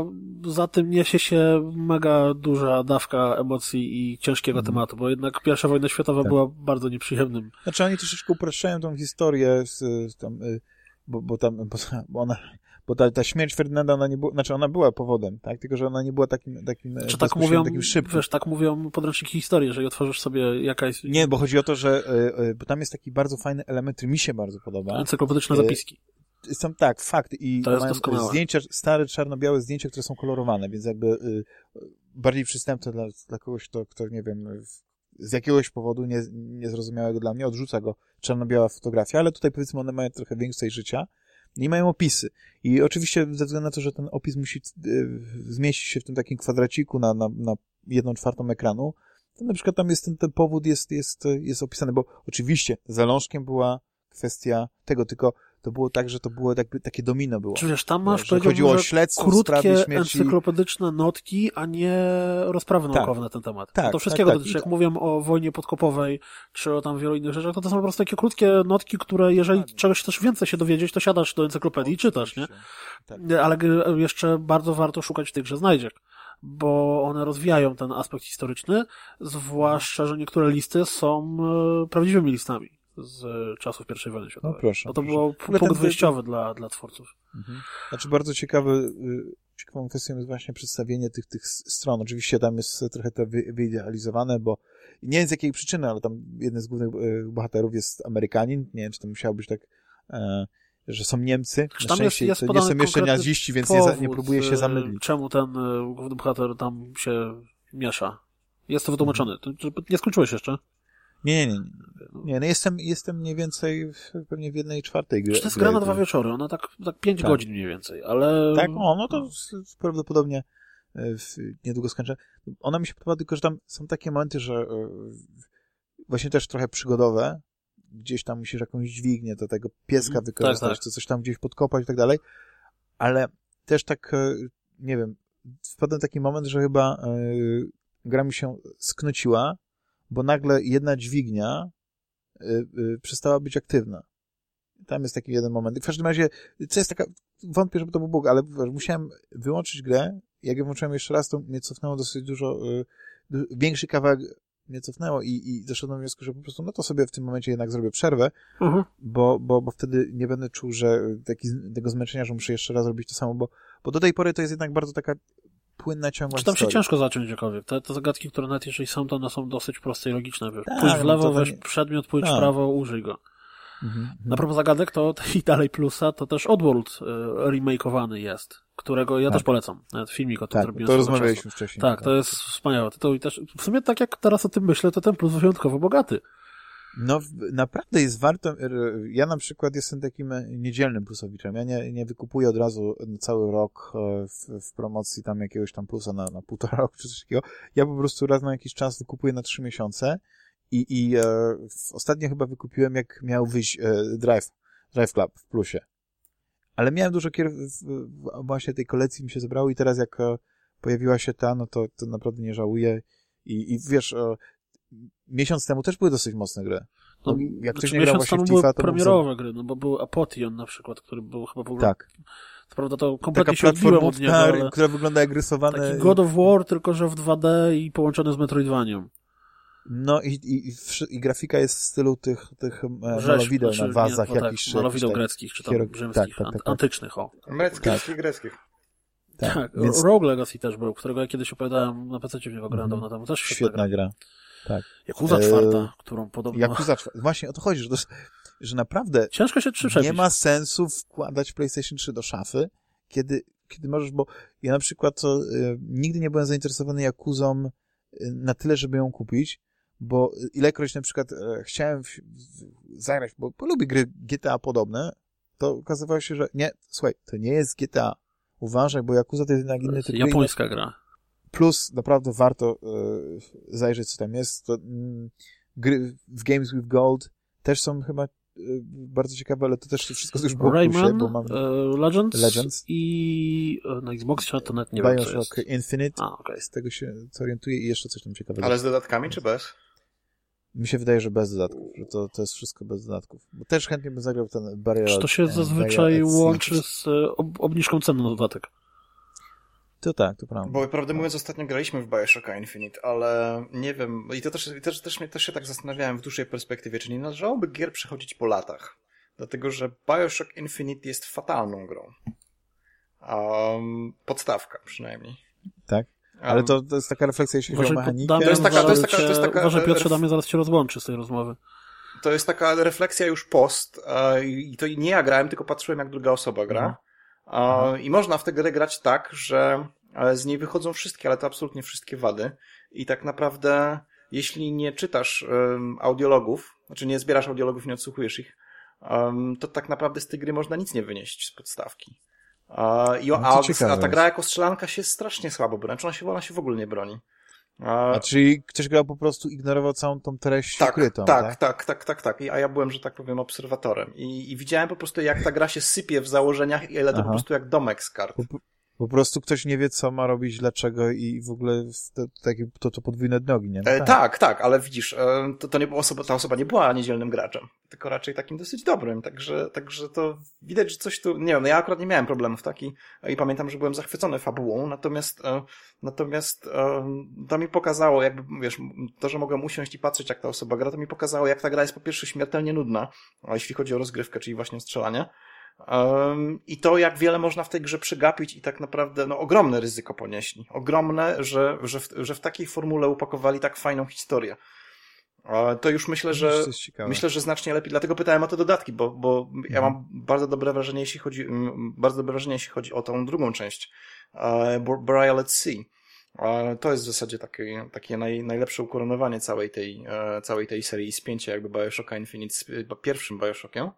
za tym niesie się mega duża dawka emocji i ciężkiego mm. tematu, bo jednak pierwsza wojna światowa tak. była bardzo nieprzyjemnym. Znaczy oni troszeczkę upraszczają tą historię, z, z tam, y, bo, bo tam, bo ona bo ta, ta śmierć Ferdynanda, ona nie była, znaczy ona była powodem, tak? Tylko, że ona nie była takim, takim, Czy tak mówią, takim szybkim. Wiesz, tak mówią podręczniki historii, jeżeli otworzysz sobie jakaś... Nie, bo chodzi o to, że y, y, bo tam jest taki bardzo fajny element, który mi się bardzo podoba. Encyklopedyczne zapiski. Są tak, fakt. I to zdjęcia, stare, czarno-białe zdjęcia, które są kolorowane, więc jakby y, bardziej przystępne dla, dla kogoś, kto, kto, nie wiem, z jakiegoś powodu nie, niezrozumiałego dla mnie, odrzuca go czarno-biała fotografia, ale tutaj powiedzmy one mają trochę więcej życia nie mają opisy. I oczywiście ze względu na to, że ten opis musi e, zmieścić się w tym takim kwadraciku na, na, na jedną czwartą ekranu, to na przykład tam jest ten, ten powód jest, jest, jest opisany, bo oczywiście zalążkiem była kwestia tego, tylko to było tak, że to było jakby takie domino było. Czy wiesz, tam masz, że chodziło o śledztwo, krótkie, encyklopedyczne notki, a nie rozprawy tak, naukowe na ten temat. Tak, to wszystkiego tak, dotyczy. Jak mówią o wojnie podkopowej, czy o tam wielu innych rzeczach, to to są po prostu takie krótkie notki, które jeżeli tak. czegoś chcesz więcej się dowiedzieć, to siadasz do encyklopedii i czytasz, nie? Tak. Ale jeszcze bardzo warto szukać w tych, że znajdziesz bo one rozwijają ten aspekt historyczny, zwłaszcza, że niektóre listy są e, prawdziwymi listami z czasów I wojny światowej. No proszę. No to było punkt ten... wyjściowy dla, dla twórców. Mhm. Znaczy bardzo ciekawy, y, ciekawą kwestią jest właśnie przedstawienie tych, tych stron. Oczywiście tam jest trochę to wyidealizowane, bo nie wiem z jakiej przyczyny, ale tam jeden z głównych y, bohaterów jest Amerykanin. Nie wiem, czy to musiało być tak, e, że są Niemcy. Na tam szczęście jest, jest to nie są jeszcze naziści, więc powód, nie, nie próbuje się y, zamylić. Czemu ten główny bohater tam się miesza? Jest to wytłumaczone. Nie skończyłeś jeszcze? Nie, nie, nie. Nie, no jestem, jestem mniej więcej w, pewnie w jednej czwartej gry. To jest gra na dwa wieczory, ona tak, tak pięć tak. godzin mniej więcej, ale... Tak, o, no to prawdopodobnie e, niedługo skończę. Ona mi się podoba, tylko że tam są takie momenty, że e, właśnie też trochę przygodowe, gdzieś tam musisz jakąś dźwignię do tego pieska mhm. wykorzystać, tak, tak. coś tam gdzieś podkopać i tak dalej, ale też tak, e, nie wiem, wpadłem w taki moment, że chyba gra mi się sknociła, bo nagle jedna dźwignia przestała być aktywna. Tam jest taki jeden moment. W każdym razie, co jest taka, wątpię, żeby to był Bóg, ale musiałem wyłączyć grę. Jak ją włączyłem jeszcze raz, to mnie cofnęło dosyć dużo, y, większy kawałek mnie cofnęło i, i doszedłem do wniosku, że po prostu no to sobie w tym momencie jednak zrobię przerwę, uh-huh. bo, bo, bo wtedy nie będę czuł, że taki, tego zmęczenia, że muszę jeszcze raz robić to samo, bo, bo do tej pory to jest jednak bardzo taka płynna, ciągła Czy tam się ciężko zacząć gdziekolwiek. Te, te zagadki, które nawet jeżeli są, to one są dosyć proste i logiczne. Wiesz. Tak, pójdź w no lewo, weź nie... przedmiot, pójdź tak. w prawo, użyj go. Mhm, Na propos zagadek, to i dalej plusa, to też Oddworld y, remakeowany jest, którego ja tak. też polecam. Nawet filmik o tym tak, zrobiłem. to rozmawialiśmy wcześniej. Tak, to jest wspaniałe. To, i też, w sumie tak jak teraz o tym myślę, to ten plus wyjątkowo bogaty. No, naprawdę jest warto. Ja na przykład jestem takim niedzielnym plusowiczem. Ja nie, nie wykupuję od razu cały rok e, w, w promocji tam jakiegoś tam plusa na, na półtora roku czy coś takiego. Ja po prostu raz na jakiś czas wykupuję na trzy miesiące i, i e, ostatnio chyba wykupiłem, jak miał wyjść e, Drive, Drive Club w plusie. Ale miałem dużo kier właśnie tej kolekcji mi się zebrało i teraz jak e, pojawiła się ta, no to, to naprawdę nie żałuję. I, i wiesz, e, miesiąc temu też były dosyć mocne gry. No, jak ktoś znaczy, nie grał właśnie w FIFA, to premierowe był... gry, no bo był Apotion na przykład, który był chyba w ogóle... Tak. Co prawda to kompletnie Taka się odbiłem od niego, ale... która wygląda jak rysowane... Taki God of War, tylko że w 2D i połączony z Metroidvanią. No i, i, i, grafika jest w stylu tych, tych e, malowideł znaczy, na wazach nie, jakichś. Tak, malowideł greckich, czy tam hier... rzymskich, tak, tak, tak, antycznych, o. Greckich, greckich. Tak, tak więc... Rogue Legacy też był, którego ja kiedyś opowiadałem na PC, w niego grałem mm, dawno temu. Też świetna, świetna gra. gra. Tak. Jakuza e... czwarta, którą podobno... Jakuza czwarta, właśnie o to chodzi, że, to, że naprawdę Ciężko się przyczepić. nie ma sensu wkładać PlayStation 3 do szafy, kiedy, kiedy możesz, bo ja na przykład to, e, nigdy nie byłem zainteresowany Jakuzą e, na tyle, żeby ją kupić, bo ilekroć na przykład e, chciałem w, w, zagrać, bo, bo lubię gry GTA podobne, to okazywało się, że nie, słuchaj, to nie jest GTA. Uważaj, bo Yakuza to jest jednak inny typ Japońska gra. Plus naprawdę warto e, zajrzeć, co tam jest. To, mm, gry w Games with Gold też są chyba e, bardzo ciekawe, ale to też wszystko już było Rayman, bo mam... uh, Legends, Legends i na Xboxie to nawet nie Bioshock wiem, Infinite, A, okay. z tego się zorientuję i jeszcze coś tam ciekawego. Ale z dodatkami czy bez? Mi się wydaje, że bez dodatków, że to, to jest wszystko bez dodatków. Bo też chętnie bym zagrał ten Barrier. Czy to się zazwyczaj łączy z e, ob obniżką ceny na dodatek? To tak, to prawda. Bo prawdę mówiąc, ostatnio graliśmy w Bioshocka Infinite, ale nie wiem, i to też, i też, też, też się tak zastanawiałem w dłuższej perspektywie, czy nie należałoby gier przechodzić po latach. Dlatego, że Bioshock Infinite jest fatalną grą. Um, podstawka przynajmniej. Tak? Ale to, to jest taka refleksja, jeśli chodzi o mechanikę. To jest taka, to jest taka, to jest taka... Może Piotrze Damian zaraz się rozłączy z tej rozmowy. To jest taka refleksja już post i to nie ja grałem, tylko patrzyłem jak druga osoba gra. Mhm. I można w tę grę grać tak, że z niej wychodzą wszystkie, ale to absolutnie wszystkie wady. I tak naprawdę, jeśli nie czytasz um, audiologów, znaczy nie zbierasz audiologów i nie odsłuchujesz ich, um, to tak naprawdę z tej gry można nic nie wynieść z podstawki. A, i, no a, a ta gra jako strzelanka się strasznie słabo broni, znaczy ona się, ona się w ogóle nie broni. A, a czyli ktoś grał po prostu, ignorował całą tą treść tak, ukrytą, tak? Tak, tak, tak, tak, tak. I, a ja byłem, że tak powiem, obserwatorem. I, I widziałem po prostu, jak ta gra się sypie w założeniach i ile to Aha. po prostu jak domek z kart. Po, po prostu ktoś nie wie, co ma robić, dlaczego i w ogóle to, to, to podwójne nogi, nie? No, e, tak. tak, tak, ale widzisz, e, to, to nie osoba, ta osoba nie była niedzielnym graczem, tylko raczej takim dosyć dobrym, także, także to widać, że coś tu, nie wiem, no ja akurat nie miałem problemów taki i pamiętam, że byłem zachwycony fabułą, natomiast, e, natomiast e, to mi pokazało, jakby, wiesz, to, że mogłem usiąść i patrzeć, jak ta osoba gra, to mi pokazało, jak ta gra jest po pierwsze śmiertelnie nudna, jeśli chodzi o rozgrywkę, czyli właśnie strzelanie, I to, jak wiele można w tej grze przegapić i tak naprawdę, no, ogromne ryzyko ponieśli. Ogromne, że, że, w, że w takiej formule upakowali tak fajną historię. To już myślę, że myślę, że znacznie lepiej. Dlatego pytałem o te dodatki, bo, bo mhm. ja mam bardzo dobre wrażenie, jeśli chodzi, bardzo dobre wrażenie, jeśli chodzi o tą drugą część. Burial at Sea. To jest w zasadzie takie, takie naj, najlepsze ukoronowanie całej tej, e, całej tej serii spięcia jakby Bioshocka Infinite z pierwszym Bioshockiem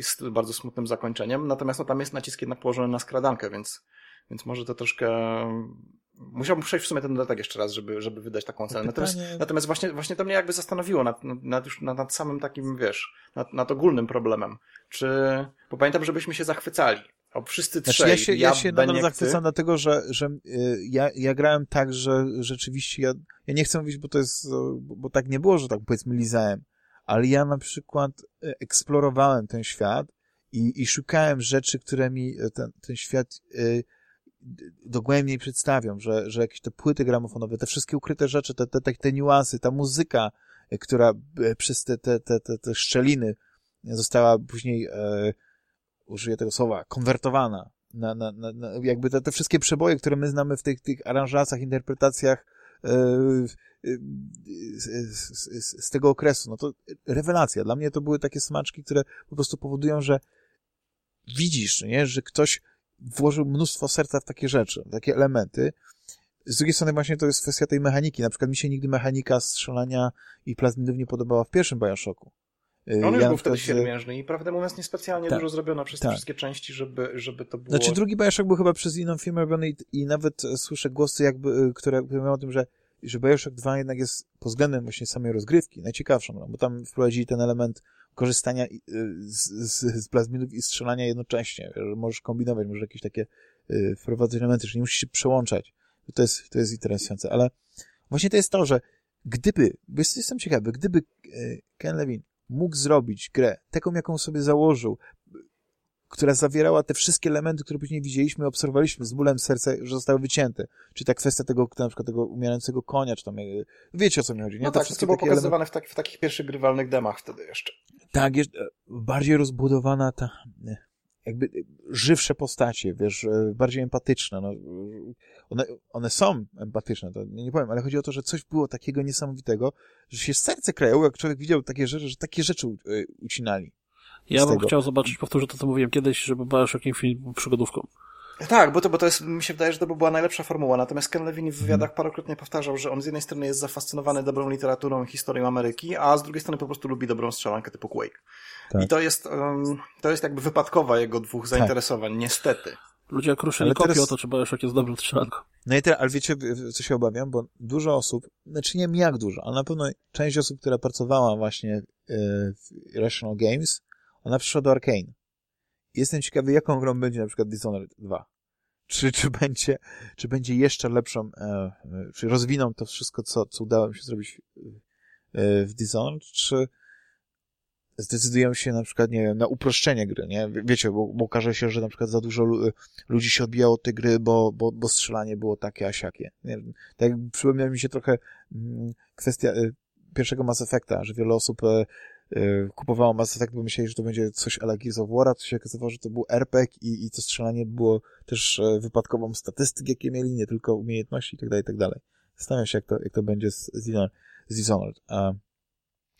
z bardzo smutnym zakończeniem, natomiast no, tam jest nacisk jednak położony na skradankę, więc, więc może to troszkę... Musiałbym przejść w sumie ten dodatek jeszcze raz, żeby, żeby wydać taką cenę. Natomiast, natomiast właśnie, właśnie to mnie jakby zastanowiło nad, nad, już nad, nad samym takim, wiesz, nad, nad ogólnym problemem. Czy, bo pamiętam, żebyśmy się zachwycali O, wszyscy trzej. Znaczy ja się, ja, ja się nadal zachwycam dlatego, że, że y, ja, ja grałem tak, że rzeczywiście ja, ja nie chcę mówić, bo to jest, bo tak nie było, że tak powiedzmy lizałem, ale ja na przykład y, eksplorowałem ten świat i, i szukałem rzeczy, które mi ten, ten świat y, dogłębniej przedstawią, że, że jakieś te płyty gramofonowe, te wszystkie ukryte rzeczy, te, te, te, te ta muzyka, która przez te, te, te, te, te szczeliny została później e, użyję tego słowa, konwertowana na, na, na, na jakby te, te wszystkie przeboje, które my znamy w tych, tych aranżacjach, interpretacjach e, e, z, z, z, tego okresu, no to rewelacja. Dla mnie to były takie smaczki, które po prostu powodują, że widzisz, nie, że ktoś włożył mnóstwo serca w takie rzeczy, w takie elementy. Z drugiej strony właśnie to jest kwestia tej mechaniki. Na przykład mi się nigdy mechanika strzelania i plazmidów nie podobała w pierwszym Bioshocku. On już ja był wtedy siedmiężny i prawdę mówiąc niespecjalnie tak, dużo zrobiono przez tak. te wszystkie części, żeby, żeby to było... Znaczy drugi Bioshock był chyba przez inną firmę robiony i, i nawet słyszę głosy jakby, y, które mówią o tym, że, że Bioshock 2 jednak jest pod względem właśnie samej rozgrywki najciekawszą, no, bo tam wprowadzili ten element korzystania y, z, z, z plazmidów i strzelania jednocześnie, że możesz kombinować, możesz jakieś takie y, wprowadzać elementy, że nie musisz się przełączać. To jest, to jest interesujące, ale właśnie to jest to, że gdyby, bo jestem ciekawy, gdyby Ken Levin mógł zrobić grę, taką jaką sobie założył, która zawierała te wszystkie elementy, które później widzieliśmy, obserwowaliśmy z bólem serca, że zostały wycięte. Czy ta kwestia tego, na przykład tego umierającego konia, czy tam, e, wiecie o co mi chodzi, nie? No to tak, to było pokazywane element... w, tak, w takich pierwszych grywalnych demach wtedy jeszcze. Tak, jest e, bardziej rozbudowana ta, e, jakby żywsze postacie, wiesz, bardziej empatyczne, no, one, one są empatyczne, to nie, nie powiem, ale chodzi o to, że coś było takiego niesamowitego, że się serce krajało, jak człowiek widział takie rzeczy, że takie rzeczy ucinali. Ja bym tego. chciał zobaczyć, powtórzę to, co mówiłem kiedyś, żeby Bioshock Infinite był przygodówką. Tak, bo to, bo to jest, mi się wydaje, że to by była najlepsza formuła. Natomiast Ken Levine w wywiadach mhm. parokrotnie powtarzał, że on z jednej strony jest zafascynowany dobrą literaturą i historią Ameryki, a z drugiej strony po prostu lubi dobrą strzelankę typu Quake. Tak. I to jest, um, to jest jakby wypadkowa jego dwóch zainteresowań, tak. niestety. Ludzie jak ruszyli kopię teraz... o to, czy Bioshock jest dobrym strzelanką. No i teraz, ale wiecie, co się obawiam? Bo dużo osób, znaczy nie wiem jak dużo, ale na pewno część osób, która pracowała właśnie w Rational Games, ona przyszła do Arkane. Jestem ciekawy, jaką grą będzie na przykład Dishonored 2. Czy, czy, będzie, czy będzie jeszcze lepszą, e, czy rozwiną to wszystko, co, co udało mi się zrobić e, w Dishonored, czy zdecydują się na przykład, nie wiem, na uproszczenie gry, nie? Wiecie, bo, bo okaże się, że na przykład za dużo ludzi się odbijało od tej gry, bo, bo, bo strzelanie było takie, a siakie. Nie? Tak przypomniała mi się trochę mm, kwestia y, pierwszego Mass Effecta, że wiele osób kupowało Mass Effect, bo myśleli, że to będzie coś ala Gears of War, to się okazało, że to był RPG i, i to strzelanie było też wypadkową statystyk, jakie mieli, nie tylko umiejętności itd., tak itd. Tak Zastanawiam się, jak to, jak to będzie z, z Dishonored.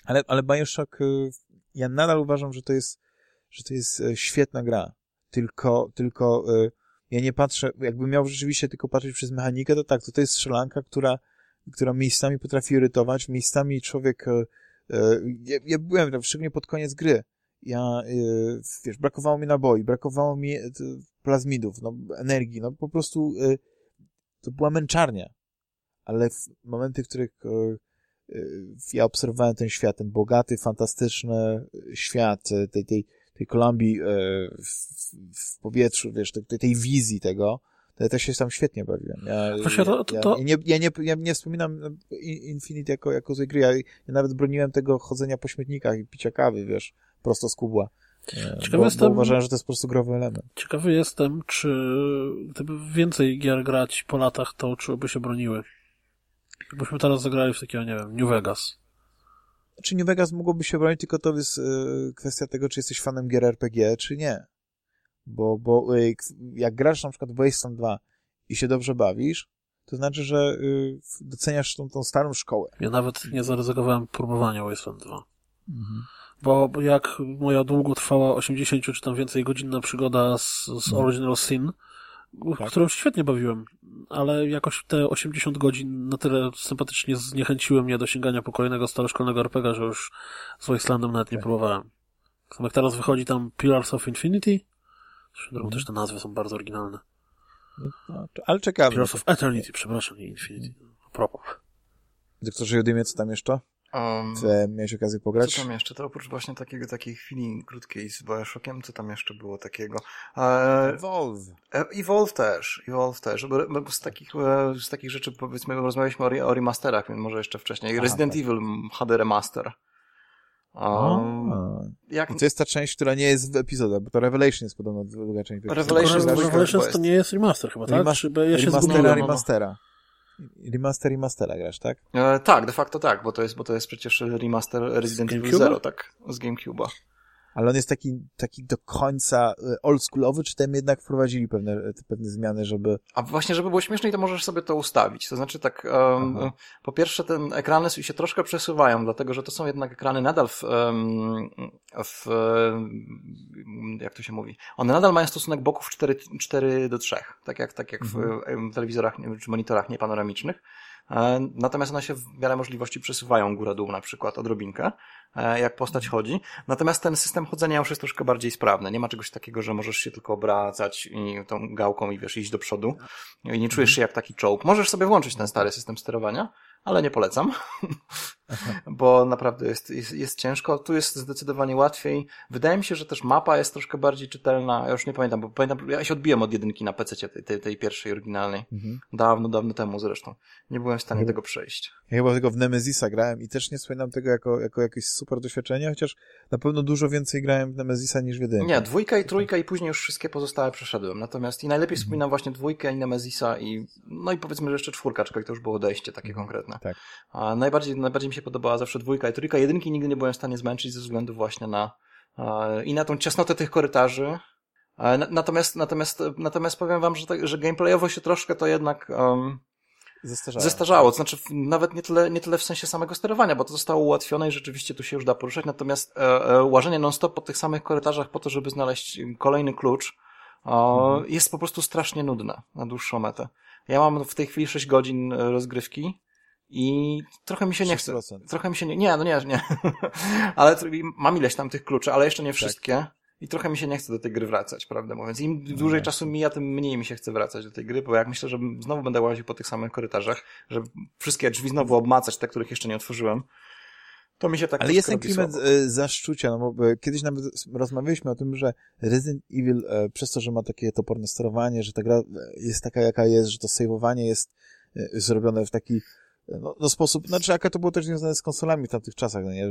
Ale, ale Bioshock ja nadal uważam, że to jest, że to jest e, świetna gra. Tylko, tylko e, ja nie patrzę, jakbym miał rzeczywiście tylko patrzeć przez mechanikę, to tak, to to jest strzelanka, która, która miejscami potrafi irytować, miejscami człowiek, e, ja, ja byłem, szczególnie pod koniec gry, ja, wiesz, brakowało mi naboi, brakowało mi plazmidów, no, energii, no po prostu to była męczarnia. Ale w momenty, w których ja obserwowałem ten świat, ten bogaty, fantastyczny świat e, tej, tej, tej Kolumbii e, w, w powietrzu, wiesz, tej, tej wizji tego, ja też się tam świetnie bawiłem. Ja, Właśnie to, to, to... Ja, nie, ja, nie, ja nie wspominam Infinite jako, jako złej gry, ja, ja nawet broniłem tego chodzenia po śmietnikach i picia kawy, wiesz, prosto z kubła. E, Ciekawy bo, jestem, bo uważałem, że to jest po prostu growy element. Ciekawy jestem, czy gdyby więcej gier grać po latach, to czy by się broniły. Jakbyśmy teraz zagrali w takiego, nie wiem, New Vegas. Czy New Vegas mogłoby się bronić, tylko to jest y, kwestia tego, czy jesteś fanem gier RPG, czy nie. Bo, bo y, jak grasz na przykład w Wasteland 2 i się dobrze bawisz, to znaczy, że y, doceniasz tą, tą starą szkołę. Ja nawet nie zaryzykowałem próbowania Wasteland 2. Mhm. Bo jak moja długo trwała 80 czy tam więcej godzinna przygoda z, z mhm. Original Sin, tak. którą się świetnie bawiłem, ale jakoś te 80 godzin na tyle sympatycznie zniechęciły mnie do sięgania po kolejnego staroszkolnego RPGa, że już z Wastelandem nawet nie tak. próbowałem. Jak teraz wychodzi tam Pillars of Infinity, mhm. też te nazwy są bardzo oryginalne. No, ale czekamy. Pillars of Eternity, przepraszam, nie Infinity. A propos. Doktorze Jodymie, co tam jeszcze? Um, miałeś okazję pograć? Co tam jeszcze? To oprócz właśnie takiego, takiej chwili krótkiej z Bioshockiem, co tam jeszcze było takiego? E, Evolve. E, Evolve też, Evolve też. Bo z takich, e, z takich rzeczy, powiedzmy, rozmawialiśmy o, o remasterach, więc może jeszcze wcześniej. Aha, Resident tak. Evil HD Remaster. Um, jak... I to jest ta część, która nie jest w epizodach, bo to Revelation jest podobno druga część. Revelation, Revelation to nie jest remaster chyba, tak? Remaster, ja się remastera, remastera. Remaster remastera grasz, tak? E, tak, de facto tak, bo to jest, bo to jest przecież remaster Resident Evil Zero, tak? Z GameCube'a ale on jest taki, taki do końca e, oldschoolowy, czy tam jednak wprowadzili pewne, pewne zmiany, żeby... A właśnie, żeby było śmieszniej, to możesz sobie to ustawić. To znaczy tak, um, po pierwsze ten ekrany się troszkę przesuwają, dlatego, że to są jednak ekrany nadal w, w jak to się mówi, one nadal mają stosunek boków 4, 4 do 3, tak jak, tak jak mhm. w, w telewizorach czy monitorach niepanoramicznych. E, natomiast one się w miarę możliwości przesuwają górę-dół na przykład odrobinkę, e, jak postać chodzi. Natomiast ten system chodzenia już jest troszkę bardziej sprawny. Nie ma czegoś takiego, że możesz się tylko obracać i tą gałką i wiesz, iść do przodu i nie czujesz się jak taki czołg. Możesz sobie włączyć ten stary system sterowania, ale nie polecam, bo naprawdę jest, jest, jest ciężko. Tu jest zdecydowanie łatwiej. Wydaje mi się, że też mapa jest troszkę bardziej czytelna. Ja już nie pamiętam, bo pamiętam, ja się odbiłem od jedynki na PC tej, tej, tej pierwszej, oryginalnej. Mhm. Dawno, dawno temu zresztą. Nie byłem w stanie mhm. tego przejść. Ja chyba tylko w Nemezisa grałem i też nie wspominam tego jako, jako jakieś super doświadczenie, chociaż na pewno dużo więcej grałem w Nemezisa niż w jedynkę. Nie, dwójka i trójka i później już wszystkie pozostałe przeszedłem. Natomiast i najlepiej mhm. wspominam właśnie dwójkę i Nemezisa i no i powiedzmy, że jeszcze czwórka, czyli to już było odejście takie mhm. konkretne. Tak. A najbardziej, najbardziej mi się podobała zawsze dwójka i trójka. Jedynki nigdy nie byłem w stanie zmęczyć ze względu właśnie na i na tą ciasnotę tych korytarzy. Natomiast, natomiast, natomiast powiem wam, że, tak, że gameplayowo się troszkę to jednak um, zestarzało. zestarzało. Znaczy nawet nie tyle, nie tyle w sensie samego sterowania, bo to zostało ułatwione i rzeczywiście tu się już da poruszać. Natomiast e, e, łażenie non-stop po tych samych korytarzach po to, żeby znaleźć kolejny klucz, mhm. jest po prostu strasznie nudne na dłuższą metę. Ja mam w tej chwili 6 godzin e, rozgrywki i trochę mi się nie chce. Trochę mi się nie, nie, no nie, nie. ale mam ileś tam tych kluczy, ale jeszcze nie tak. wszystkie. Tak. I trochę mi się nie chce do tej gry wracać, prawda mówiąc. Im no dłużej czasu mija, tym mniej mi się chce wracać do tej gry, bo jak myślę, że znowu będę łaził po tych samych korytarzach, że wszystkie drzwi znowu obmacać, te, których jeszcze nie otworzyłem, to mi się tak Ale jest ten klimat słabo. E, zaszczucia, no bo e, kiedyś nawet rozmawialiśmy o tym, że Resident Evil e, przez to, że ma takie toporne sterowanie, że ta gra jest taka jaka jest, że to saveowanie jest zrobione w taki no, no sposób, znaczy jaka to było też związane z konsolami w tamtych czasach, no nie?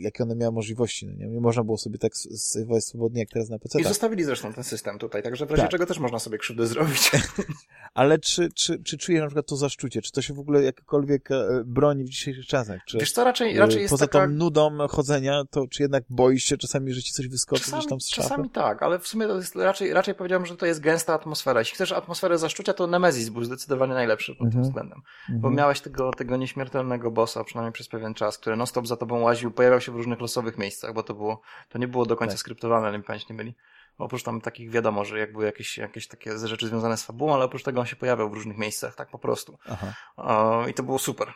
jakie one miały możliwości, no nie? nie można było sobie tak sejwować swobodnie jak teraz na PC. I zostawili zresztą ten system tutaj, także w razie tak. czego też można sobie krzywdę zrobić. Ale czy, czy, czy czujesz na przykład to zaszczucie? Czy to się w ogóle jakkolwiek e, broni w dzisiejszych czasach? Czy, Wiesz co, raczej, e, raczej jest Poza taka... tą nudą chodzenia, to czy jednak boisz się czasami, że ci coś wyskoczy czasami, gdzieś tam z szafy? Czasami tak, ale w sumie to jest raczej, raczej powiedziałbym, że to jest gęsta atmosfera. Jeśli chcesz atmosferę zaszczucia, to Nemesis był zdecydowanie najlepszy pod tym mhm. względem. Bo mhm. miałeś tego, tego nieśmiertelnego bossa, przynajmniej przez pewien czas, który non-stop za tobą łaził, pojawiał się w różnych losowych miejscach, bo to było, to nie było do końca tak. skryptowane, ale mi pamięć nie byli. Oprócz tam takich wiadomo, że jak były jakieś, jakieś takie rzeczy związane z fabułą, ale oprócz tego on się pojawiał w różnych miejscach, tak po prostu. Aha. I to było super.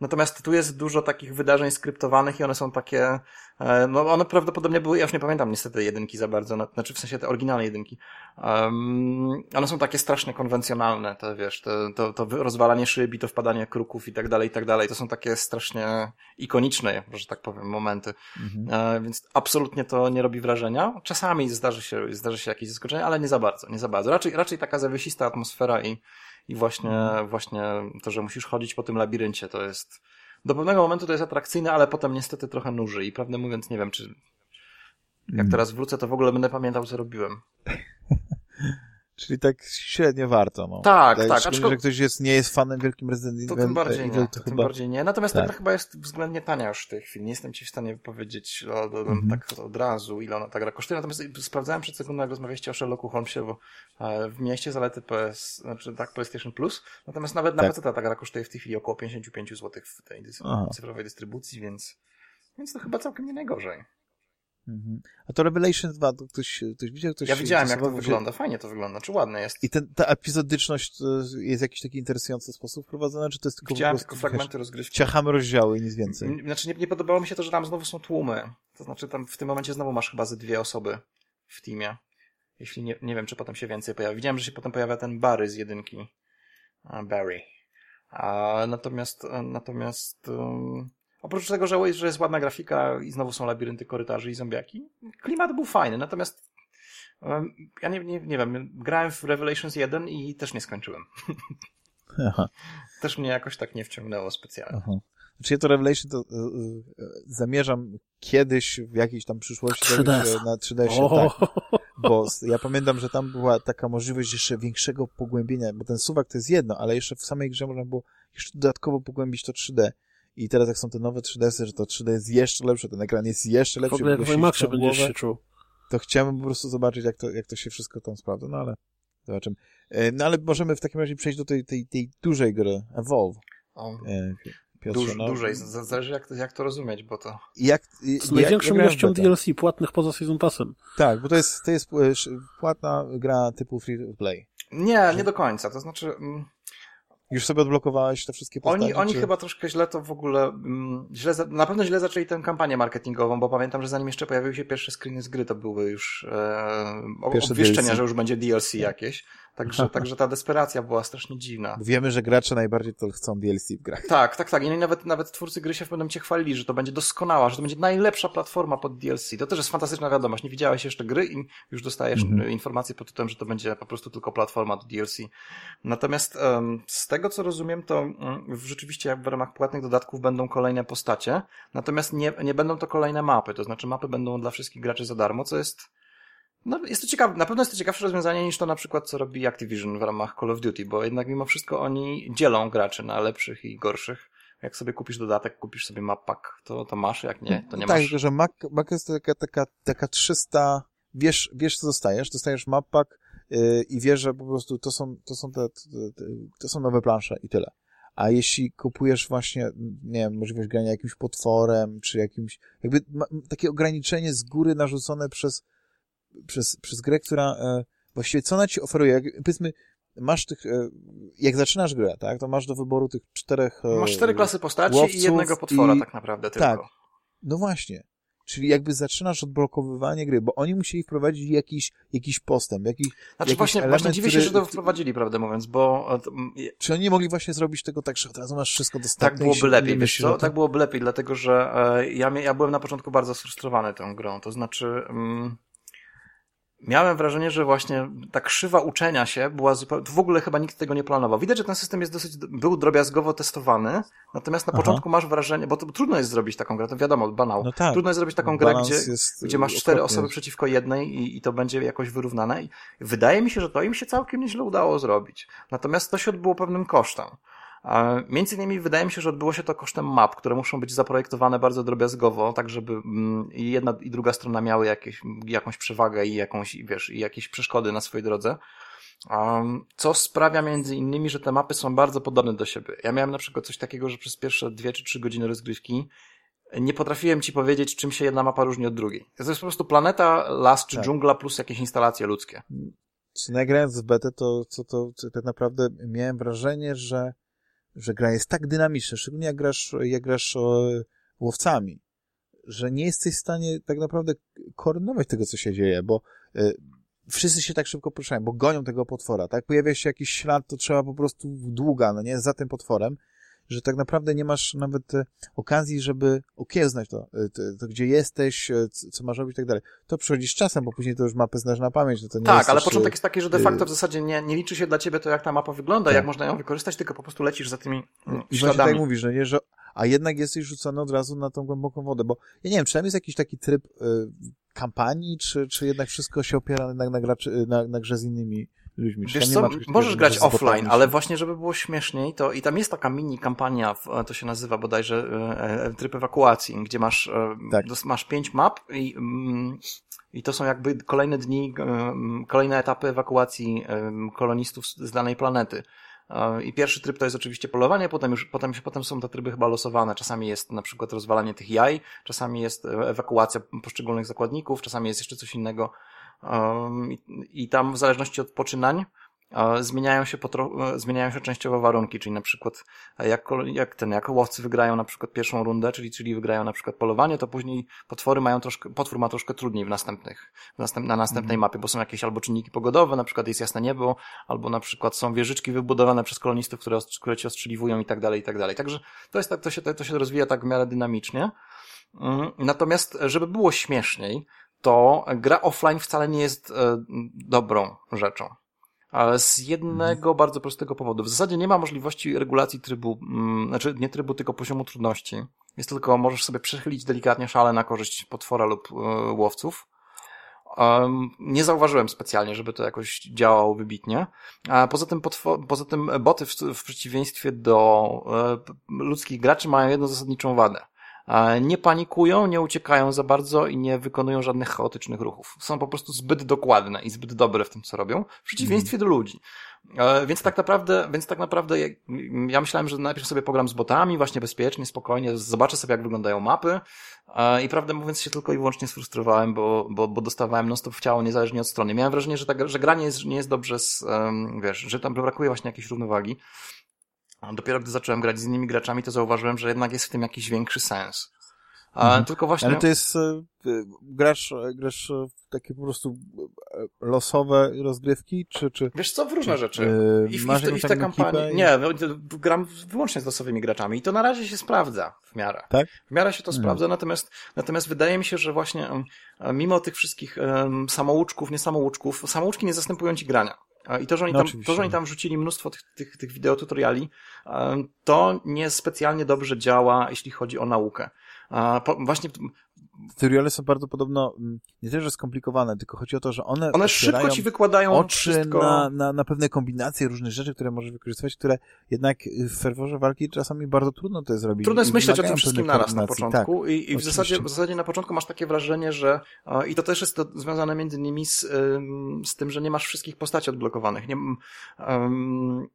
Natomiast tu jest dużo takich wydarzeń skryptowanych i one są takie, e, no one prawdopodobnie były, ja już nie pamiętam niestety jedynki za bardzo, znaczy w sensie te oryginalne jedynki. Um, one są takie strasznie konwencjonalne, to wiesz, to, to, to rozwalanie szyb i to wpadanie kruków i tak dalej, i tak dalej. To są takie strasznie ikoniczne, że tak powiem, momenty. Mhm. E, więc absolutnie to nie robi wrażenia. Czasami zdarzy się, zdarzy się jakieś zaskoczenie, ale nie za bardzo, nie za bardzo. Raczej, raczej taka zawiesista atmosfera i i właśnie, mhm. właśnie to, że musisz chodzić po tym labiryncie, to jest, do pewnego momentu to jest atrakcyjne, ale potem niestety trochę nuży i prawdę mówiąc nie wiem, czy jak mhm. teraz wrócę, to w ogóle będę pamiętał, co robiłem. Czyli tak średnio warto, no. Tak, tak. tak aczkolwiek... że ktoś jest, nie jest fanem wielkim Resident Evil. To tym bardziej nie, to, tym bardziej nie. Natomiast tak. chyba jest względnie tania już w tej chwili. Nie jestem ci w stanie powiedzieć o, o, mm -hmm. tak od razu, ile ona ta gra kosztuje. Natomiast sprawdzałem przed sekundą, jak rozmawialiście o Sherlocku Holmesie, bo e, w mieście zalety PS, znaczy tak, PlayStation Plus. Natomiast nawet na tak. PC ta gra kosztuje w tej chwili około 55 zł w tej cyfrowej dystrybucji, więc, więc to chyba całkiem nie najgorzej. Mhm. A to Revelations 2, to ktoś, ktoś widział? Ktoś ja widziałem, jak to wygląda. Fajnie to wygląda. Czy ładne jest? I ten, ta epizodyczność jest w jakiś taki interesujący sposób wprowadzona, czy to jest tylko Widziałem tylko fragmenty rozgrywki. Ciachamy rozdziały i nic więcej. Znaczy, nie, nie podobało mi się to, że tam znowu są tłumy. To znaczy, tam w tym momencie znowu masz chyba ze dwie osoby w teamie. Jeśli nie, nie wiem, czy potem się więcej pojawia. Widziałem, że się potem pojawia ten Barry z jedynki. Barry. A natomiast, natomiast um, oprócz tego, że jest ładna grafika i znowu są labirynty korytarzy i zombiaki, klimat był fajny, natomiast ja nie, nie, nie wiem, grałem w Revelations 1 i też nie skończyłem. Aha. Też mnie jakoś tak nie wciągnęło specjalnie. Aha. Znaczy ja to Revelation to y, y, zamierzam kiedyś w jakiejś tam przyszłości 3DS. na 3DS, tak. Bo ja pamiętam, że tam była taka możliwość jeszcze większego pogłębienia, bo ten suwak to jest jedno, ale jeszcze w samej grze można było jeszcze dodatkowo pogłębić to 3D. I teraz jak są te nowe 3DS, że to 3D jest jeszcze lepsze, ten ekran jest jeszcze lepszy. W ogóle jak w IMAXie będziesz się czuł. To chciałbym po prostu zobaczyć, jak to, jak to się wszystko tam sprawdza, no ale zobaczymy. E, no ale możemy w takim razie przejść do tej, tej, tej dużej gry, Evolve. O. E, Piotrze, Duż, no. Dłużej, zależy jak to, jak to rozumieć, bo to... Jak, Z największą ilością DLC płatnych poza Season Passem. Tak, bo to jest, to jest e, płatna gra typu free to play. Nie, nie do końca, to znaczy... Mm, już sobie odblokowałeś te wszystkie postacie? Oni, oni czy... chyba troszkę źle to w ogóle, mm, źle, na pewno źle zaczęli tę kampanię marketingową, bo pamiętam, że zanim jeszcze pojawiły się pierwsze screeny z gry, to były już e, obwieszczenia, że już będzie DLC jakieś. Także, także ta desperacja była strasznie dziwna. Wiemy, że gracze najbardziej to chcą DLC w grach. Tak, tak, tak. I nawet, nawet twórcy gry się w pewnym momencie chwalili, że to będzie doskonała, że to będzie najlepsza platforma pod DLC. To też jest fantastyczna wiadomość. Nie widziałeś jeszcze gry i już dostajesz mm-hmm. informację pod tytułem, że to będzie po prostu tylko platforma do DLC. Natomiast um, z tego, co rozumiem, to um, rzeczywiście w ramach płatnych dodatków będą kolejne postacie, natomiast nie, nie będą to kolejne mapy. To znaczy mapy będą dla wszystkich graczy za darmo, co jest no, jest to ciekawe, na pewno jest to ciekawsze rozwiązanie niż to na przykład, co robi Activision w ramach Call of Duty, bo jednak mimo wszystko oni dzielą graczy na lepszych i gorszych. Jak sobie kupisz dodatek, kupisz sobie map pack, to, to masz, jak nie, to nie tak, masz. Tak, że Mac, Mac jest taka, taka, taka 300, wiesz, wiesz co dostajesz, dostajesz map pack yy, i wiesz, że po prostu to są, to są te, te, to są nowe plansze i tyle. A jeśli kupujesz właśnie, nie wiem, możliwość grania jakimś potworem, czy jakimś, jakby ma, takie ograniczenie z góry narzucone przez przez, przez grę, która e, właściwie co ona ci oferuje? Jak, powiedzmy, masz tych, e, jak zaczynasz grę, tak, to masz do wyboru tych czterech e, Masz cztery klasy postaci i jednego potwora i... tak naprawdę tylko. Tak, no właśnie. Czyli jakby zaczynasz odblokowywanie gry, bo oni musieli wprowadzić jakiś, jakiś postęp, jakiś Znaczy jakiś właśnie, element, właśnie dziwię się, że to wprowadzili, prawdę mówiąc, bo... Czy oni nie mogli właśnie zrobić tego tak, że od razu masz wszystko dostępne? Tak byłoby lepiej, wiesz co? Tak byłoby lepiej, dlatego że ja, ja byłem na początku bardzo sfrustrowany tą grą, to znaczy... Mm, miałem wrażenie, że właśnie ta krzywa uczenia się była zupełnie, w ogóle chyba nikt tego nie planował. Widać, że ten system jest dosyć, był drobiazgowo testowany, natomiast na Aha. początku masz wrażenie, bo to trudno jest zrobić taką grę, to wiadomo, banał. No tak. Trudno jest zrobić taką grę, gdzie, gdzie masz cztery osoby przeciwko jednej i, i to będzie jakoś wyrównane. I wydaje mi się, że to im się całkiem nieźle udało zrobić. Natomiast to się odbyło pewnym kosztem. Między innymi wydaje mi się, że odbyło się to kosztem map, które muszą być zaprojektowane bardzo drobiazgowo, tak żeby mm, i jedna i druga strona miały jakieś, jakąś przewagę i jakąś, wiesz, i jakieś przeszkody na swojej drodze. Co sprawia między innymi, że te mapy są bardzo podobne do siebie. Ja miałem na przykład coś takiego, że przez pierwsze dwie czy trzy godziny rozgrywki nie potrafiłem ci powiedzieć, czym się jedna mapa różni od drugiej. To jest po prostu planeta, las czy tak. dżungla plus jakieś instalacje ludzkie. Czy nagrając w betę, to, to, to, to tak naprawdę miałem wrażenie, że że gra jest tak dynamiczna, szczególnie jak grasz, jak grasz łowcami, że nie jesteś w stanie tak naprawdę koordynować tego, co się dzieje, bo y, wszyscy się tak szybko poruszają, bo gonią tego potwora, tak? Pojawia się jakiś ślad, to trzeba po prostu długa, no nie, za tym potworem, że tak naprawdę nie masz nawet e, okazji, żeby okiełznać to, e, to, to, gdzie jesteś, e, co masz robić i tak dalej. To przychodzi z czasem, bo później to już mapę znasz na pamięć. No to nie tak, ale początek jest taki, że de facto w zasadzie nie, nie liczy się dla ciebie to, jak ta mapa wygląda, tak. jak można ją wykorzystać, tylko po prostu lecisz za tymi mm, I śladami. właśnie tak mówisz, że nie, że a jednak jesteś rzucony od razu na tą głęboką wodę, bo ja nie wiem, czy tam jest jakiś taki tryb y, kampanii, czy, czy jednak wszystko się opiera jednak na, graczy, na, na grze z innymi ludźmi. Wiesz co, możesz grać offline, ale właśnie, żeby było śmieszniej, to i tam jest taka mini kampania, to się nazywa bodajże e, e, tryb ewakuacji, gdzie masz, e, tak. masz pięć map i, mm, i to są jakby kolejne dni, kolejne etapy ewakuacji kolonistów z danej planety. I pierwszy tryb to jest oczywiście polowanie, potem już, potem, potem są te tryby chyba losowane. Czasami jest na przykład rozwalanie tych jaj, czasami jest ewakuacja poszczególnych zakładników, czasami jest jeszcze coś innego. I, tam w zależności od poczynań zmieniają się, potro- zmieniają się częściowo warunki, czyli na przykład jak, jak ten, jak łowcy wygrają na przykład pierwszą rundę, czyli, czyli wygrają na przykład polowanie, to później potwory mają troszkę, potwór ma troszkę trudniej w następnych, w następ, na następnej mm. mapie, bo są jakieś albo czynniki pogodowe, na przykład jest jasne niebo, albo na przykład są wieżyczki wybudowane przez kolonistów, które, które ci ostrzeliwują i tak dalej, i tak dalej. Także to jest tak, to się, to się rozwija tak w miarę dynamicznie. Mm, natomiast, żeby było śmieszniej, to gra offline wcale nie jest e, dobrą rzeczą. Ale z jednego mhm. bardzo prostego powodu. W zasadzie nie ma możliwości regulacji trybu, mm, znaczy nie trybu, tylko poziomu trudności. Jest tylko, możesz sobie przechylić delikatnie szale na korzyść potwora lub e, łowców. Um, nie zauważyłem specjalnie, żeby to jakoś działało wybitnie. A poza tym, poza tym boty w, w przeciwieństwie do e, ludzkich graczy mają jedną zasadniczą wadę nie panikują, nie uciekają za bardzo i nie wykonują żadnych chaotycznych ruchów. Są po prostu zbyt dokładne i zbyt dobre w tym, co robią, w przeciwieństwie do ludzi. E, więc tak naprawdę, więc tak naprawdę ja myślałem, że najpierw sobie pogram z botami, właśnie bezpiecznie, spokojnie, zobaczę sobie, jak wyglądają mapy e, i prawdę mówiąc się tylko i wyłącznie sfrustrowałem, bo, bo, bo dostawałem non stop w ciało niezależnie od strony. Miałem wrażenie, że, ta, że gra nie jest, nie jest dobrze, z, wiesz, że tam brakuje właśnie jakiejś równowagi. Dopiero gdy zacząłem grać z innymi graczami, to zauważyłem, że jednak jest w tym jakiś większy sens. A, mhm. Tylko właśnie... Ale to jest, e, grasz, grasz w takie po prostu e, losowe rozgrywki, czy... czy Wiesz co, w różne rzeczy. E, I w, i w, i w te kampanie... I... Nie, gram wyłącznie z losowymi graczami i to na razie się sprawdza w miarę. Tak? W miarę się to mhm. sprawdza, natomiast, natomiast wydaje mi się, że właśnie mimo tych wszystkich um, samouczków, nie samouczków, samouczki nie zastępują ci grania. I to, że oni, no tam, to, że oni tam wrzucili mnóstwo tych, tych, tych wideotutoriali, to nie specjalnie dobrze działa, jeśli chodzi o naukę. Właśnie tutoriale są bardzo podobno mm, nie tyle, że skomplikowane, tylko chodzi o to, że one One szybko ci wykładają oczy wszystko... na, na, na pewne kombinacje różnych rzeczy, które możesz wykorzystywać, które jednak w ferworze walki czasami bardzo trudno to zrobić. Trudno jest myśleć o tym wszystkim naraz na początku tak, i, i w, zasadzie, w zasadzie na początku masz takie wrażenie, że i to też jest to związane między innymi z, z tym, że nie masz wszystkich postaci odblokowanych. Nie, um,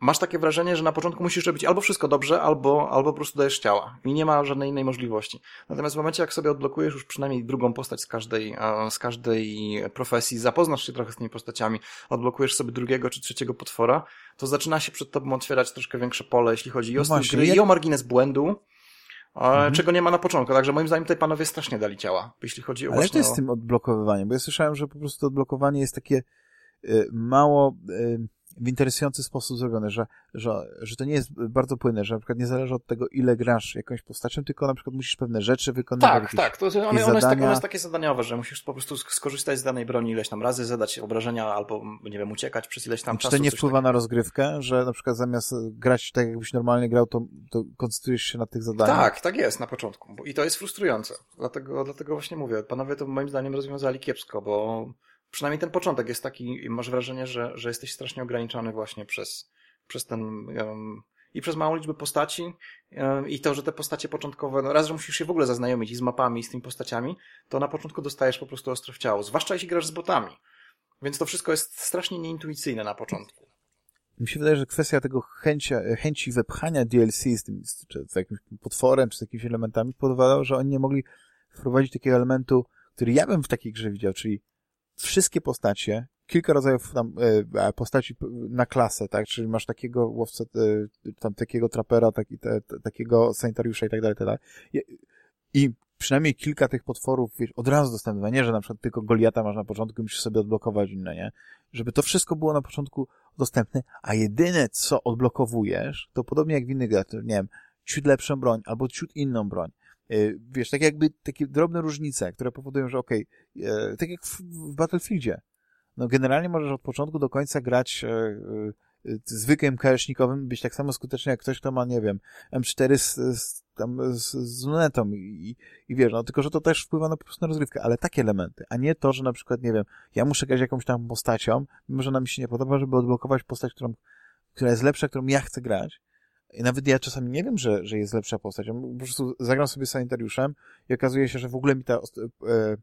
masz takie wrażenie, że na początku musisz robić albo wszystko dobrze, albo, albo po prostu dajesz ciała. I nie ma żadnej innej możliwości. Natomiast w momencie, jak sobie odblokujesz już przynajmniej drugą postać z każdej, z każdej profesji, zapoznasz się trochę z tymi postaciami, odblokujesz sobie drugiego czy trzeciego potwora, to zaczyna się przed tobą otwierać troszkę większe pole, jeśli chodzi o no gry, jak... i o margines błędu. Mhm. czego nie ma na początku. Także moim zdaniem tutaj panowie strasznie dali ciała, jeśli chodzi o Ale to jest z tym odblokowywaniem, bo ja słyszałem, że po prostu odblokowanie jest takie y, mało y, w interesujący sposób zrobione, że, że, że to nie jest bardzo płynne, że na przykład nie zależy od tego, ile grasz jakąś postacią, tylko na przykład musisz pewne rzeczy wykonywać. Tak, jakieś, tak. To, one, one, jest tak, one jest takie zadaniowe, że musisz po prostu skorzystać z danej broni ileś tam razy, zadać obrażenia albo, nie wiem, uciekać przez ileś tam Czy czasu. to nie wpływa na rozgrywkę, że na przykład zamiast grać tak, jakbyś normalnie grał, to, to koncentrujesz się na tych zadaniach? Tak, tak jest na początku. I to jest frustrujące. Dlatego, dlatego właśnie mówię, panowie to moim zdaniem rozwiązali kiepsko, bo przynajmniej ten początek jest taki masz wrażenie, że, że jesteś strasznie ograniczony właśnie przez, przez ten um, i przez małą liczbę postaci i to, że te postacie początkowe, no raz, że musisz się w ogóle zaznajomić i z mapami i z tymi postaciami, to na początku dostajesz po prostu ostro w ciało, zwłaszcza jeśli grasz z botami. Więc to wszystko jest strasznie nieintuicyjne na początku. Mi się wydaje, że kwestia tego chęci, chęci wepchania DLC z, tym, czy z jakimś potworem, czy z jakimiś elementami powodowała, że oni nie mogli wprowadzić takiego elementu, który ja bym w takiej grze widział, czyli wszystkie postacie, kilka rodzajów tam e, postaci na klasę, tak, czyli masz takiego łowcę, e, tam takiego trapera, taki, te, takiego sanitariusza i tak dalej, tak dalej. I przynajmniej kilka tych potworów, wiesz, od razu dostępne, nie, że na przykład tylko Goliata masz na początku i musisz sobie odblokować inne, nie? Żeby to wszystko było na początku dostępne, a jedyne, co odblokowujesz, to podobnie jak w innych grach, nie wiem, ciut lepszą broń, albo ciut inną broń, wiesz, tak jakby takie drobne różnice, które powodują, że okej, okay, tak jak w, w Battlefieldzie, no generalnie możesz od początku do końca grać e, e, zwykłym kałesznikowym, być tak samo skuteczny jak ktoś, kto ma, nie wiem, M4 z, z tam z, z lunetą i, i wiesz, no tylko, że to też wpływa na po prostu na rozgrywkę, ale takie elementy, a nie to, że na przykład, nie wiem, ja muszę grać jakąś tam postacią, mimo że ona mi się nie podoba, żeby odblokować postać, którą, która jest lepsza, którą ja chcę grać, i nawet ja czasami nie wiem, że, że jest lepsza postać. po prostu zagram sobie sanitariuszem i okazuje się, że w ogóle mi ta, e,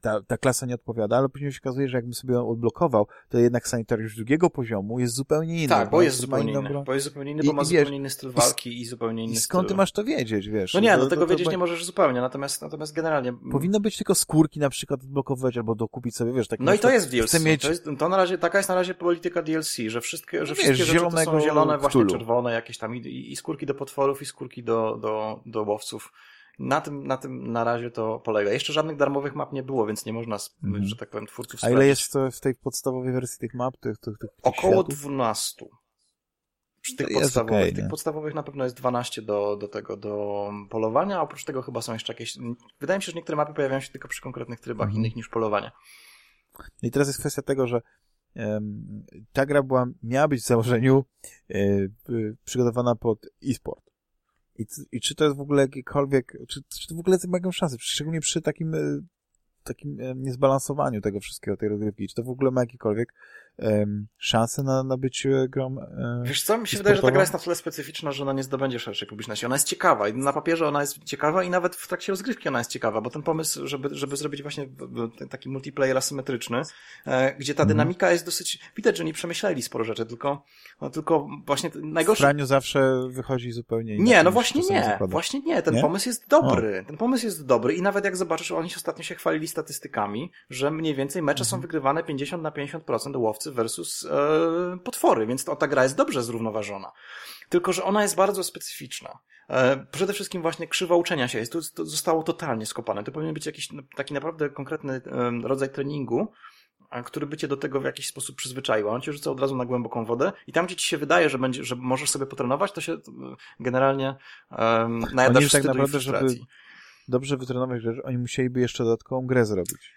ta, ta klasa nie odpowiada, ale później się okazuje, że jakbym sobie ją odblokował, to jednak sanitariusz drugiego poziomu jest zupełnie inny. Tak, bo jest zupełnie inny, bo jest zupełnie inny, bo ma zupełnie wiesz, inny styl walki i, i zupełnie inny I skąd styl. ty masz to wiedzieć, wiesz? No nie, no tego to, wiedzieć nie możesz zupełnie, natomiast, natomiast generalnie... Powinno być tylko skórki na przykład odblokować albo dokupić sobie, wiesz, tak No i to jest DLC. Mieć... To, jest, to na razie, taka jest na razie polityka DLC, że wszystkie, że no wszystkie wiesz, rzeczy to są zielone, właśnie czerwone, jakieś tam i, i skórki do potworów, i skórki do, do, do łowców. Na tym, na tym na razie to polega. Jeszcze żadnych darmowych map nie było, więc nie można, mm. że tak powiem, twórców A ile jest w tej podstawowej wersji tych map? Tych, tych, tych Około światów? 12. Przy tych podstawowych. Okay, tych podstawowych na pewno jest 12 do, do tego, do polowania, a oprócz tego chyba są jeszcze jakieś... Wydaje mi się, że niektóre mapy pojawiają się tylko przy konkretnych trybach mm. innych niż polowanie. I teraz jest kwestia tego, że ta gra była, miała być w założeniu y, przygotowana pod e-sport. I, I czy to jest w ogóle jakiekolwiek, czy, czy to w ogóle ma jakąś szansę, szczególnie przy takim, e, takim e, niezbalansowaniu tego wszystkiego, tej rozgrywki, czy to w ogóle ma jakikolwiek um, szansę na, na bycie grą e, Wiesz co, mi się wydaje, że ta gra jest na tyle specyficzna, że ona nie zdobędzie szerszej publiczności. Ona jest ciekawa i na papierze ona jest ciekawa i nawet w trakcie rozgrywki ona jest ciekawa, bo ten pomysł, żeby, żeby zrobić właśnie taki multiplayer asymetryczny, e, gdzie ta mhm. dynamika jest dosyć, widać, że nie przemyśleli sporo rzeczy, tylko, no, tylko właśnie najgorsze... W praniu zawsze wychodzi zupełnie inaczej. Nie, no właśnie nie, właśnie nie, ten nie? pomysł jest dobry, ten pomysł jest dobry i nawet jak zobaczysz, oni się ostatnio się chwalili statystykami, że mniej więcej mecze mhm. są wygrywane 50 na 50% łowcy versus e, potwory, więc to, ta gra jest dobrze zrównoważona. Tylko, że ona jest bardzo specyficzna. E, przede wszystkim właśnie krzywa uczenia się jest, to, to zostało totalnie skopane. To powinien być jakiś taki naprawdę konkretny e, rodzaj treningu, który by cię do tego w jakiś sposób przyzwyczaił. On cię rzuca od razu na głęboką wodę i tam, gdzie ci się wydaje, że, będzie, że możesz sobie potrenować, to się e, generalnie um, najadasz tak naprawdę, żeby dobrze wytrenować rzecz, oni musieliby jeszcze dodatkową grę zrobić.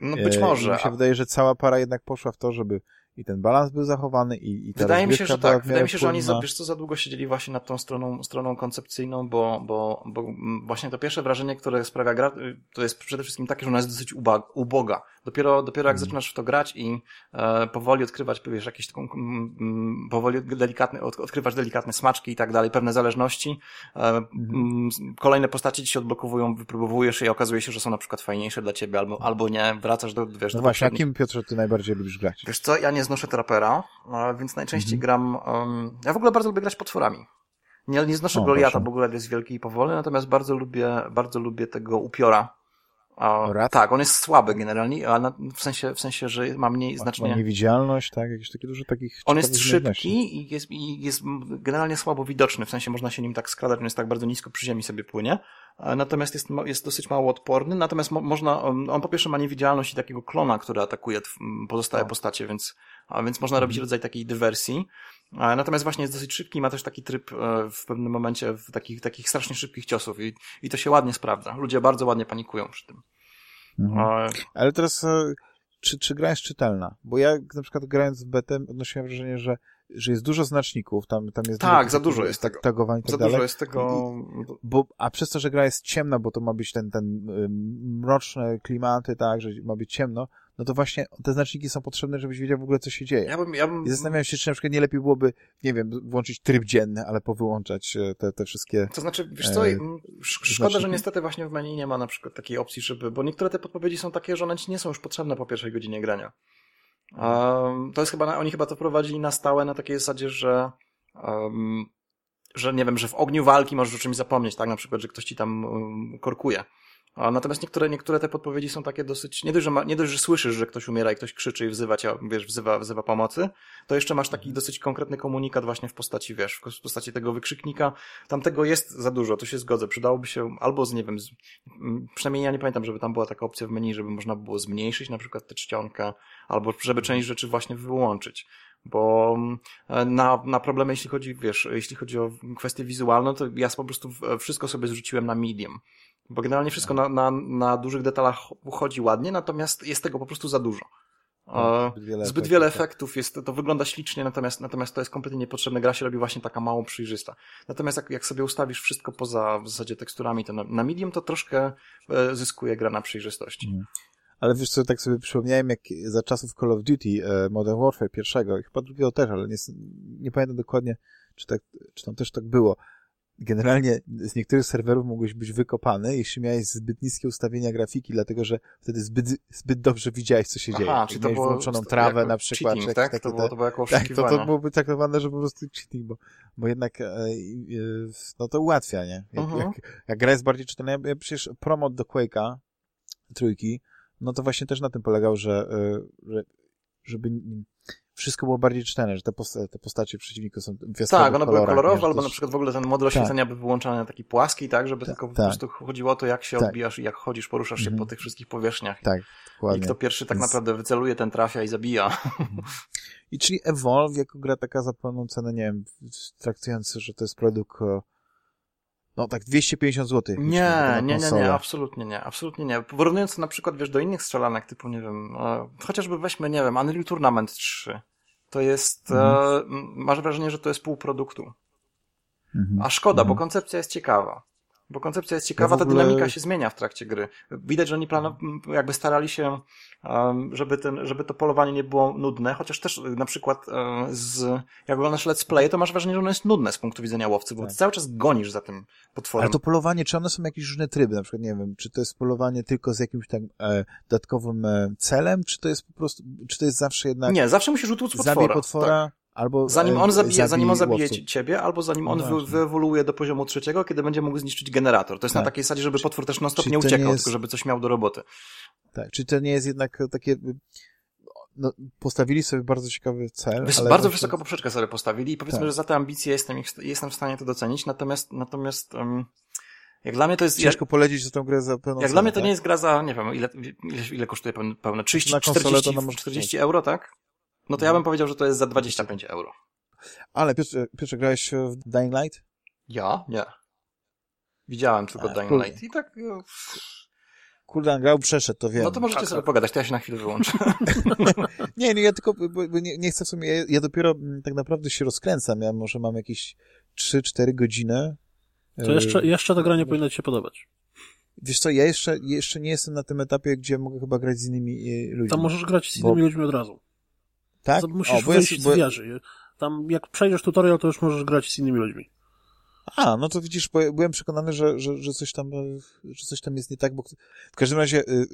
No być może. mi się wydaje, że cała para jednak poszła w to, żeby i ten balans był zachowany i, i ta Wydaje mi się, że tak. Wydaje mi się, że oni za, wiesz co, za długo siedzieli właśnie nad tą stroną, stroną koncepcyjną, bo, bo, bo właśnie to pierwsze wrażenie, które sprawia gra, to jest przede wszystkim takie, że ona jest dosyć uboga. Dopiero, dopiero jak hmm. zaczynasz w to grać i e, powoli odkrywać, wiesz, jakieś taką, mm, powoli delikatne, od, odkrywasz delikatne smaczki i tak dalej, pewne zależności, e, hmm. kolejne postacie ci się odblokowują, wypróbowujesz je i okazuje się, że są na przykład fajniejsze dla ciebie, albo, albo nie, wracasz do, wiesz, no do właśnie, jakim Piotrze ty najbardziej lubisz grać? Wiesz co, ja nie znoszę trapera, więc najczęściej mhm. gram... Um, ja w ogóle bardzo lubię grać potworami. Nie, nie znoszę o, Goliata, bo Goliat jest wielki i powolny, natomiast bardzo lubię, bardzo lubię tego upiora. A, tak, on jest słaby generalnie, ale w sensie, w sensie, że ma mniej znacznie... Ma niewidzialność, tak? Jakieś takie dużo takich... On jest szybki i jest, i jest generalnie słabo widoczny, w sensie można się nim tak skradać, on jest tak bardzo nisko przy ziemi sobie płynie, natomiast jest, jest dosyć mało odporny, natomiast mo można, on, po pierwsze ma niewidzialność i takiego klona, który atakuje pozostałe o. postacie, więc, a więc można robić mhm. rodzaj takiej dywersji. Natomiast właśnie jest dosyć szybki, ma też taki tryb e, w pewnym momencie w takich, takich strasznie szybkich ciosów i, i to się ładnie sprawdza. Ludzie bardzo ładnie panikują przy tym. Mhm. Ale teraz, e, czy, czy gra jest czytelna? Bo ja na przykład grając w betę odnosiłem wrażenie, że że jest dużo znaczników, tam, tam jest tak, za dużo jest tego. tagowań tak za dalej. dużo jest tego. Bo, a przez to, że gra jest ciemna, bo to ma być ten, ten mroczne klimaty, tak, że ma być ciemno, no to właśnie te znaczniki są potrzebne, żebyś wiedział w ogóle, co się dzieje. Ja bym, ja bym... I zastanawiam się, czy na przykład nie lepiej byłoby, nie wiem, włączyć tryb dzienny, ale powyłączać e, te, te wszystkie... To znaczy, wiesz co, e, szkoda, znaczniki. że niestety właśnie w menu nie ma na przykład takiej opcji, żeby, bo niektóre te podpowiedzi są takie, że one ci nie są już potrzebne po pierwszej godzinie grania. Um, to jest chyba, oni chyba to prowadzili na stałe na takiej zasadzie, że um, że nie wiem, że w ogniu walki możesz o czymś zapomnieć, tak? Na przykład, że ktoś ci tam um, korkuje. A natomiast niektóre, niektóre te podpowiedzi są takie dosyć, nie dość, że, ma, nie dość, że słyszysz, że ktoś umiera i ktoś krzyczy i wzywa cię, wiesz, wzywa, wzywa pomocy, to jeszcze masz taki dosyć konkretny komunikat właśnie w postaci, wiesz, w postaci tego wykrzyknika. Tam tego jest za dużo, to się zgodzę. Przydałoby się albo z, nie wiem, z, przynajmniej ja nie pamiętam, żeby tam była taka opcja w menu, żeby można było zmniejszyć na przykład tę czcionkę, albo żeby część rzeczy właśnie wyłączyć bo na, na problemy, jeśli chodzi, wiesz, jeśli chodzi o kwestie wizualne, to ja po prostu wszystko sobie zrzuciłem na medium. Bo generalnie wszystko na, na, na dużych detalach chodzi ładnie, natomiast jest tego po prostu za dużo. No, zbyt wiele, zbyt wiele tak. efektów, jest, to wygląda ślicznie, natomiast, natomiast to jest kompletnie niepotrzebne. Gra się robi właśnie taka mało przejrzysta. Natomiast jak, jak sobie ustawisz wszystko poza w zasadzie teksturami, to na, na medium to troszkę e, zyskuje gra na przejrzystości. Mm. Ale wiesz co, tak sobie przypomniałem, jak za czasów Call of Duty e, Modern Warfare pierwszego, i chyba drugiego też, ale nie, nie pamiętam dokładnie, czy, tak, czy tam też tak było, generalnie z niektórych serwerów mogłeś być wykopany, jeśli miałeś zbyt niskie ustawienia grafiki, dlatego że wtedy zbyt, zbyt dobrze widziałeś, co się Aha, dzieje. Aha, czyli to było wyłączoną trawę na przykład. Cheating, tak? to, było, to było jako tak, to, to byłoby traktowane, że po prostu cheating, bo, bo jednak e, e, no to ułatwia, nie? Jak, uh -huh. jak, jak gra jest bardziej czytelna, ja, przecież promot do Quake'a trójki, no to właśnie też na tym polegał, że, e, że żeby wszystko było bardziej czytelne, że te, posta te postacie przeciwników są w Tak, one były kolorowe, albo na przykład w ogóle ten model oświetlenia tak. był wyłączony na taki płaski, tak, żeby tak, tylko po tak. prostu chodziło o to, jak się tak. odbijasz i jak chodzisz, poruszasz się mm. po tych wszystkich powierzchniach. Tak, dokładnie. I kto pierwszy tak Więc... naprawdę wyceluje, ten trafia i zabija. Mhm. I czyli Evolve jako gra taka za pełną cenę, nie wiem, traktujący, że to jest produkt no tak 250 zł. Nie, nie, nie, nie, absolutnie nie, absolutnie nie. Porównując na przykład, wiesz, do innych strzelanek typu, nie wiem, e, chociażby weźmy, nie wiem, Unreal Tournament 3. To jest, e, mhm. e, masz wrażenie, że to jest pół produktu. Mhm. A szkoda, mhm. bo koncepcja jest ciekawa. Bo koncepcja jest ciekawa, ja ogóle... ta dynamika się zmienia w trakcie gry. Widać, że oni plano, jakby starali się, żeby, ten, żeby to polowanie nie było nudne, chociaż też na przykład z, jak oglądasz let's play, to masz wrażenie, że ono jest nudne z punktu widzenia łowcy, bo tak. ty cały czas gonisz za tym potworem. Ale to polowanie, czy one są jakieś różne tryby? Na przykład, nie wiem, czy to jest polowanie tylko z jakimś tam e, dodatkowym e, celem, czy to jest po prostu, czy to jest zawsze jednak... Nie, zawsze musisz utłuc potwora. Zabij potwora. Tak. Albo zanim on zabije, zanim on zabije łowców. ciebie, albo zanim on no wyewoluuje do poziomu trzeciego, kiedy będzie mógł zniszczyć generator. To jest tak. na takiej zasadzie, żeby potwór też non-stop nie uciekał, nie jest... tylko żeby coś miał do roboty. Tak, czy to nie jest jednak takie... No, postawili sobie bardzo ciekawy cel. Wys bardzo właśnie... wysoką poprzeczkę sobie postawili i powiedzmy, tak. że za te ambicje jestem, jestem w stanie to docenić, natomiast, natomiast um, jak dla mnie to jest... Ciężko polecić, że tą grę za pełną Jak cenę, dla mnie to tak? nie jest gra za, nie wiem, ile, ile, ile kosztuje pełne, 30, 40, 40 euro, tak? No to ja bym powiedział, że to jest za 25 euro. Ale Piotrze, Piotrze grałeś w Dying Light? Ja? Nie. Widziałem tylko A, Dying Light i tak... No, Kurde, grał, przeszedł, to wiem. No to możecie tak, sobie tak. pogadać, to ja się na chwilę wyłączę. nie, nie, ja tylko, bo, bo nie, nie, chcę w sumie, ja, ja, dopiero mm, tak naprawdę się rozkręcam, ja może mam jakieś 3-4 godziny. To jeszcze, jeszcze ta gra nie powinna ci się podobać. Wiesz co, ja jeszcze, jeszcze nie jestem na tym etapie, gdzie mogę chyba grać z innymi e, ludźmi. Tam możesz grać z innymi bo... ludźmi od razu. Tak? Musisz o, bo wyjść jest, bo... Tam jak przejdziesz tutorial, to już możesz grać z innymi ludźmi. A, no to widzisz, byłem przekonany, że, że, że, coś tam, że coś tam jest nie tak, bo w każdym razie y, y,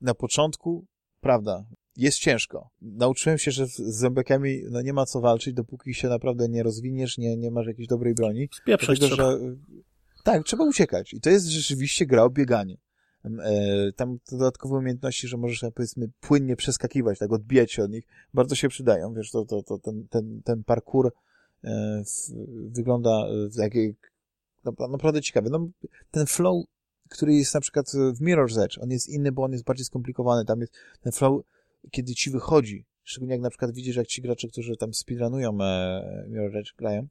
na początku, prawda, jest ciężko. Nauczyłem się, że z zombiakami no nie ma co walczyć, dopóki się naprawdę nie rozwiniesz, nie, nie masz jakiejś dobrej broni. Spieprzać trzeba. Że, tak, trzeba uciekać. I to jest rzeczywiście gra o bieganie. E, tam dodatkowe umiejętności, że możesz, powiedzmy, płynnie przeskakiwać, tak, odbijać się od nich, bardzo się przydają, wiesz, to, to, to ten, ten, ten parkour e, wygląda e, jak, no, naprawdę ciekawy. No, ten flow, który jest na przykład w Mirror's Edge, on jest inny, bo on jest bardziej skomplikowany, tam jest ten flow, kiedy ci wychodzi, szczególnie jak na przykład widzisz, jak ci gracze, którzy tam speedrunują e, Mirror's Edge, grają,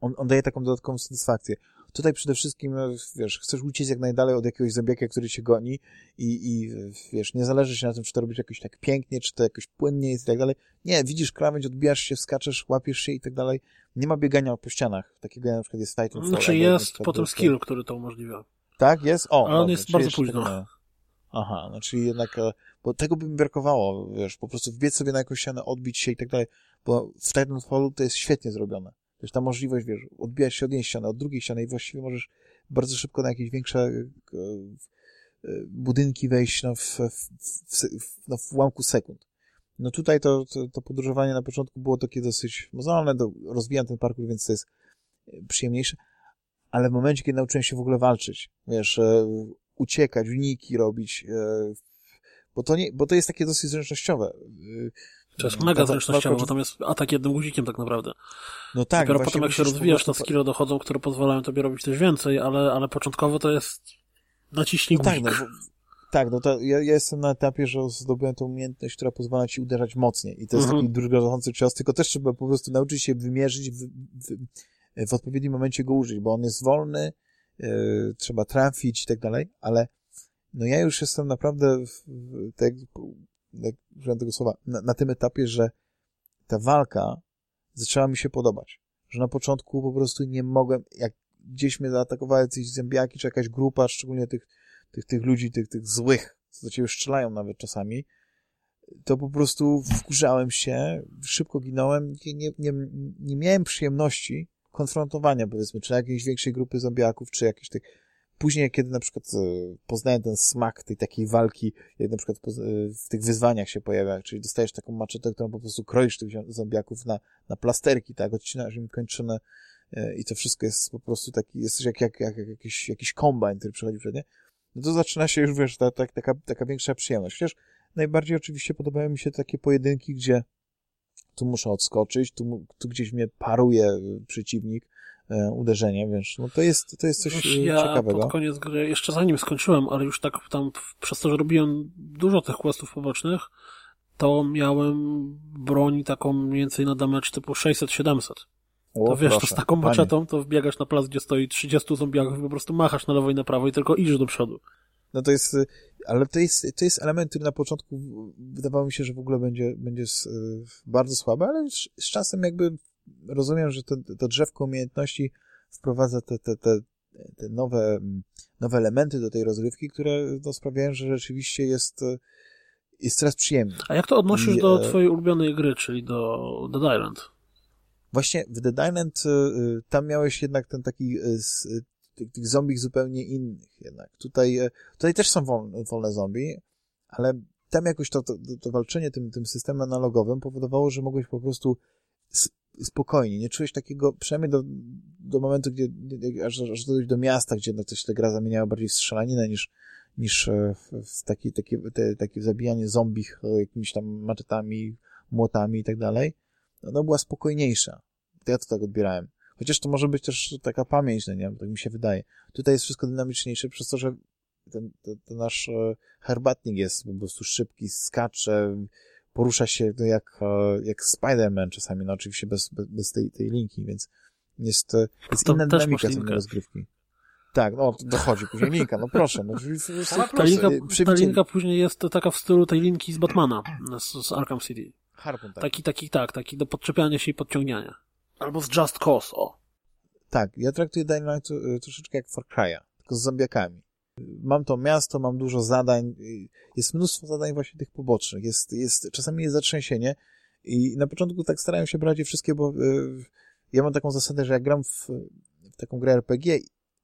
on, on daje taką dodatkową satysfakcję. Tutaj przede wszystkim, e, wiesz, chcesz uciec jak najdalej od jakiegoś zębiaka, który cię goni i, i wiesz, nie zależy się na tym, czy to robisz jakoś tak pięknie, czy to jakoś płynnie jest i tak dalej. Nie, widzisz krawędź, odbijasz się, skaczesz, łapiesz się i tak dalej. Nie ma biegania po ścianach. Takiego na przykład jest Titanfall. Znaczy jest potem skill, który to umożliwia. Tak, jest? O, Ale on jest bardzo późno. Tak, Aha, no czyli jednak, e, bo tego by mi brakowało, wiesz, po prostu wbiec sobie na jakąś ścianę, odbić się i tak dalej, bo w Titanfallu to jest świetnie zrobione. Wiesz, ta możliwość, wiesz, odbijać się od jednej ściany, od drugiej ściany i właściwie możesz bardzo szybko na jakieś większe e, e, budynki wejść no, w, w, w, no, w ułamku sekund. No tutaj to, to, to, podróżowanie na początku było takie dosyć mozolne, do, rozwijam ten parkour, więc to jest e, przyjemniejsze, ale w momencie, kiedy nauczyłem się w ogóle walczyć, wiesz, uciekać, uniki robić, bo to, nie, bo to jest takie dosyć zręcznościowe. To jest mega zręcznościowe, bo tam jest atak jednym guzikiem tak naprawdę. No tak. Dopiero potem jak się rozwijasz, to skille dochodzą, które pozwalają tobie robić coś więcej, ale, ale początkowo to jest naciśnij no guzik. Tak, no, tak, no to ja, ja, jestem na etapie, że zdobyłem tą umiejętność, która pozwala ci uderzać mocniej. I to jest mhm. taki cios, tylko też trzeba po prostu nauczyć się wymierzyć, w, w, w odpowiednim momencie go użyć, bo on jest wolny, yy, trzeba trafić i tak dalej, ale no ja już jestem naprawdę, w, w, tak jak użyłem tego słowa, na, na tym etapie, że ta walka zaczęła mi się podobać. Że na początku po prostu nie mogłem, jak gdzieś mnie zaatakowały jakieś zębiaki, czy jakaś grupa, szczególnie tych, tych, tych ludzi, tych, tych złych, co do ciebie strzelają nawet czasami, to po prostu wkurzałem się, szybko ginąłem, nie, nie, nie miałem przyjemności konfrontowania, powiedzmy, czy jakiejś większej grupy zombiaków, czy jakiejś tych... Później, kiedy na przykład e, poznałem ten smak tej takiej walki, jak na przykład w tych wyzwaniach się pojawia, czyli dostajesz taką maczetę, którą po prostu kroisz tych zombiaków na, na plasterki, tak, odcinasz im kończynę i to wszystko jest po prostu taki, jesteś jak, jak, jak, jak jakiś, jakiś kombajn, który przechodzi przed nie, no to zaczyna się już, wiesz, ta, ta, taka, taka większa przyjemność. Chociaż najbardziej oczywiście podobają mi się takie pojedynki, gdzie tu muszę odskoczyć, tu, tu gdzieś mnie paruje przeciwnik, e, uderzenie, wiesz, no to jest, to jest coś Wiesz, ja ciekawego. pod koniec gry, jeszcze zanim skończyłem, ale już tak tam, przez to, że robiłem dużo tych questów pobocznych, to miałem broń taką mniej więcej na damage typu 600-700. O, to wiesz, proszę, to z taką maczetą to wbiegasz na plac, gdzie stoi 30 zombiaków i po prostu machasz na lewo i na prawo i tylko idziesz do przodu. No to jest, ale to jest, to jest element, który na początku wydawało mi się, że w ogóle będzie, będzie bardzo słaby, ale z, z czasem jakby rozumiem, że to, to drzewko umiejętności wprowadza te, te, te, te nowe, nowe elementy do tej rozrywki, które no, sprawiają, że rzeczywiście jest, jest coraz przyjemniej. A jak to odnosisz I, do e, twojej ulubionej gry, czyli do Dead Island? Właśnie w Dead Island y, tam miałeś jednak ten taki tych, tych zombie zupełnie innych jednak. Tutaj, tutaj też są wolne, wolne zombie, ale tam jakoś to, to, to walczenie tym, tym systemem analogowym powodowało, że mogłeś po prostu spokojnie, nie czułeś takiego, przynajmniej do, do momentu, gdzie, aż, aż dojść do miasta, gdzie no, coś ta gra zamieniała bardziej w strzelaninę niż, niż e, w, w taki, takie, te, takie zabijanie zombich e, jakimiś tam maczetami, młotami i tak dalej, no, była spokojniejsza. Ja to tak odbierałem. Chociaż to może być też taka pamięć, no nie tak mi się wydaje. Tutaj jest wszystko dynamiczniejsze przez to, że ten, ten, ten nasz e, herbatnik jest po prostu szybki, skacze, porusza się no jak, e, jak Spider-Man czasami, no oczywiście bez, bez, bez tej, tej linki, więc jest, e, jest inna dynamika tej rozgrywki. Tak, no dochodzi później linka, no proszę. No, ta, linka, ta linka później jest taka w stylu tej linki z Batmana, z, z Arkham City. Harpun, tak. Taki, taki, tak, taki do podczepiania się i podciągniania. Albo z Just Cause, o. Tak, ja traktuję Dying Light y, troszeczkę jak Far Cry'a, tylko z zombiakami. Mam to miasto, mam dużo zadań, y, jest mnóstwo zadań właśnie tych pobocznych, jest, jest, czasami jest zatrzęsienie i na początku tak starałem się brać je wszystkie, bo y, ja mam taką zasadę, że jak gram w, w taką grę RPG,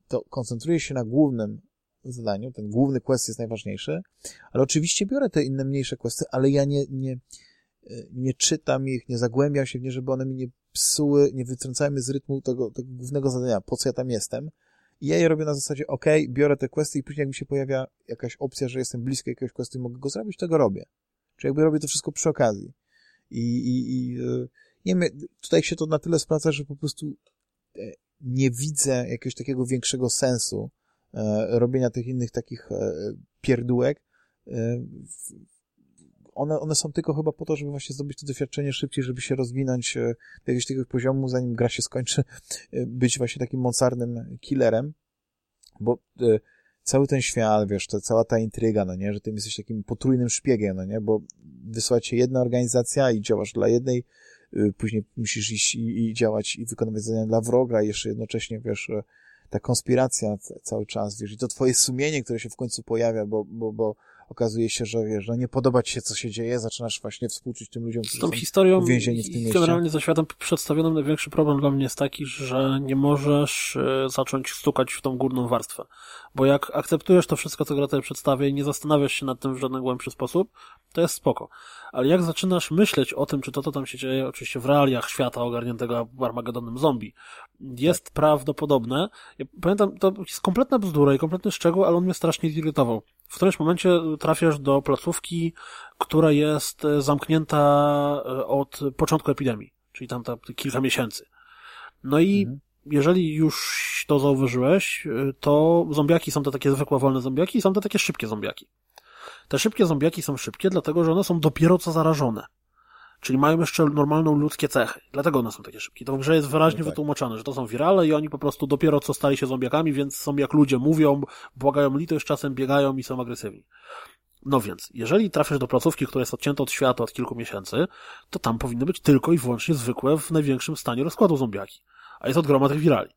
to koncentruję się na głównym zadaniu, ten główny quest jest najważniejszy, ale oczywiście biorę te inne mniejsze questy, ale ja nie, nie, nie czytam ich, nie zagłębiam się w nie, żeby one mi nie psuły, nie wytrącały mnie z rytmu tego, tego głównego zadania, po co ja tam jestem. Ja je robię na zasadzie, ok, biorę te questy i później jak mi się pojawia jakaś opcja, że jestem blisko jakiegoś questu i mogę go zrobić, to go robię. Czyli jakby robię to wszystko przy okazji. I, i, i e, nie wiem, tutaj się to na tyle sprawdza, że po prostu e, nie widzę jakiegoś takiego większego sensu e, robienia tych innych takich pierdółek one, one są tylko chyba po to, żeby właśnie zdobyć to doświadczenie szybciej, żeby się rozwinąć e, do jakiegoś takiego poziomu, zanim gra się skończy, e, być właśnie takim mocarnym killerem, bo e, cały ten świat, wiesz, to cała ta intryga, no nie, że ty jesteś takim potrójnym szpiegiem, no nie, bo wysłać się jedna organizacja i działasz dla jednej, później musisz iść i, i działać i wykonywać zadania dla wroga i jeszcze jednocześnie, wiesz, ta konspiracja cały czas, wiesz, i to twoje sumienie, które się w końcu pojawia, bo, bo, bo okazuje się, że wiesz, że nie podoba ci się, co się dzieje, zaczynasz właśnie współczuć tym ludziom, którzy Z tą historią uwięzieni w tym mieście. generalnie ze światem przedstawionym największy problem dla mnie jest taki, że nie możesz e, zacząć stukać w tą górną warstwę. Bo jak akceptujesz to wszystko, co gra tutaj przedstawia i nie zastanawiasz się nad tym w żaden głębszy sposób, to jest spoko. Ale jak zaczynasz myśleć o tym, czy to, co tam się dzieje, oczywiście w realiach świata ogarniętego Armagedonem zombie, jest tak. prawdopodobne. Ja pamiętam, to jest kompletna bzdura i kompletny szczegół, ale on mnie strasznie zirytował. W którymś momencie trafiasz do placówki, która jest e, zamknięta e, od początku epidemii, czyli tam ta, kilka miesięcy. No i mhm. jeżeli już to zauważyłeś, e, to zombiaki są to takie zwykłe wolne zombiaki i są to takie szybkie zombiaki. Te szybkie zombiaki są szybkie, dlatego że one są dopiero co zarażone. Czyli mają jeszcze normalną ludzkie cechy. Dlatego one są takie szybkie. To w grze jest wyraźnie no tak. wytłumaczone, że to są wirale i oni po prostu dopiero co stali się zombiakami, więc są jak ludzie, mówią, błagają litość, czasem biegają i są agresywni. No więc, jeżeli trafisz do placówki, która jest odcięta od świata od kilku miesięcy, to tam powinny być tylko i wyłącznie zwykłe w największym stanie rozkładu zombiaki. A jest od groma tych wirali.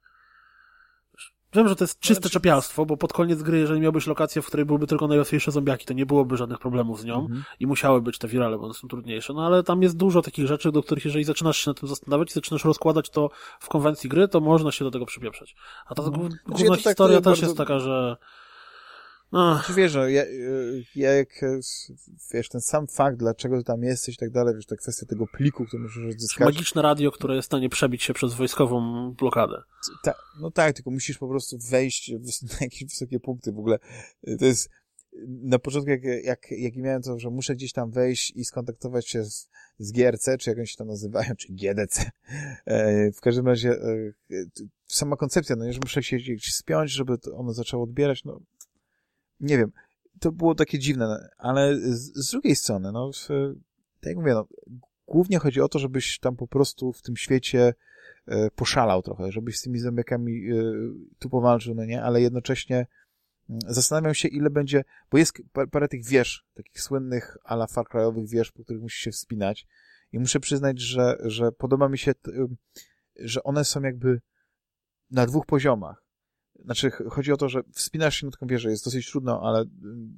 Wiem, że to jest czyste znaczy... czepialstwo, bo pod koniec gry, jeżeli miałbyś lokację, w której byłyby tylko najłatwiejsze zombiaki, to nie byłoby żadnych problemów z nią mhm. i musiały być te wirale, bo one są trudniejsze. No ale tam jest dużo takich rzeczy, do których jeżeli zaczynasz się na tym zastanawiać i zaczynasz rozkładać to w konwencji gry, to można się do tego przypieprzeć. A ta mhm. główna znaczy, ja historia tak też bardzo... jest taka, że no. Wiesz, no, ja, ja jak, wiesz, ten sam fakt, dlaczego ty tam jesteś i tak dalej, wiesz, ta kwestia tego pliku, który możesz odzyskać. Magiczne radio, które jest w stanie przebić się przez wojskową blokadę. Ta, no tak, tylko musisz po prostu wejść na jakieś wysokie punkty w ogóle. To jest, na początku jak, jak, jak miałem to, że muszę gdzieś tam wejść i skontaktować się z, z GRC, czy jak oni się tam nazywają, czy GDC. E, w każdym razie e, sama koncepcja, no nie, że muszę się gdzieś spiąć, żeby ono zaczęło odbierać, no nie wiem, to było takie dziwne, ale z, z drugiej strony, no, w, tak jak mówię, no, głównie chodzi o to, żebyś tam po prostu w tym świecie e, poszalał trochę, żebyś z tymi zombiakami e, tu powalczył, no nie, ale jednocześnie mm, zastanawiam się, ile będzie, bo jest parę tych wież, takich słynnych ala Far Cry'owych wież, po których musisz się wspinać i muszę przyznać, że, że podoba mi się, że one są jakby na dwóch poziomach. Znaczy, chodzi o to, że wspinasz się na taką wieżę, jest dosyć trudno, ale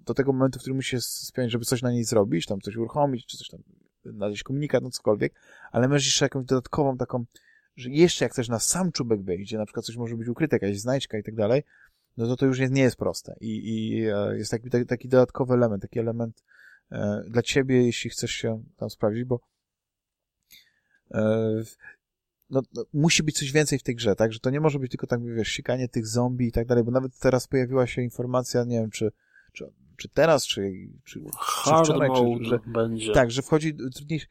do tego momentu, w którym musisz się spiąć, żeby coś na niej zrobić, tam coś uruchomić, czy coś tam, nadać komunikat, no cokolwiek, ale masz jeszcze jakąś dodatkową taką, że jeszcze jak chcesz na sam czubek wejść, gdzie na przykład coś może być ukryte, jakaś znajdźka i tak dalej, no to to już nie jest proste. I, i e, jest taki, taki, taki dodatkowy element, taki element e, dla ciebie, jeśli chcesz się tam sprawdzić, bo e, no, no, musi być coś więcej w tej grze, tak? Że to nie może być tylko tak, wiesz, sikanie tych zombie i tak dalej, bo nawet teraz pojawiła się informacja, nie wiem, czy, czy, czy teraz, czy, czy, czy wczoraj, czy, że, będzie. Tak, że wchodzi trudniejsze.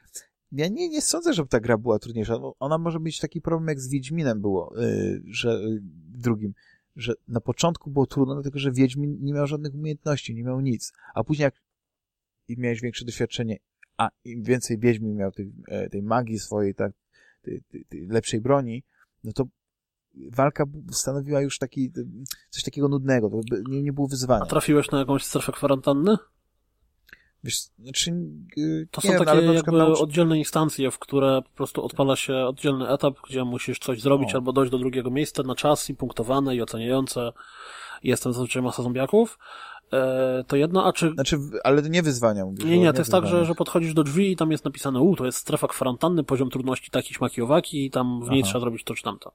Ja nie, nie sądzę, żeby ta gra była trudniejsza. Ona może mieć taki problem, jak z Wiedźminem było, yy, że yy, drugim, że na początku było trudno, dlatego że Wiedźmin nie miał żadnych umiejętności, nie miał nic. A później jak i miałeś większe doświadczenie, a im więcej Wiedźmin miał tej, e, tej magii swojej, tak, lepszej broni, no to walka stanowiła już taki, coś takiego nudnego, to nie, nie było wyzwania. A trafiłeś na jakąś strefę kwarantanny? Wiesz, znaczy, yy, to są wiem, takie jakby nauczy... oddzielne instancje, w które po prostu odpala się oddzielny etap, gdzie musisz coś zrobić o. albo dojść do drugiego miejsca na czas i punktowane i oceniające. Jest tam zazwyczaj masa zombiaków. E, to jedno, a czy... Znaczy, ale nie wyzwania mówisz. Nie, nie, to jest tak, że, że podchodzisz do drzwi i tam jest napisane, u, to jest strefa kwarantanny, poziom trudności taki, śmaki, owaki i tam w niej Aha. trzeba zrobić to czy tamto.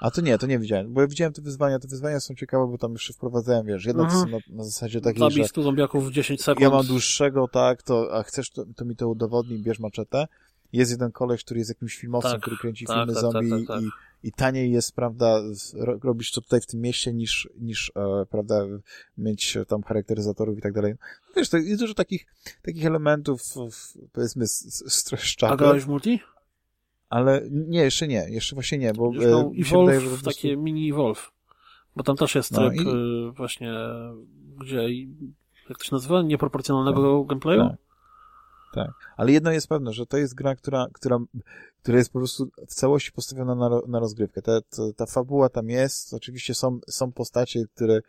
A to nie, to nie widziałem, bo ja widziałem te wyzwania, te wyzwania są ciekawe, bo tam jeszcze wprowadzałem, wiesz, jedno mhm. na, na zasadzie takiej, Zabij że... 100 zombiaków w 10 sekund. Ja mam dłuższego, tak, to, a chcesz, to, to mi to udowodni, bierz maczetę. Jest jeden koleś, który jest jakimś filmowcem, tak, który kręci tak, filmy tak, zombie tak, tak, i i taniej jest, prawda, robić to tutaj w tym mieście niż, niż e, prawda, mieć tam charakteryzatorów i tak dalej. Wiesz, to jest dużo takich, takich elementów, powiedzmy, streszczanych. A grałeś w multi? Ale nie, jeszcze nie, jeszcze właśnie nie, bo e, mi się wydaje, że prostu... takie mini Evolve. Bo tam też jest tryb no i... E, właśnie, gdzie, jak to się nazywa, nieproporcjonalnego tak, gameplayu? Tak. Tak, ale jedno jest pewne, że to jest gra, która, która, która jest po prostu w całości postawiona na, na rozgrywkę. Ta, ta, ta fabuła tam jest, oczywiście są, są postacie, które,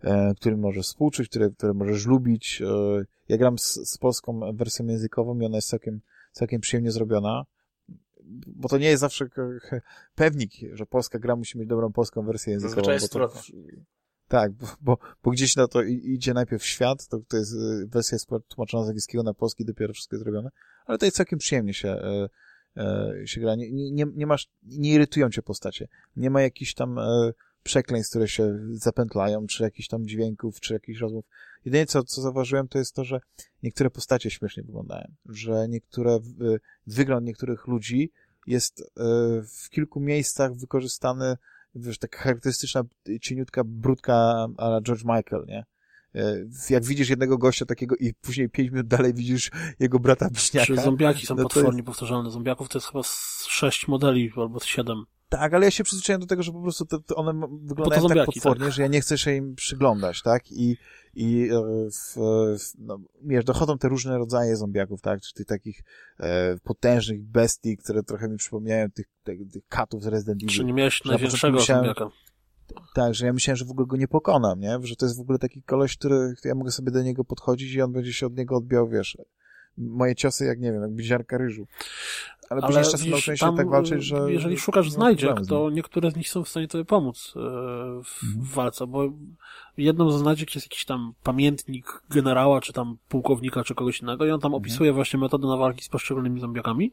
e, którym możesz współczuć, które, które możesz lubić. E, ja gram z, z polską wersją językową i ona jest całkiem, całkiem przyjemnie zrobiona bo to nie jest zawsze pewnik, że polska gra musi mieć dobrą polską wersję językową. Zazwyczaj jest to, tak, bo, bo, gdzieś na to idzie najpierw świat, to, to jest y, wersja tłumaczona z angielskiego na polski, dopiero wszystko jest zrobione, ale to jest całkiem przyjemnie się, e, e, się gra. Nie, nie, nie masz, nie irytują cię postacie. Nie ma jakichś tam e, przekleństw, które się zapętlają, czy jakichś tam dźwięków, czy jakichś rozmów. Jedynie co, co zauważyłem, to jest to, że niektóre postacie śmiesznie wyglądają, że niektóre, wygląd niektórych ludzi jest e, w kilku miejscach wykorzystany wiesz, taka charakterystyczna, cieniutka brudka ala George Michael, nie? E, jak widzisz jednego gościa takiego i później pięć minut dalej widzisz jego brata bliźniaka. Czy zombiaki są no potwornie jest... powtarzalne. Zombiaków to jest chyba sześć modeli albo siedem. Tak, ale ja się przyzwyczaiłem do tego, że po prostu te, te one wyglądają tak tak potwornie, tak. że ja nie chcę się im przyglądać, tak? I, i e, w, w, no, wiesz, dochodzą te różne rodzaje zombiaków, tak? Czy tych takich e, potężnych bestii, które trochę mi przypomniają tych, tych, tych katów z Resident Evil. Czy nie miałeś największego zombiaka? Tak, że ja myślałem, że w ogóle go nie pokonam, nie? Że to jest w ogóle taki koleś, który ja mogę sobie do niego podchodzić i on będzie się od niego odbijał, wiesz, moje ciosy jak, nie wiem, jak ziarka ryżu. Ale, ale później czasem nauczyłem się tak walczyć, że... Jeżeli szukasz znajdziek, to niektóre z nich są w stanie tobie pomóc e, w mhm. walce, bo jedną z znajdziek jest jakiś tam pamiętnik generała, czy tam pułkownika, czy kogoś innego i on tam mhm. opisuje właśnie metody na walki z poszczególnymi zombiakami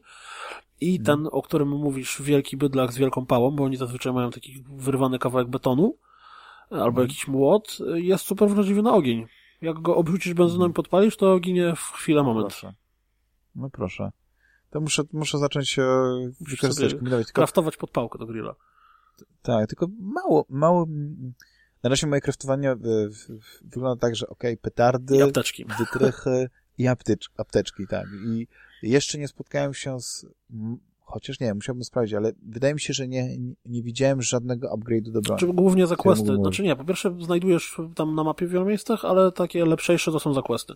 i mhm. ten, o którym mówisz, wielki bydlak z wielką pałą, bo oni zazwyczaj mają taki wyrwany kawałek betonu, albo mhm. jakiś młot, jest super wrażliwy na ogień. Jak go obrzucisz benzyną i podpalisz, to ginie w chwilę, moment. Proszę. No proszę. To muszę, muszę zacząć wykorzystywać, kombinować. Tylko... Kraftować podpałkę do grilla. Tak, tylko mało, mało... Na razie moje kraftowanie e, wygląda tak, że okej, okay, petardy, I apteczki. wytrychy i aptecz, apteczki, tak. I jeszcze nie spotkałem się z... Chociaż nie, musiałbym sprawdzić, ale wydaje mi się, że nie, nie, nie widziałem żadnego upgrade'u do broni. Znaczy głównie za questy. Znaczy nie, po pierwsze znajdujesz tam na mapie w wielu miejscach, ale takie lepszejsze to są za questy.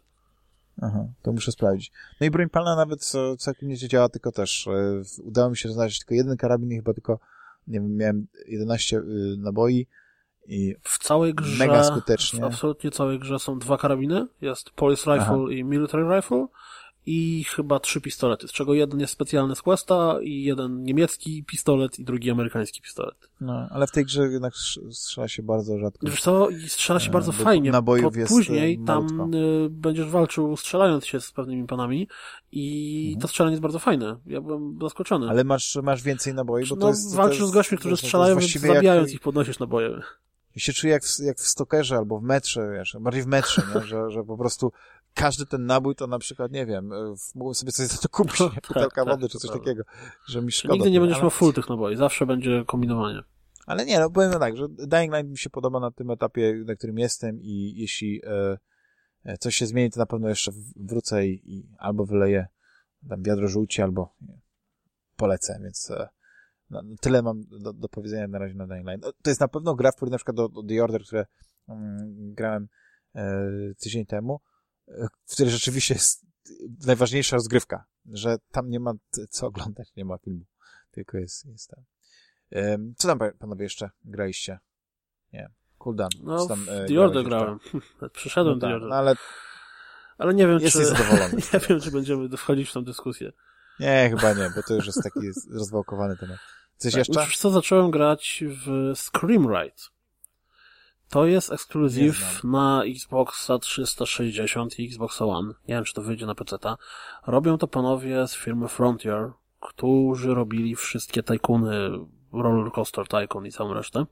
Aha, to muszę sprawdzić. No i broń palna nawet całkiem nie działa, tylko też e, udało mi się znaleźć tylko jeden karabin i chyba tylko, nie wiem, miałem 11 y, naboi i w całej grze, mega skutecznie. W absolutnie całej grze są dwa karabiny, jest Police Rifle Aha. i Military Rifle i chyba trzy pistolety, z czego jeden jest specjalny z Questa i jeden niemiecki pistolet i drugi amerykański pistolet. No, ale w tej grze jednak strzela się bardzo rzadko. Wiesz co, strzela się bardzo e, fajnie, nabojów jest później e, tam y, będziesz walczył strzelając się z pewnymi panami i mhm. to strzelanie jest bardzo fajne. Ja byłem zaskoczony. Ale masz, masz więcej naboi, bo no, to jest... walczysz to jest, z gośćmi, którzy strzelają, więc zabijając jak... ich podnosisz naboje. I się czuję jak w, jak w stokerze albo w metrze, wiesz, bardziej w metrze, nie? Że, że po prostu każdy ten nabój to na przykład, nie wiem, e, mogłem sobie coś za to kupić, nie? Tak, butelka tak, wody tak, czy coś takiego, że mi szkoda. Nigdy nie będziesz ale... miał full tych naboi, zawsze będzie kombinowanie. Ale nie, no powiem tak, że Dying Light mi się podoba na tym etapie, na którym jestem i jeśli e, e coś się zmieni, to na pewno jeszcze wrócę i, i albo wyleję tam wiadro żółci, albo nie, polecę, więc e, no, no, tyle mam do, do, powiedzenia na razie na Dying Light. No, to jest na pewno gra, w której na przykład do, do The Order, które mm, grałem e, tydzień temu, w której rzeczywiście jest najważniejsza rozgrywka, że tam nie ma co oglądać, nie ma filmu, tylko jest, jest tam. Co tam panowie jeszcze graliście? Nie, cooldown. No, tam, e, The Order grałem. Przeszedłem no, tak, Order. No, ale, ale nie wiem, czy, nie wiem, czy będziemy wchodzić w tą dyskusję. Nie, chyba nie, bo to już jest taki rozwałkowany temat. Coś tak, jeszcze? Już co zacząłem grać w Scream Ride. To jest ekskluzyw na Xboxa 360 i Xbox One. Nie wiem, czy to wyjdzie na PC. -ta. Robią to panowie z firmy Frontier, którzy robili wszystkie tajkuny, Roller Coaster Tycoon i całą resztę.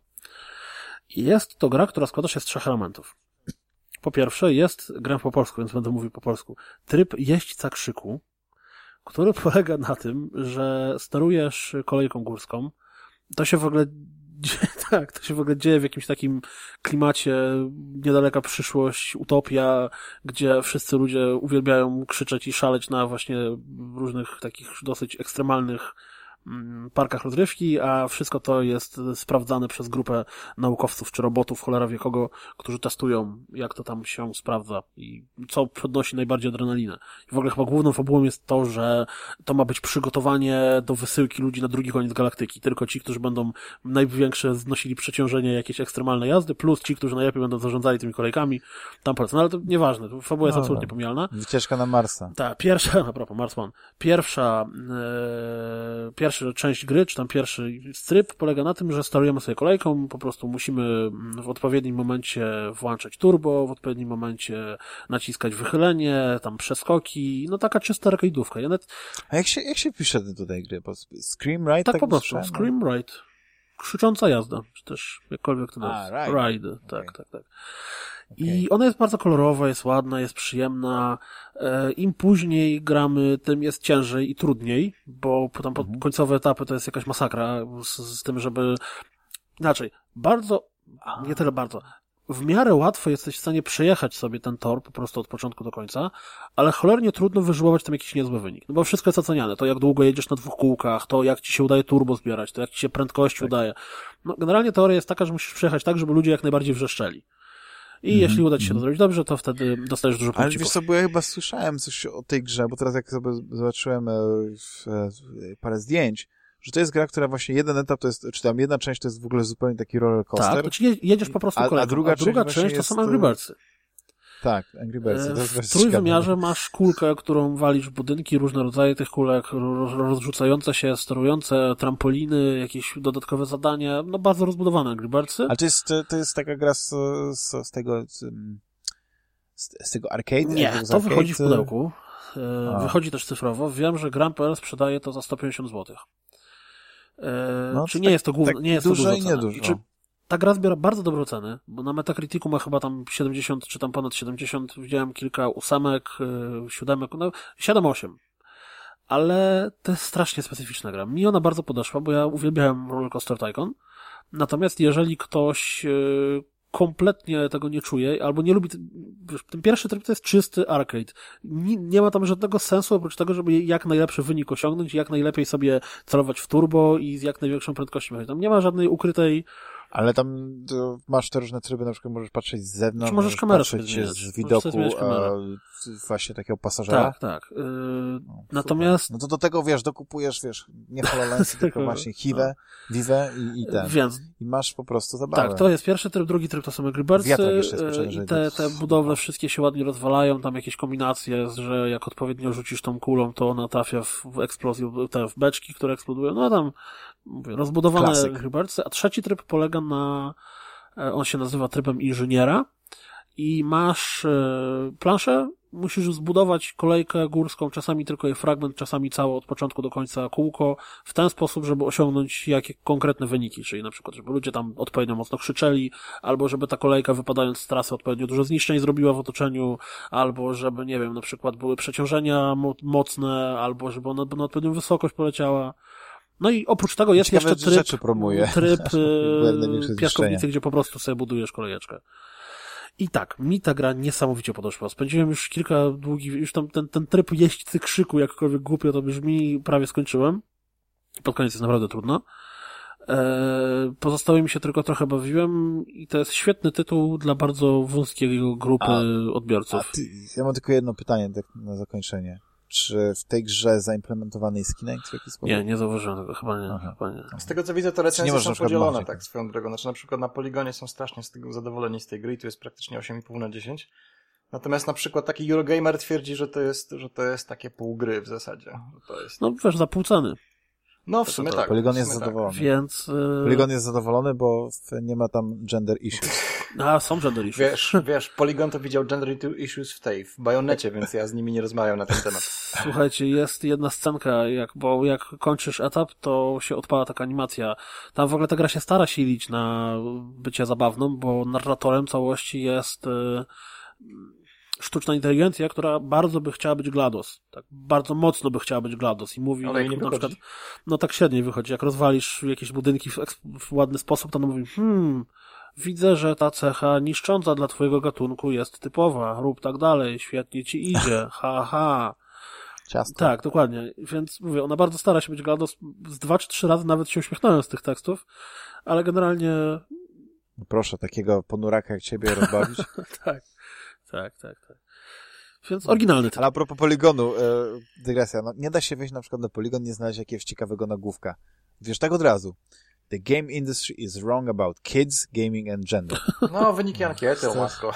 Jest to gra, która składa się z trzech elementów. Po pierwsze, jest, gram po polsku, więc będę mówił po polsku, tryb jeźdźca krzyku, który polega na tym, że sterujesz kolejką górską. To się w ogóle tak, to się w ogóle dzieje w jakimś takim klimacie niedaleka przyszłość, utopia, gdzie wszyscy ludzie uwielbiają krzyczeć i szaleć na właśnie różnych takich dosyć ekstremalnych parkach rozrywki, a wszystko to jest sprawdzane przez grupę naukowców czy robotów, cholera wie kogo, którzy testują, jak to tam się sprawdza i co podnosi najbardziej adrenalinę. I w ogóle chyba główną fabułą jest to, że to ma być przygotowanie do wysyłki ludzi na drugi koniec galaktyki. Tylko ci, którzy będą największe znosili przeciążenie jakieś ekstremalne jazdy, plus ci, którzy najlepiej będą zarządzali tymi kolejkami, tam polecam. No ale to nieważne, fabuła jest no, absolutnie pomijalna. Wycieczka na Marsa. Tak, pierwsza, a propos, Mars One. Pierwsza, e, pierwsza pierwsza część gry, czy tam pierwszy stryp polega na tym, że sterujemy sobie kolejką, po prostu musimy w odpowiednim momencie włączać turbo, w odpowiednim momencie naciskać wychylenie, tam przeskoki, no taka czysta arcade'ówka. Ja nawet... A jak się, jak się pisze do tej gry? Scream Ride? Tak, tak po prostu, Scream Ride. Krzycząca jazda, czy też jakkolwiek to jest. Ride. Ride, tak, okay. tak, tak. I ona jest bardzo kolorowa, jest ładna, jest przyjemna. E, Im później gramy, tym jest ciężej i trudniej, bo tam mhm. końcowe etapy to jest jakaś masakra z, z tym, żeby... Inaczej, bardzo, nie tyle bardzo, w miarę łatwo jesteś w stanie przejechać sobie ten tor po prostu od początku do końca, ale cholernie trudno wyżyłować tam jakiś niezły wynik. No bo wszystko jest oceniane. To jak długo jedziesz na dwóch kółkach, to jak ci się udaje turbo zbierać, to jak ci się prędkość tak. udaje. No generalnie teoria jest taka, że musisz przejechać tak, żeby ludzie jak najbardziej wrzeszczeli. I mm -hmm. jeśli uda ci się to mhm. zrobić dobrze, to wtedy dostajesz dużo punktów. Ale wiesz co, bo ja chyba słyszałem coś o tej grze, bo teraz jak sobie zobaczyłem e, parę zdjęć, że to jest gra, która właśnie jeden etap to jest, czy tam jedna część to jest w ogóle zupełnie taki roller coaster. Tak, czyli jedziesz po prostu a, kolejką, a druga, a druga część, część to są Angry Birdsy. Tak, Angry Birds. To w trójwymiarze masz kulkę, którą walisz w budynki, różne rodzaje tych kulek, rozrzucające się, sterujące, trampoliny, jakieś dodatkowe zadania, no bardzo rozbudowane Angry Birdsy. A to jest, to jest taka gra z, z, z tego... Z, z, tego arcade? Nie, to arcade? wychodzi w pudełku. A. Wychodzi też cyfrowo. Wiem, że Grand sprzedaje to za 150 zł. No, czy nie tak, jest to główne, tak nie jest dużo to i niedużo. Czy ta gra zbiera bardzo dobrą cenę, bo na Metacriticu ma chyba tam 70 czy tam ponad 70, widziałem kilka ósemek, yy, siódemek, no 7-8. Ale to jest strasznie specyficzna gra. Mi ona bardzo podeszła, bo ja uwielbiałem Roller Coaster Tycoon. Natomiast jeżeli ktoś yy, kompletnie tego nie czuje, albo nie lubi, ten pierwszy tryb to jest czysty arcade. Nie, nie, ma tam żadnego sensu oprócz tego, żeby jak najlepszy wynik osiągnąć, jak najlepiej sobie celować w turbo i z jak największą prędkością. Tam nie ma żadnej ukrytej ale tam masz te różne tryby, na przykład możesz patrzeć z zewnątrz, możesz, możesz kamerę patrzeć z widoku właśnie takiego pasażera. Tak, tak. Yy, no, natomiast... No to do tego, wiesz, dokupujesz, wiesz, nie HoloLensy, tylko właśnie Hive, no. Vive i, i ten. Więc... I masz po prostu zabawę. Tak, to jest pierwszy tryb, drugi tryb to są Birdsy yy, i te, te budowle wszystkie się ładnie rozwalają, tam jakieś kombinacje, że jak odpowiednio rzucisz tą kulą, to ona trafia w, w eksplozję, te w beczki, które eksplodują, no tam mówię, rozbudowane Klasyk. a trzeci tryb polega na, e, on się nazywa trybem inżyniera i masz e, planszę, musisz zbudować kolejkę górską, czasami tylko jej fragment, czasami całe od początku do końca kółko, w ten sposób, żeby osiągnąć jakie konkretne wyniki, czyli na przykład, żeby ludzie tam odpowiednio mocno krzyczeli, albo żeby ta kolejka wypadając z trasy odpowiednio dużo zniszczeń zrobiła w otoczeniu, albo żeby, nie wiem, na przykład były przeciążenia mocne, albo żeby ona na odpowiednią wysokość poleciała. No i oprócz tego jest Ciekawe jeszcze tryb, tryb e, piaskownicy, gdzie po prostu sobie budujesz kolejeczkę. I tak, mi ta gra niesamowicie podeszła. Spędziłem już kilka długich, już tam ten, ten tryb jeźdźcy krzyku, jakkolwiek głupio to brzmi, prawie skończyłem. Pod koniec jest naprawdę trudno. Eee, pozostałe mi się tylko trochę bawiłem i to jest świetny tytuł dla bardzo wąskiego grupy a, odbiorców. A ty, ja mam tylko jedno pytanie tak na zakończenie. Czy w tej grze zaimplementowany jest Kinect w jakiś sposób? Nie, nie zauważyłem tego, chyba nie. Chyba nie. Z tego co widzę, to recenzje są podzielone tak swoją drogą. Znaczy na przykład na Poligonie są strasznie z tego zadowoleni z tej gry i tu jest praktycznie 8,5 na 10. Natomiast na przykład taki Eurogamer twierdzi, że to jest, że to jest takie pół gry w zasadzie. To jest... No wiesz, za pół ceny. No, w sumie tak. Polygon jest tak. zadowolony. Więc... Yy... Polygon jest zadowolony, bo nie ma tam gender issues. A, są gender issues. Wiesz, wiesz, Polygon to widział gender issues w tej, w Bajonecie, więc ja z nimi nie rozmawiam na ten temat. Słuchajcie, jest jedna scenka, jak, bo jak kończysz etap, to się odpala taka animacja. Tam w ogóle ta gra się stara silić na bycie zabawną, bo narratorem całości jest... Yy sztuczna inteligencja, która bardzo by chciała być GLaDOS. Tak, bardzo mocno by chciała być GLaDOS i mówi, Ale jak, na przykład, no tak średniej wychodzi, jak rozwalisz jakieś budynki w, w ładny sposób, to ona mówi, hmm, widzę, że ta cecha niszcząca dla twojego gatunku jest typowa, rób tak dalej, świetnie ci idzie, ha, ha. Ciasto. Tak, dokładnie. Więc mówię, ona bardzo stara się być GLaDOS. Z dwa czy trzy razy nawet się uśmiechnąłem z tych tekstów, ale generalnie... Proszę, takiego ponuraka jak ciebie rozbawić. tak. Tak, tak, tak. Więc oryginalny tytuł. Ale a propos poligonu, e, dygresja, no, nie da się wejść na przykład na poligon, nie znaleźć jakiegoś ciekawego nagłówka. Wiesz, tak od razu. The game industry is wrong about kids, gaming and gender. No, wyniki ankiety, o masko.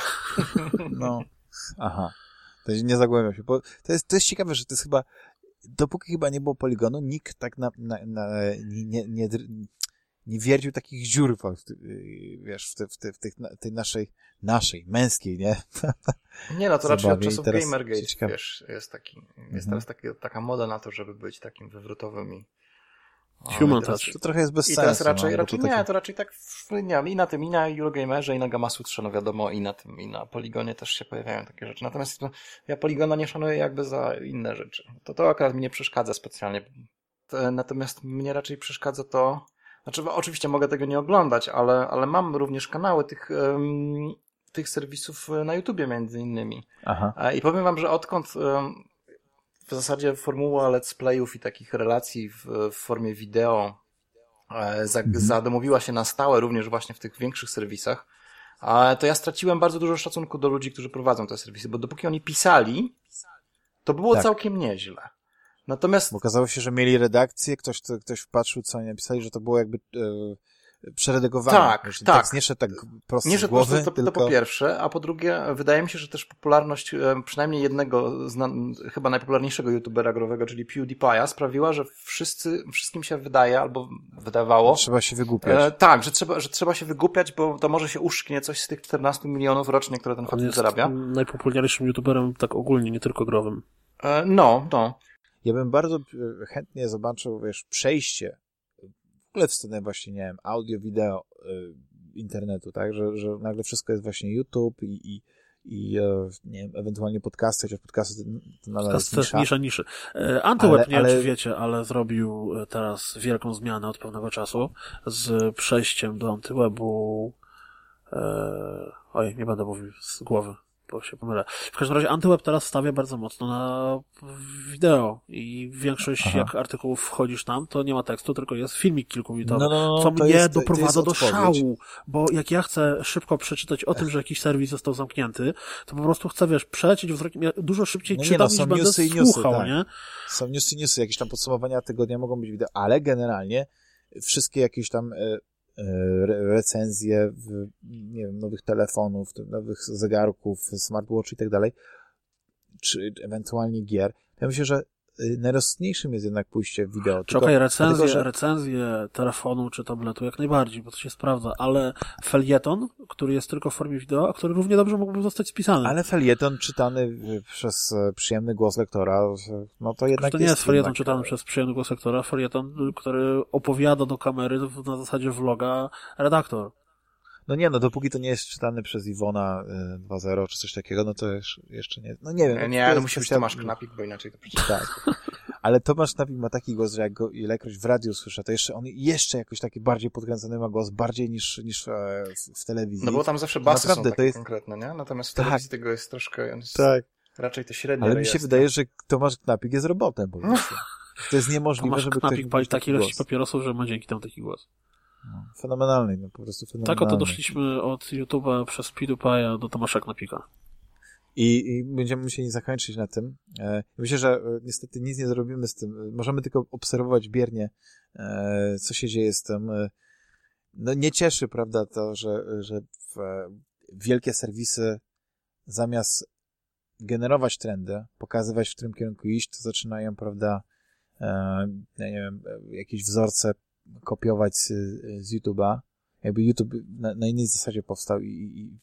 No, aha. To nie zagłębiam się. Bo to, jest, to jest ciekawe, że to jest chyba, dopóki chyba nie było poligonu, nikt tak na, na, na nie, nie, nie, wiercił takich dziur, wiesz, w, te, w, te, w tych, tej naszej, naszej, męskiej, nie? Nie, no to raczej od czasów Gamergate, wiesz, jest taki, jest mhm. teraz taki, taka moda na to, żeby być takim wywrotowym i Human teraz, To trochę jest bez I sensu. I teraz raczej, no, raczej nie, taki... to raczej tak w, nie, i na tym, i na Eurogamerze, i na Gamasutrze, no wiadomo, i na tym, i na Poligonie też się pojawiają takie rzeczy. Natomiast no, ja Poligona nie szanuję jakby za inne rzeczy. To to akurat mi nie przeszkadza specjalnie. Natomiast mnie raczej przeszkadza to, znaczy, oczywiście mogę tego nie oglądać, ale, ale mam również kanały tych, um, tych serwisów e, na YouTubie między innymi. Aha. I powiem wam, że odkąd um, w zasadzie formuła let's playów i takich relacji w, w formie wideo e, za, mhm. zadomowiła się na stałe również właśnie w tych większych serwisach, to ja straciłem bardzo dużo szacunku do ludzi, którzy prowadzą te serwisy, bo dopóki oni pisali, to było tak. całkiem nieźle. Natomiast... Bo okazało się, że mieli redakcję, ktoś, ktoś wpatrzył, co oni napisali, że to było jakby e, przeredagowany. Tak, Wiesz, tak. Tekst nie szedł tak prosto Nie, z głowy, prosto to, tylko... to po pierwsze, a po drugie, wydaje mi się, że też popularność e, przynajmniej jednego, zna, chyba najpopularniejszego youtubera growego, czyli PewDiePie'a, sprawiła, że wszyscy, wszystkim się wydaje, albo wydawało... Trzeba się wygłupiać. E, tak, że trzeba, że trzeba się wygłupiać, bo to może się uszknie coś z tych 14 milionów rocznie, które ten facet zarabia. najpopularniejszym youtuberem tak ogólnie, nie tylko growym. E, no, no. Ja bym bardzo e, chętnie zobaczył, wiesz, przejście w ogóle w stronę właśnie, nie wiem, audio, wideo y, internetu, tak, że, że nagle wszystko jest właśnie YouTube i, i, i e, nie wiem, ewentualnie podcasty, chociaż podcasty to, nadal To jest nisza. nisza niszy. E, Antyweb, Ale- nie wiem ale- czy wiecie, ale zrobił e, teraz wielką zmianę od pewnego czasu z przejściem do Antywebu. E, oj, nie będę mówił z głowy, bo się pomylę. W każdym razie Antyweb teraz stawia bardzo mocno na wideo i większość Aha. jak artykułów wchodzisz tam, to nie ma tekstu, tylko jest filmik kilkuminutowy. No, no, no, co to mnie jest- doprowadza do szału, bo jak ja chcę szybko przeczytać o tym, że jakiś serwis został zamknięty, to po prostu chcę, wiesz, przelecieć wzrokiem, ja dużo szybciej No nie, czytam no, niż będę newsy i newsy, słuchał, tak. nie? Są newsy, newsy, jakieś tam podsumowania tygodnia mogą być wideo, ale generalnie wszystkie jakieś tam e, recenzje w, nie wiem, nowych telefonów, nowych zegarków, smartwatch i tak dalej, czy ewentualnie gier. Ja myślę, że najrozsądniejszym jest jednak pójście w wideo. Czy okej, recenzje, dlatego, że- recenzje telefonu czy tabletu jak najbardziej, bo to się sprawdza, ale felieton, który jest tylko w formie wideo, a który równie dobrze mógłby zostać spisany. Ale felieton czytany y, przez e, przyjemny głos lektora, no to jednak to nie jest felieton czytany przez przyjemny głos aktora, felieton, który opowiada do kamery na zasadzie vloga redaktor. No nie, no dopóki to nie jest czytany przez Iwona y, 2.0 czy coś takiego, no to już, jeszcze nie. No nie wiem. Nie, nie ale musi być Tomasz Knapik, bo inaczej to przecież... Tak. Ale Tomasz Knapik ma taki głos, że jak go ilekroć w radiu słyszę, to jeszcze on jeszcze jakoś taki bardziej podkręcony ma głos, bardziej niż, niż e, w, w telewizji. No bo tam zawsze basy Naprawdę, są to takie jest- konkretne, nie? Natomiast w Tak. telewizji tego jest troszkę... Jest Tak. Raczej to średnie Ale mi się wydaje, że Tomasz Knapik jest robotem po prostu. To jest niemożliwe, Tomasz żeby Knapik ktoś pali mieć takiej ilości papierosów, że ma dzięki temu taki głos. No, Fenomenalny, no po prostu fenomenalny. Tak oto doszliśmy od YouTube'a przez PewDiePie'a do Tomasza Knapika. I, I będziemy musieli zakończyć na tym. E, myślę, że e, niestety nic nie zrobimy z tym. E, Możemy tylko obserwować biernie, e, co się dzieje z tym. E, no nie cieszy, prawda, to, że, że w, wielkie serwisy zamiast generować trendy, pokazywać, w którym kierunku iść, to zaczynają, prawda, e, ja nie wiem, jakieś wzorce kopiować z, z YouTube'a. Jakby YouTube na, na innej zasadzie powstał i, i,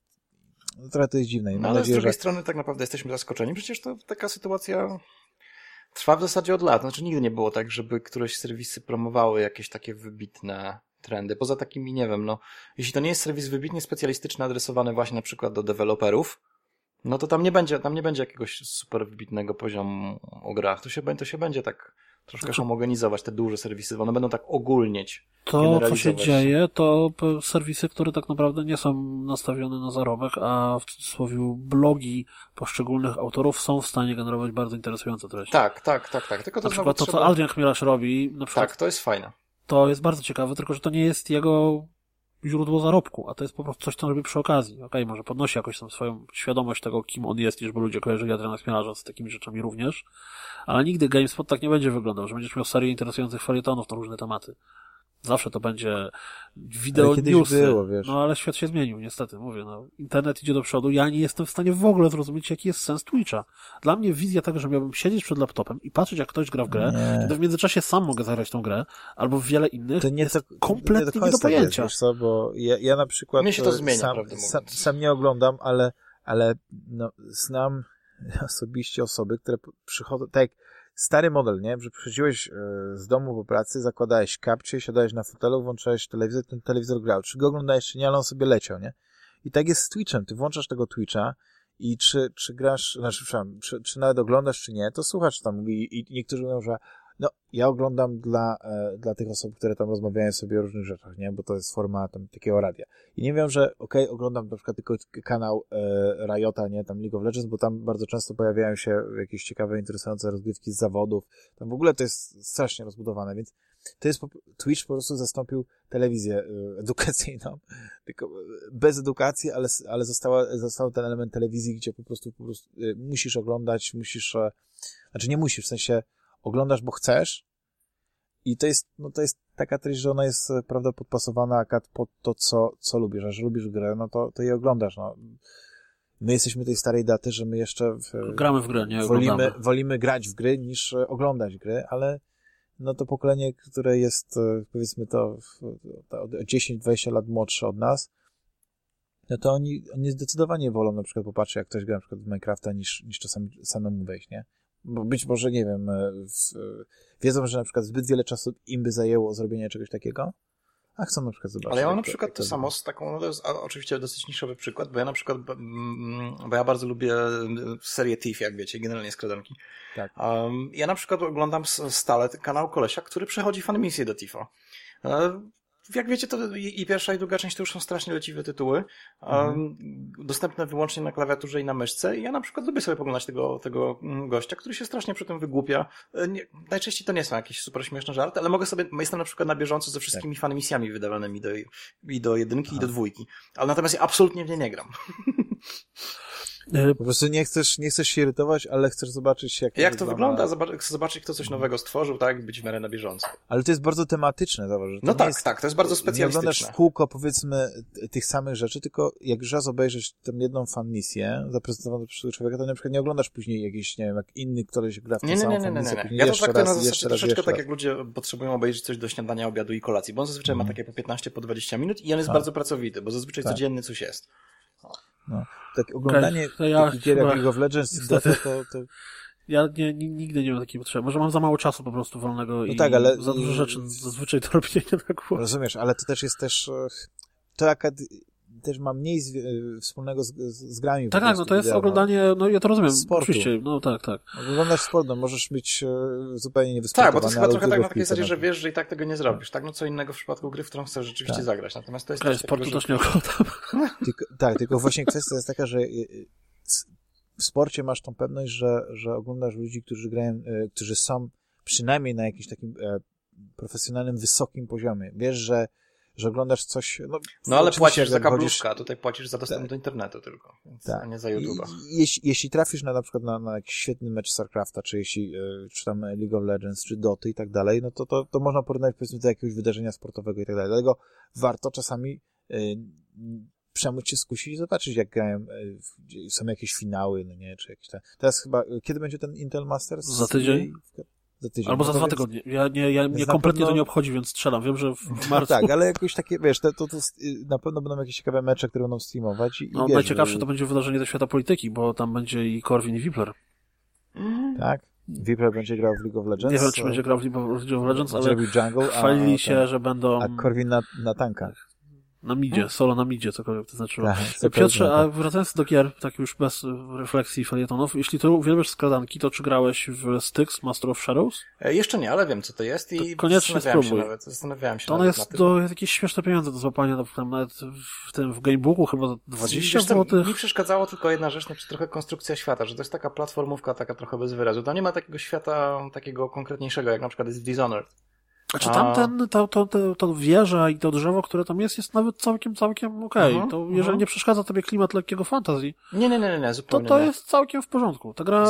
no, trochę to jest dziwne. No ale z nadzieję, drugiej że... strony tak naprawdę jesteśmy zaskoczeni. Przecież to taka sytuacja trwa w zasadzie od lat. Znaczy nigdy nie było tak, żeby któreś serwisy promowały jakieś takie wybitne trendy. Poza takimi, nie wiem, no, jeśli to nie jest serwis wybitnie specjalistyczny, adresowany właśnie na przykład do deweloperów, no to tam nie będzie, tam nie będzie jakiegoś super wybitnego poziomu o grach. To się, to się będzie tak troszkę Znaczy- homogenizować te duże serwisy, bo one będą tak ogólnieć. To, co się dzieje, to serwisy, które tak naprawdę nie są nastawione na zarobek, a w cudzysłowie blogi poszczególnych autorów są w stanie generować bardzo interesujące treści. Tak, tak, tak, tak. Tylko to Na przykład to, co trzeba... Adrian Chmielarz robi, na przykład Tak, to jest fajne. to jest bardzo ciekawe, tylko że to nie jest jego źródło zarobku, a to jest po prostu coś, co robi przy okazji. Okej, może podnosi jakoś tam swoją świadomość tego, kim on jest, żeby ludzie kojarzyli Adriana Chmielarza z takimi rzeczami również, ale nigdy GameSpot tak nie będzie wyglądał, że będziesz miał serię interesujących felietonów na różne tematy. Zawsze to będzie wideo newsy. było, wiesz. No ale świat się zmienił, niestety, mówię, no. Internet idzie do przodu, ja nie jestem w stanie w ogóle zrozumieć, jaki jest sens Twitcha. Dla mnie wizja tego, że miałbym siedzieć przed laptopem i patrzeć, jak ktoś gra w grę, Nie. kiedy w międzyczasie sam mogę zagrać tą grę, albo w wiele innych, to nie jest to, kompletnie nie do nie końca do tak jest, pojęcia. wiesz co, bo ja, ja na przykład Mnie się to e, zmienia, sam, sam, sam nie oglądam, ale, ale no, znam osobiście osoby, które przychodzą, tak jak stary model, nie? Że przychodziłeś e, z domu po pracy, zakładałeś kapcie, siadałeś na fotelu, włączałeś telewizor, ten telewizor grał. Czy go oglądałeś, czy nie, ale on sobie leciał, nie? I tak jest z Twitchem. Ty włączasz tego Twitcha i czy, czy grasz, znaczy, przepraszam, czy, czy nawet oglądasz, czy nie, to słuchasz tam mówi i niektórzy mówią, że no, ja oglądam dla, e, dla tych osób, które tam rozmawiają sobie o różnych rzeczach, nie? Bo to jest forma tam takiego radia. I nie wiem, że okej, oglądam na przykład tylko kanał e, Riota, nie? Tam League of Legends, bo tam bardzo często pojawiają się jakieś ciekawe, interesujące rozgrywki z zawodów. Tam w ogóle to jest strasznie rozbudowane, więc to jest Twitch po prostu zastąpił telewizję e, edukacyjną, tylko e, bez edukacji, ale, ale została, został ten element telewizji, gdzie po prostu, po prostu musisz oglądać, musisz, znaczy nie musisz, w sensie oglądasz, bo chcesz i to jest, no to jest taka treść, że ona jest, prawda, podpasowana akad pod to, co, co lubisz, a że lubisz grę, no to, to je oglądasz, no. My jesteśmy tej starej daty, że my jeszcze w, gramy w grę, nie wolimy, wolimy grać w gry niż oglądać gry, ale no to pokolenie, które jest powiedzmy to, to 10-20 lat młodsze od nas, no to oni, oni zdecydowanie wolą na przykład popatrzeć, jak ktoś gra na przykład w Minecrafta, niż, niż czasami samemu wejść, nie? Bo być może, nie wiem, w, wiedzą, że na przykład zbyt wiele czasu im by zajęło zrobienie czegoś takiego, a chcą na przykład zobaczyć. Ale ja mam na przykład to, to samo z taką, no to jest oczywiście dosyć niszowy przykład, bo ja na przykład, bo ja bardzo lubię serię Thief, jak wiecie, generalnie skradanki. Tak. Um, ja na przykład oglądam stale kanał kolesia, który przechodzi fanmisję do Tifa. Jak wiecie, to i pierwsza i druga część to już są strasznie leciwe tytuły, mhm. dostępne wyłącznie na klawiaturze i na myszce. I ja na przykład lubię sobie poglądać tego, tego mm, gościa, który się strasznie przy tym wygłupia. E, nie, najczęściej to nie są jakieś super śmieszne żarty, ale mogę sobie, jestem na przykład na bieżąco ze wszystkimi tak. fanmisjami wydawanymi do, i do jedynki Aha. i do dwójki. Ale natomiast ja absolutnie w nie nie gram. E, po prostu nie chcesz, nie chcesz się irytować, ale chcesz zobaczyć, jak, jak to wygląda. wygląda. Chcę zobaczyć, kto coś nowego stworzył, tak? Być w miarę na bieżąco. Ale to jest bardzo tematyczne, zauważ. No tak, jest, tak, to jest bardzo specjalistyczne. Nie oglądasz w kółko, powiedzmy, tych samych rzeczy, tylko jak już raz obejrzysz tę jedną fan misję zaprezentowaną przez człowieka, to na przykład nie oglądasz później jakiś, nie wiem, jak inny ktoś gra w tę samą nie, nie, nie, nie, nie. Ja to traktuję na zasadzie troszeczkę tak, jak ludzie potrzebują obejrzeć coś do śniadania, obiadu i kolacji, bo on zazwyczaj mm. ma mhm. takie po 15, po 20 minut i on jest tak. bardzo pracowity, bo zazwyczaj tak. codzienny coś jest. No. Tak oglądanie okay, ja takich gier jak League of Legends to, to, to... Ja nie, nigdy nie mam takiej potrzeby. Może mam za mało czasu po prostu wolnego no i tak, ale... za dużo rzeczy zazwyczaj to robię nie tak Rozumiesz, ale to też jest też... E, to akad też ma mniej z, e, wspólnego z, z, grami. Tak, tak, no to jest wideo, oglądanie, no ja to rozumiem, sportu. oczywiście, no tak, tak. Oglądasz sport, no możesz być e, zupełnie niewysportowany. Tak, bo to jest chyba trochę tak na takiej zasadzie, że wiesz, że i tak tego nie zrobisz, tak? No co innego w przypadku gry, w którą chcesz rzeczywiście tak. zagrać, natomiast to jest... Tak, sportu też nie oglądam. Tylko, tak, tylko właśnie kwestia jest taka, że e, w sporcie masz tą pewność, że, że oglądasz ludzi, którzy grają, którzy są przynajmniej na jakimś takim profesjonalnym, wysokim poziomie. Wiesz, że że oglądasz coś... No, no ale płacisz za kablówkę, a tutaj płacisz za dostęp tak. do internetu tylko, więc, tak. a nie za YouTube'a. Jeśli, jeśli trafisz na na przykład na, na jakiś świetny mecz StarCrafta, czy jeśli, e, czy tam League of Legends, czy Doty i tak dalej, no to, to, to można porównać powiedzmy do jakiegoś wydarzenia sportowego i tak dalej. Dlatego warto czasami y, przemóc się skusić i zobaczyć, jak grają, y, są jakieś finały, no nie, czy jakieś tam... Teraz chyba, kiedy będzie ten Intel Masters? Za tydzień? Za tydzień. Albo za dwa tygodnie. Ja, nie, ja mnie kompletnie pewno... to nie obchodzi, więc strzelam. Wiem, że w marcu... No tak, ale jakoś takie, wiesz, to, to, to, na pewno będą jakieś ciekawe mecze, które będą streamować. I, no, wiesz, najciekawsze że... to będzie wydarzenie ze świata polityki, bo tam będzie i Corwin i Wipler. Tak? Wipler będzie grał w League of Legends? Nie wiem, czy będzie grał w League of Legends, ale jungle, chwalili się, że będą... A Corwin na, na tankach. Na midzie, hmm? solo na midzie, cokolwiek to znaczyło. Tak, Piotrze, a wracając do gier, tak już bez refleksji felietonów, jeśli to uwielbiasz skradanki, to czy grałeś w Styx, Master of Shadows? E, jeszcze nie, ale wiem, co to jest i to koniecznie spróbuj. Się nawet, zastanawiałem się To ona jest do jakieś śmieszne pieniądze do złapania, tam nawet w tym w Gamebooku chyba 20 zł. Mi przeszkadzało tylko jedna rzecz, znaczy trochę konstrukcja świata, że to jest taka platformówka, taka trochę bez wyrazu. To nie ma takiego świata, takiego konkretniejszego, jak na przykład jest w Dishonored. Znaczy tamten, to, to, to, to wieża i to drzewo, które tam jest, jest nawet całkiem, całkiem okej. Okay. Mhm, to jeżeli uh nie przeszkadza tobie klimat lekkiego fantazji, nie, nie, nie, nie, zupełnie to to jest całkiem w porządku. Ta gra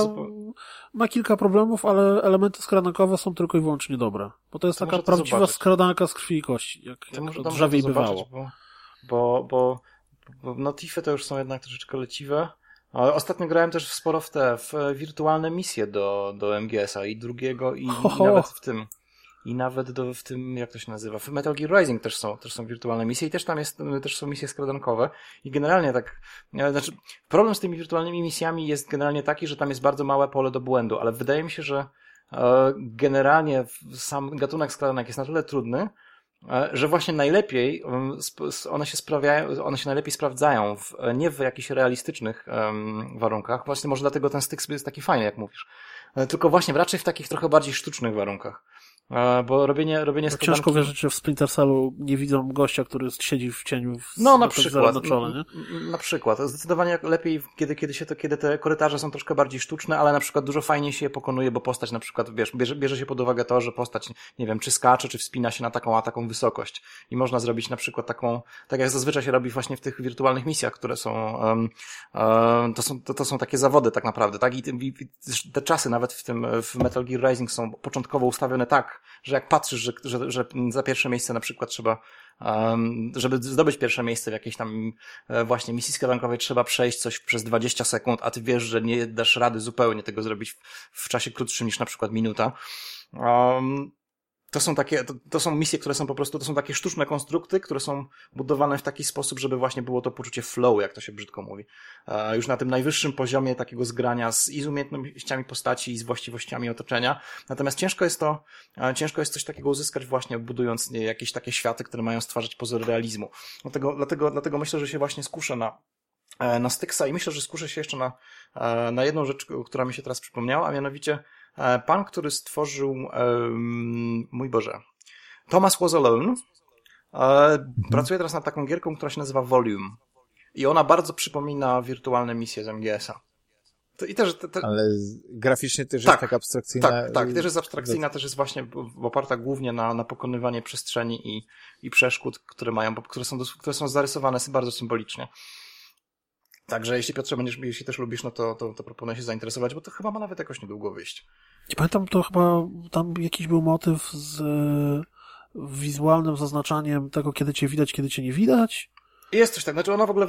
ma kilka problemów, ale elementy skradankowe są tylko i wyłącznie dobre. Bo to jest taka prawdziwa skradanka z krwi i kości, jak, jak to drzewie bywało. Bo, bo, bo, bo no Tify to już są jednak troszeczkę leciwe. Ostatnio grałem też sporo w te, w wirtualne misje do, do MGS-a i drugiego i, i nawet w tym i nawet do, w tym, jak to się nazywa, w Metal Gear Rising też są, też są wirtualne misje i też tam jest, też są misje skradankowe i generalnie tak, znaczy problem z tymi wirtualnymi misjami jest generalnie taki, że tam jest bardzo małe pole do błędu, ale wydaje mi się, że e, generalnie sam gatunek skradanek jest na tyle trudny, e, że właśnie najlepiej one się sprawiają, one się najlepiej sprawdzają w, nie w jakichś realistycznych um, warunkach. Właśnie może dlatego ten styk jest taki fajny, jak mówisz. E, tylko właśnie raczej w takich trochę bardziej sztucznych warunkach. Bo robienie, robienie no Ciężko wierzyć, że w Splinter Cellu nie widzą gościa, który siedzi w cieniu w, no, na przykład, czole, nie? Na przykład. Zdecydowanie lepiej, kiedy, kiedy, się to, kiedy te korytarze są troszkę bardziej sztuczne, ale na przykład dużo fajniej się je pokonuje, bo postać na przykład, wiesz, bierze, bierze się pod uwagę to, że postać, nie wiem, czy skacze, czy wspina się na taką, a taką wysokość. I można zrobić na przykład taką, tak jak zazwyczaj się robi właśnie w tych wirtualnych misjach, które są, um, um, to są, to, to są takie zawody tak naprawdę, tak? I, i te czasy nawet w tym, w Metal Gear Rising są początkowo ustawione tak, że jak patrzysz, że, że, że za pierwsze miejsce na przykład trzeba Um, żeby zdobyć pierwsze miejsce w jakiejś tam e, właśnie misji skradankowej trzeba przejść coś przez 20 sekund, a ty wiesz, że nie dasz rady zupełnie tego zrobić w, w czasie krótszym niż na przykład minuta. Um, to są takie, to, to, są misje, które są po prostu, to są takie sztuczne konstrukty, które są budowane w taki sposób, żeby właśnie było to poczucie flow, jak to się brzydko mówi. E, już na tym najwyższym poziomie takiego zgrania z, i z umiejętnościami postaci, i z właściwościami otoczenia. Natomiast ciężko jest to, e, ciężko jest coś takiego uzyskać właśnie budując nie, jakieś takie światy, które mają stwarzać pozory realizmu. Dlatego, dlatego, dlatego myślę, że się właśnie skuszę na, e, na Styxa i myślę, że skuszę się jeszcze na, e, na jedną rzecz, która mi się teraz przypomniała, a mianowicie pan, który stworzył, mój Boże, Thomas Was Alone, e, mhm. pracuje teraz nad taką gierką, która się nazywa Volume. I ona bardzo przypomina wirtualne misje z MGS-a. I też, te, te... Ale graficznie też tak, jest tak abstrakcyjna. Tak, tak, też jest abstrakcyjna, też jest właśnie oparta głównie na, na pokonywanie przestrzeni i, i przeszkód, które mają, które są, które są zarysowane bardzo symbolicznie. Także jeśli Piotrze będziesz, jeśli też lubisz, no to, to, to proponuję się zainteresować, bo to chyba ma nawet jakoś niedługo wyjść. Nie pamiętam, to chyba tam jakiś był motyw z wizualnym zaznaczaniem tego, kiedy cię widać, kiedy cię nie widać. Jest coś tak, znaczy ona w ogóle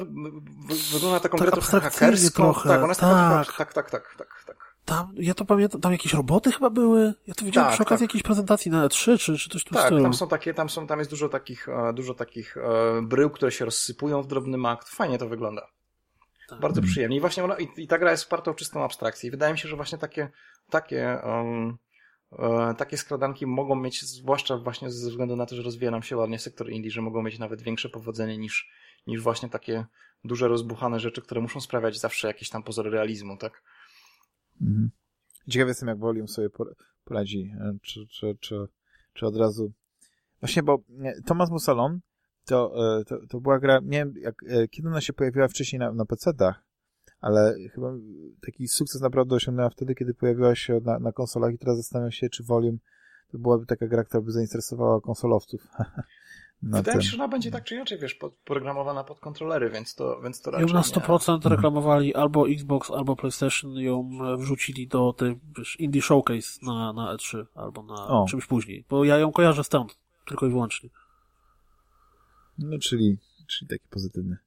wygląda taką tak grę trochę hakerską. Trochę. Tak, ona jest tak. taka, tak, tak, tak, tak, tak. Tam, ja to pamiętam, tam jakieś roboty chyba były. Ja to widziałem tak, przy okazji tak. jakiejś prezentacji na E3, czy, czy coś tu Tak, tam są takie, tam są, tam jest dużo takich, e, dużo takich e, brył, które się rozsypują w drobny akt. Fajnie to wygląda. Tak. Bardzo przyjemnie. I właśnie ona, i, i, ta gra jest oparta o czystą abstrakcję. I wydaje mi się, że właśnie takie, takie, um, e, takie skradanki mogą mieć, zwłaszcza właśnie ze względu na to, że rozwija nam się ładnie sektor indie, że mogą mieć nawet większe powodzenie niż, niż właśnie takie duże, rozbuchane rzeczy, które muszą sprawiać zawsze jakieś tam pozory realizmu, tak? Mhm. Ciekawy jestem, jak Volume sobie poradzi, e, czy, czy, czy, czy od razu... Właśnie, bo Thomas Musalon to, e, to, to była gra, nie wiem, jak, e, kiedy ona się pojawiła wcześniej na, na PC-tach, ale chyba taki sukces naprawdę osiągnęła wtedy, kiedy pojawiła się na, na konsolach i teraz zastanawiam się, czy Volume to byłaby taka gra, która by zainteresowała konsolowców. Wydaje mi się, że ona będzie tak czy inaczej, wiesz, pod, programowana pod kontrolery, więc to, więc to raczej Ją na 100% nie... reklamowali albo Xbox, albo PlayStation ją wrzucili do tej, wiesz, Indie Showcase na, na E3, albo na o. czymś później, bo ja ją kojarzę stąd, tylko i wyłącznie. No, czyli, czyli taki pozytywny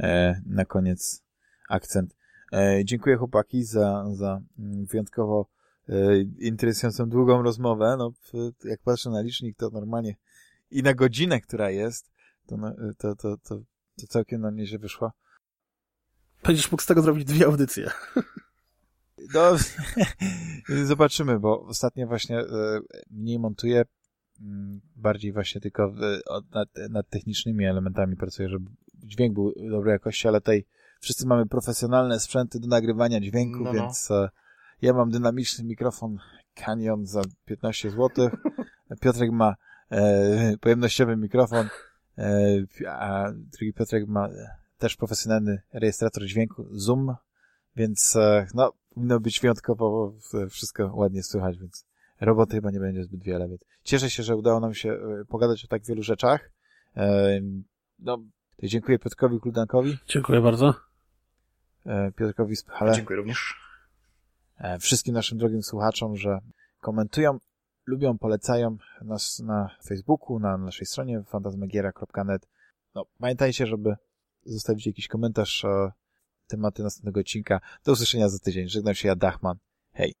e, na koniec akcent. E, dziękuję chłopaki za, za mm, wyjątkowo e, interesującą, długą rozmowę. No, jak patrzę na licznik, to normalnie i na godzinę, która jest, to, no, to, to, to, to całkiem na nieźle wyszła. Będziesz mógł z tego zrobić dwie audycje. No, zobaczymy, bo ostatnio właśnie e, mniej montuję, bardziej właśnie tylko nad, nad, technicznymi elementami pracuję, żeby dźwięk był dobrej jakości, ale tutaj wszyscy mamy profesjonalne sprzęty do nagrywania dźwięku, no, no. więc e, ja mam dynamiczny mikrofon Canyon za 15 zł. Piotrek ma e, pojemnościowy mikrofon, e, a drugi Piotrek ma też profesjonalny rejestrator dźwięku Zoom, więc e, no, powinno być wyjątkowo wszystko ładnie słychać, więc roboty chyba nie będzie zbyt wiele, więc cieszę się, że udało nam się e, pogadać o tak wielu rzeczach. E, no, dziękuję Piotrkowi Kuldankowi. Dziękuję bardzo. E, Piotrkowi Spychale. Dziękuję również. Wszystkim naszym drogim słuchaczom, że komentują, lubią, polecają nas na Facebooku, na naszej stronie fantasmagiera.net. No, pamiętajcie, żeby zostawić jakiś komentarz tematy następnego odcinka. Do usłyszenia za tydzień. Żegnam się ja, Dachman. Hej.